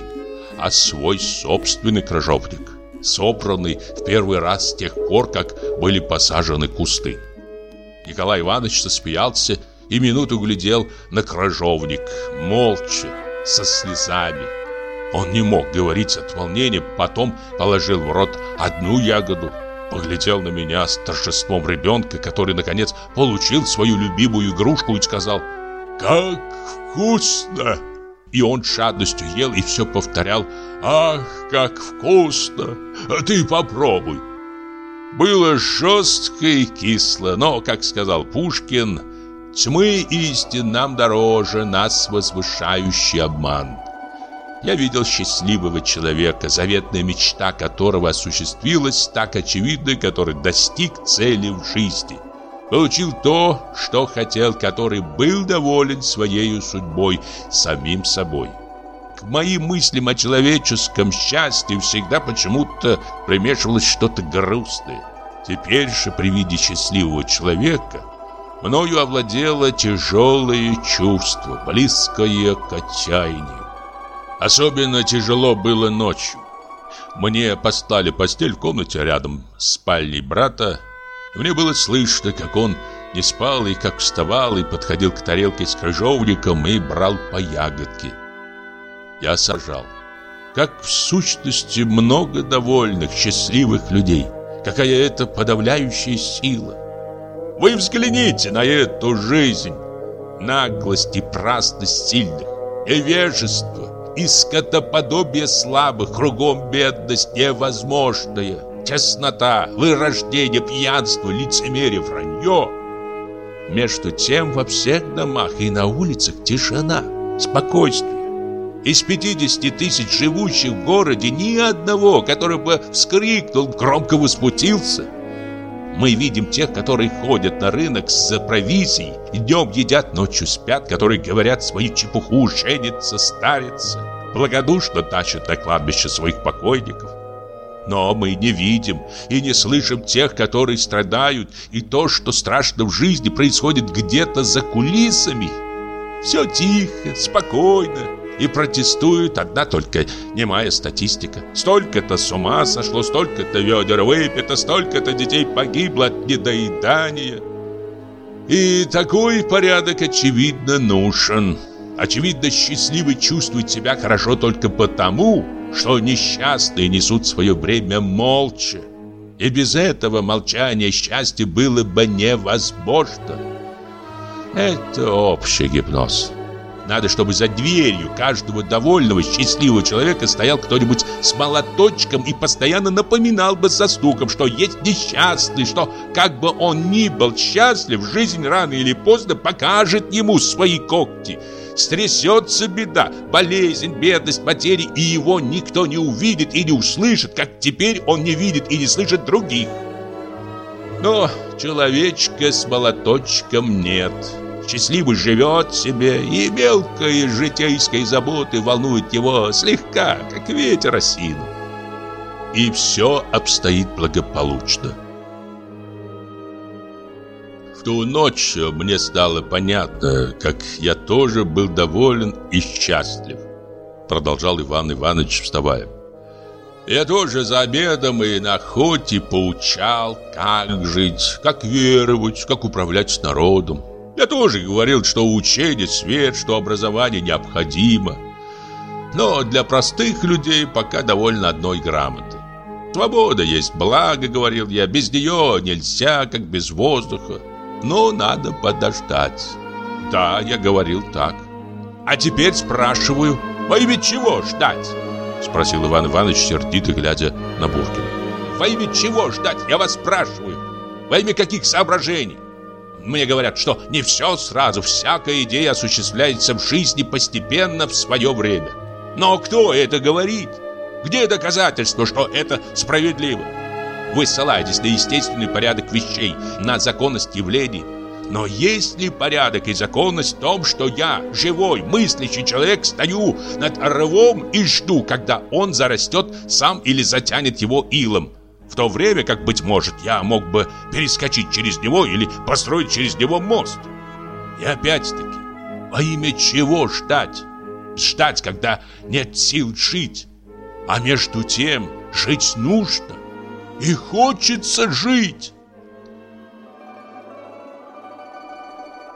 а свой собственный крыжовник, собранный в первый раз с тех пор, как были посажены кусты. Николай Иванович засмеялся и минуту глядел на крыжовник, молча, со слезами. Он не мог говорить от волнения, потом положил в рот одну ягоду, поглядел на меня с торжеством ребенка, который, наконец, получил свою любимую игрушку и сказал «Как вкусно!» И он жадностью ел и все повторял «Ах, как вкусно! А ты попробуй!» Было жестко и кисло, но, как сказал Пушкин, Тьмы истин нам дороже, нас возвышающий обман. Я видел счастливого человека, заветная мечта которого осуществилась, так очевидно, который достиг цели в жизни. Получил то, что хотел, который был доволен своей судьбой, самим собой. К моим мыслям о человеческом счастье всегда почему-то примешивалось что-то грустное. Теперь же при виде счастливого человека мною овладело тяжелое чувство, близкое к отчаянию. Особенно тяжело было ночью. Мне поставили постель в комнате рядом с спальней брата. Мне было слышно, как он не спал и как вставал и подходил к тарелке с крыжовником и брал по ягодке. Я сажал. Как в сущности много довольных, счастливых людей. Какая это подавляющая сила. Вы взгляните на эту жизнь. Наглость и праздность сильных, невежество, и скотоподобие слабых, кругом бедность невозможная, теснота, вырождение, пьянство, лицемерие, вранье. Между тем во всех домах и на улицах тишина, спокойствие. Из 50 тысяч живущих в городе ни одного, который бы вскрикнул, громко возмутился. Мы видим тех, которые ходят на рынок с провизией, днем едят, ночью спят, которые говорят свою чепуху, женятся, старятся, благодушно тащат на кладбище своих покойников. Но мы не видим и не слышим тех, которые страдают, и то, что страшно в жизни, происходит где-то за кулисами. Все тихо, спокойно, и протестует одна только немая статистика. Столько-то с ума сошло, столько-то ведер выпито, столько-то детей погибло от недоедания. И такой порядок, очевидно, нужен. Очевидно, счастливый чувствует себя хорошо только потому, что несчастные несут свое бремя молча. И без этого молчания счастье было бы невозможно. Это общий гипноз. Надо, чтобы за дверью каждого довольного, счастливого человека стоял кто-нибудь с молоточком и постоянно напоминал бы со стуком, что есть несчастный, что, как бы он ни был счастлив, жизнь рано или поздно покажет ему свои когти. Стрясется беда, болезнь, бедность, потери, и его никто не увидит и не услышит, как теперь он не видит и не слышит других. Но человечка с молоточком нет. Счастливый живет себе, и мелкие житейские заботы волнуют его слегка, как ветер осину. И все обстоит благополучно. В ту ночь мне стало понятно, как я тоже был доволен и счастлив, продолжал Иван Иванович, вставая. Я тоже за обедом и на охоте поучал, как жить, как веровать, как управлять народом. Я тоже говорил, что учение свет, что образование необходимо. Но для простых людей пока довольно одной грамоты. Свобода есть благо, говорил я, без нее нельзя, как без воздуха. Но надо подождать. Да, я говорил так. А теперь спрашиваю, во имя чего ждать? Спросил Иван Иванович, сердито глядя на Буркина. Во имя чего ждать, я вас спрашиваю? Во имя каких соображений? Мне говорят, что не все сразу, всякая идея осуществляется в жизни постепенно в свое время. Но кто это говорит? Где доказательство, что это справедливо? Вы ссылаетесь на естественный порядок вещей, на законность явлений. Но есть ли порядок и законность в том, что я, живой, мыслящий человек, стою над рвом и жду, когда он зарастет сам или затянет его илом? В то время, как, быть может, я мог бы перескочить через него или построить через него мост. И опять-таки, во имя чего ждать? Ждать, когда нет сил жить. А между тем жить нужно. И хочется жить.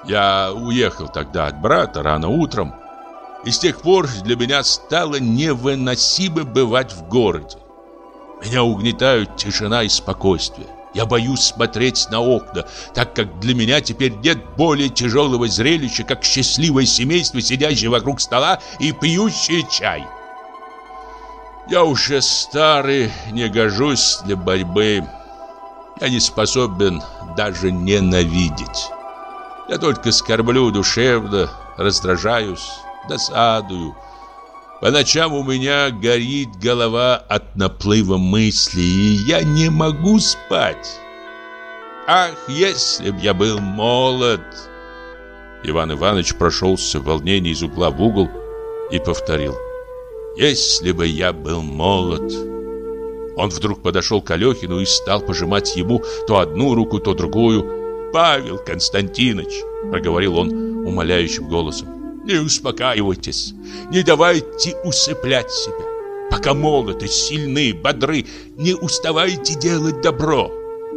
Я уехал тогда от брата рано утром. И с тех пор для меня стало невыносимо бывать в городе. Меня угнетают тишина и спокойствие. Я боюсь смотреть на окна, так как для меня теперь нет более тяжелого зрелища, как счастливое семейство, сидящее вокруг стола и пьющее чай. Я уже старый, не гожусь для борьбы. Я не способен даже ненавидеть. Я только скорблю душевно, раздражаюсь, досадую. По ночам у меня горит голова от наплыва мыслей, и я не могу спать. Ах, если б я был молод!» Иван Иванович прошелся в волнении из угла в угол и повторил. «Если бы я был молод!» Он вдруг подошел к Алехину и стал пожимать ему то одну руку, то другую. «Павел Константинович!» – проговорил он умоляющим голосом. «Не успокаивайтесь, не давайте усыплять себя. Пока молоды, сильны, бодры, не уставайте делать добро.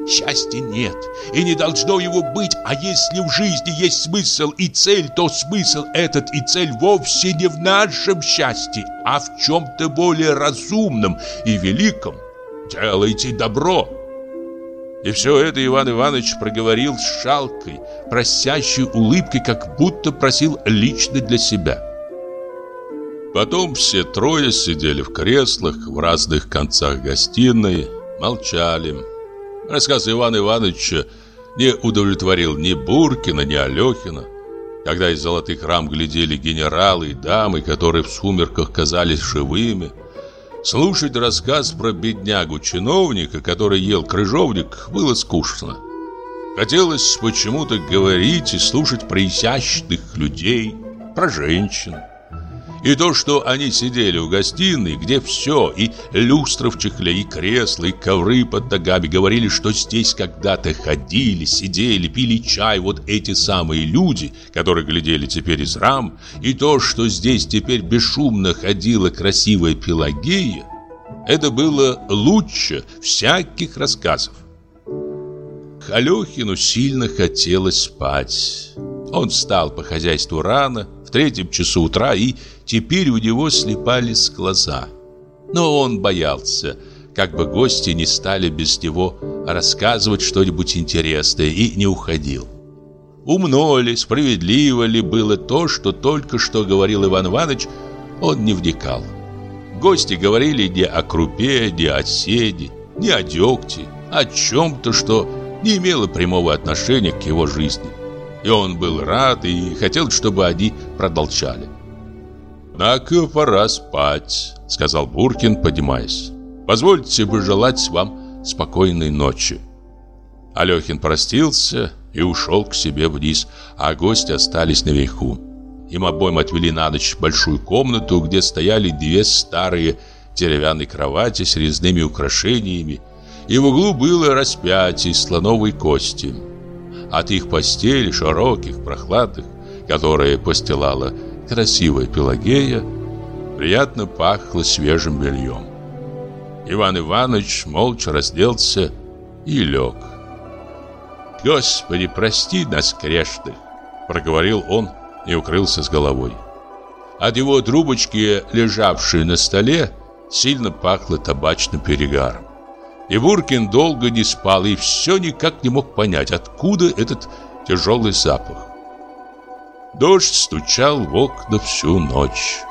Счастья нет и не должно его быть, а если в жизни есть смысл и цель, то смысл этот и цель вовсе не в нашем счастье, а в чем-то более разумном и великом. Делайте добро. И все это Иван Иванович проговорил с шалкой, просящей улыбкой, как будто просил лично для себя. Потом все трое сидели в креслах в разных концах гостиной, молчали, Рассказ Ивана Ивановича не удовлетворил ни Буркина, ни Алехина. Когда из золотых рам глядели генералы и дамы, которые в сумерках казались живыми, слушать рассказ про беднягу-чиновника, который ел крыжовник, было скучно. Хотелось почему-то говорить и слушать про изящных людей, про женщин. И то, что они сидели в гостиной, где все, и люстра в чехле, и кресла, и ковры под ногами, говорили, что здесь когда-то ходили, сидели, пили чай вот эти самые люди, которые глядели теперь из рам, и то, что здесь теперь бесшумно ходила красивая Пелагея, это было лучше всяких рассказов. Алехину сильно хотелось спать. Он встал по хозяйству рано, в третьем часу утра, и теперь у него слепались глаза. Но он боялся, как бы гости не стали без него рассказывать что-нибудь интересное, и не уходил. Умно ли, справедливо ли было то, что только что говорил Иван Иванович, он не вникал. Гости говорили не о крупе, не о седе, не о дегте, а о чем-то, что не имело прямого отношения к его жизни. И он был рад и хотел, чтобы они продолжали. «Однако пора спать», — сказал Буркин, поднимаясь. «Позвольте пожелать вам спокойной ночи». Алехин простился и ушел к себе вниз, а гости остались наверху. Им обоим отвели на ночь большую комнату, где стояли две старые деревянные кровати с резными украшениями, и в углу было распятие из слоновой кости. От их постели, широких, прохладных, которые постилала красивая Пелагея, приятно пахло свежим бельем. Иван Иванович молча разделся и лег. «Господи, прости нас, грешных!» — проговорил он и укрылся с головой. От его трубочки, лежавшей на столе, сильно пахло табачным перегаром. И Буркин долго не спал и все никак не мог понять, откуда этот тяжелый запах. Дождь стучал в окна всю ночь.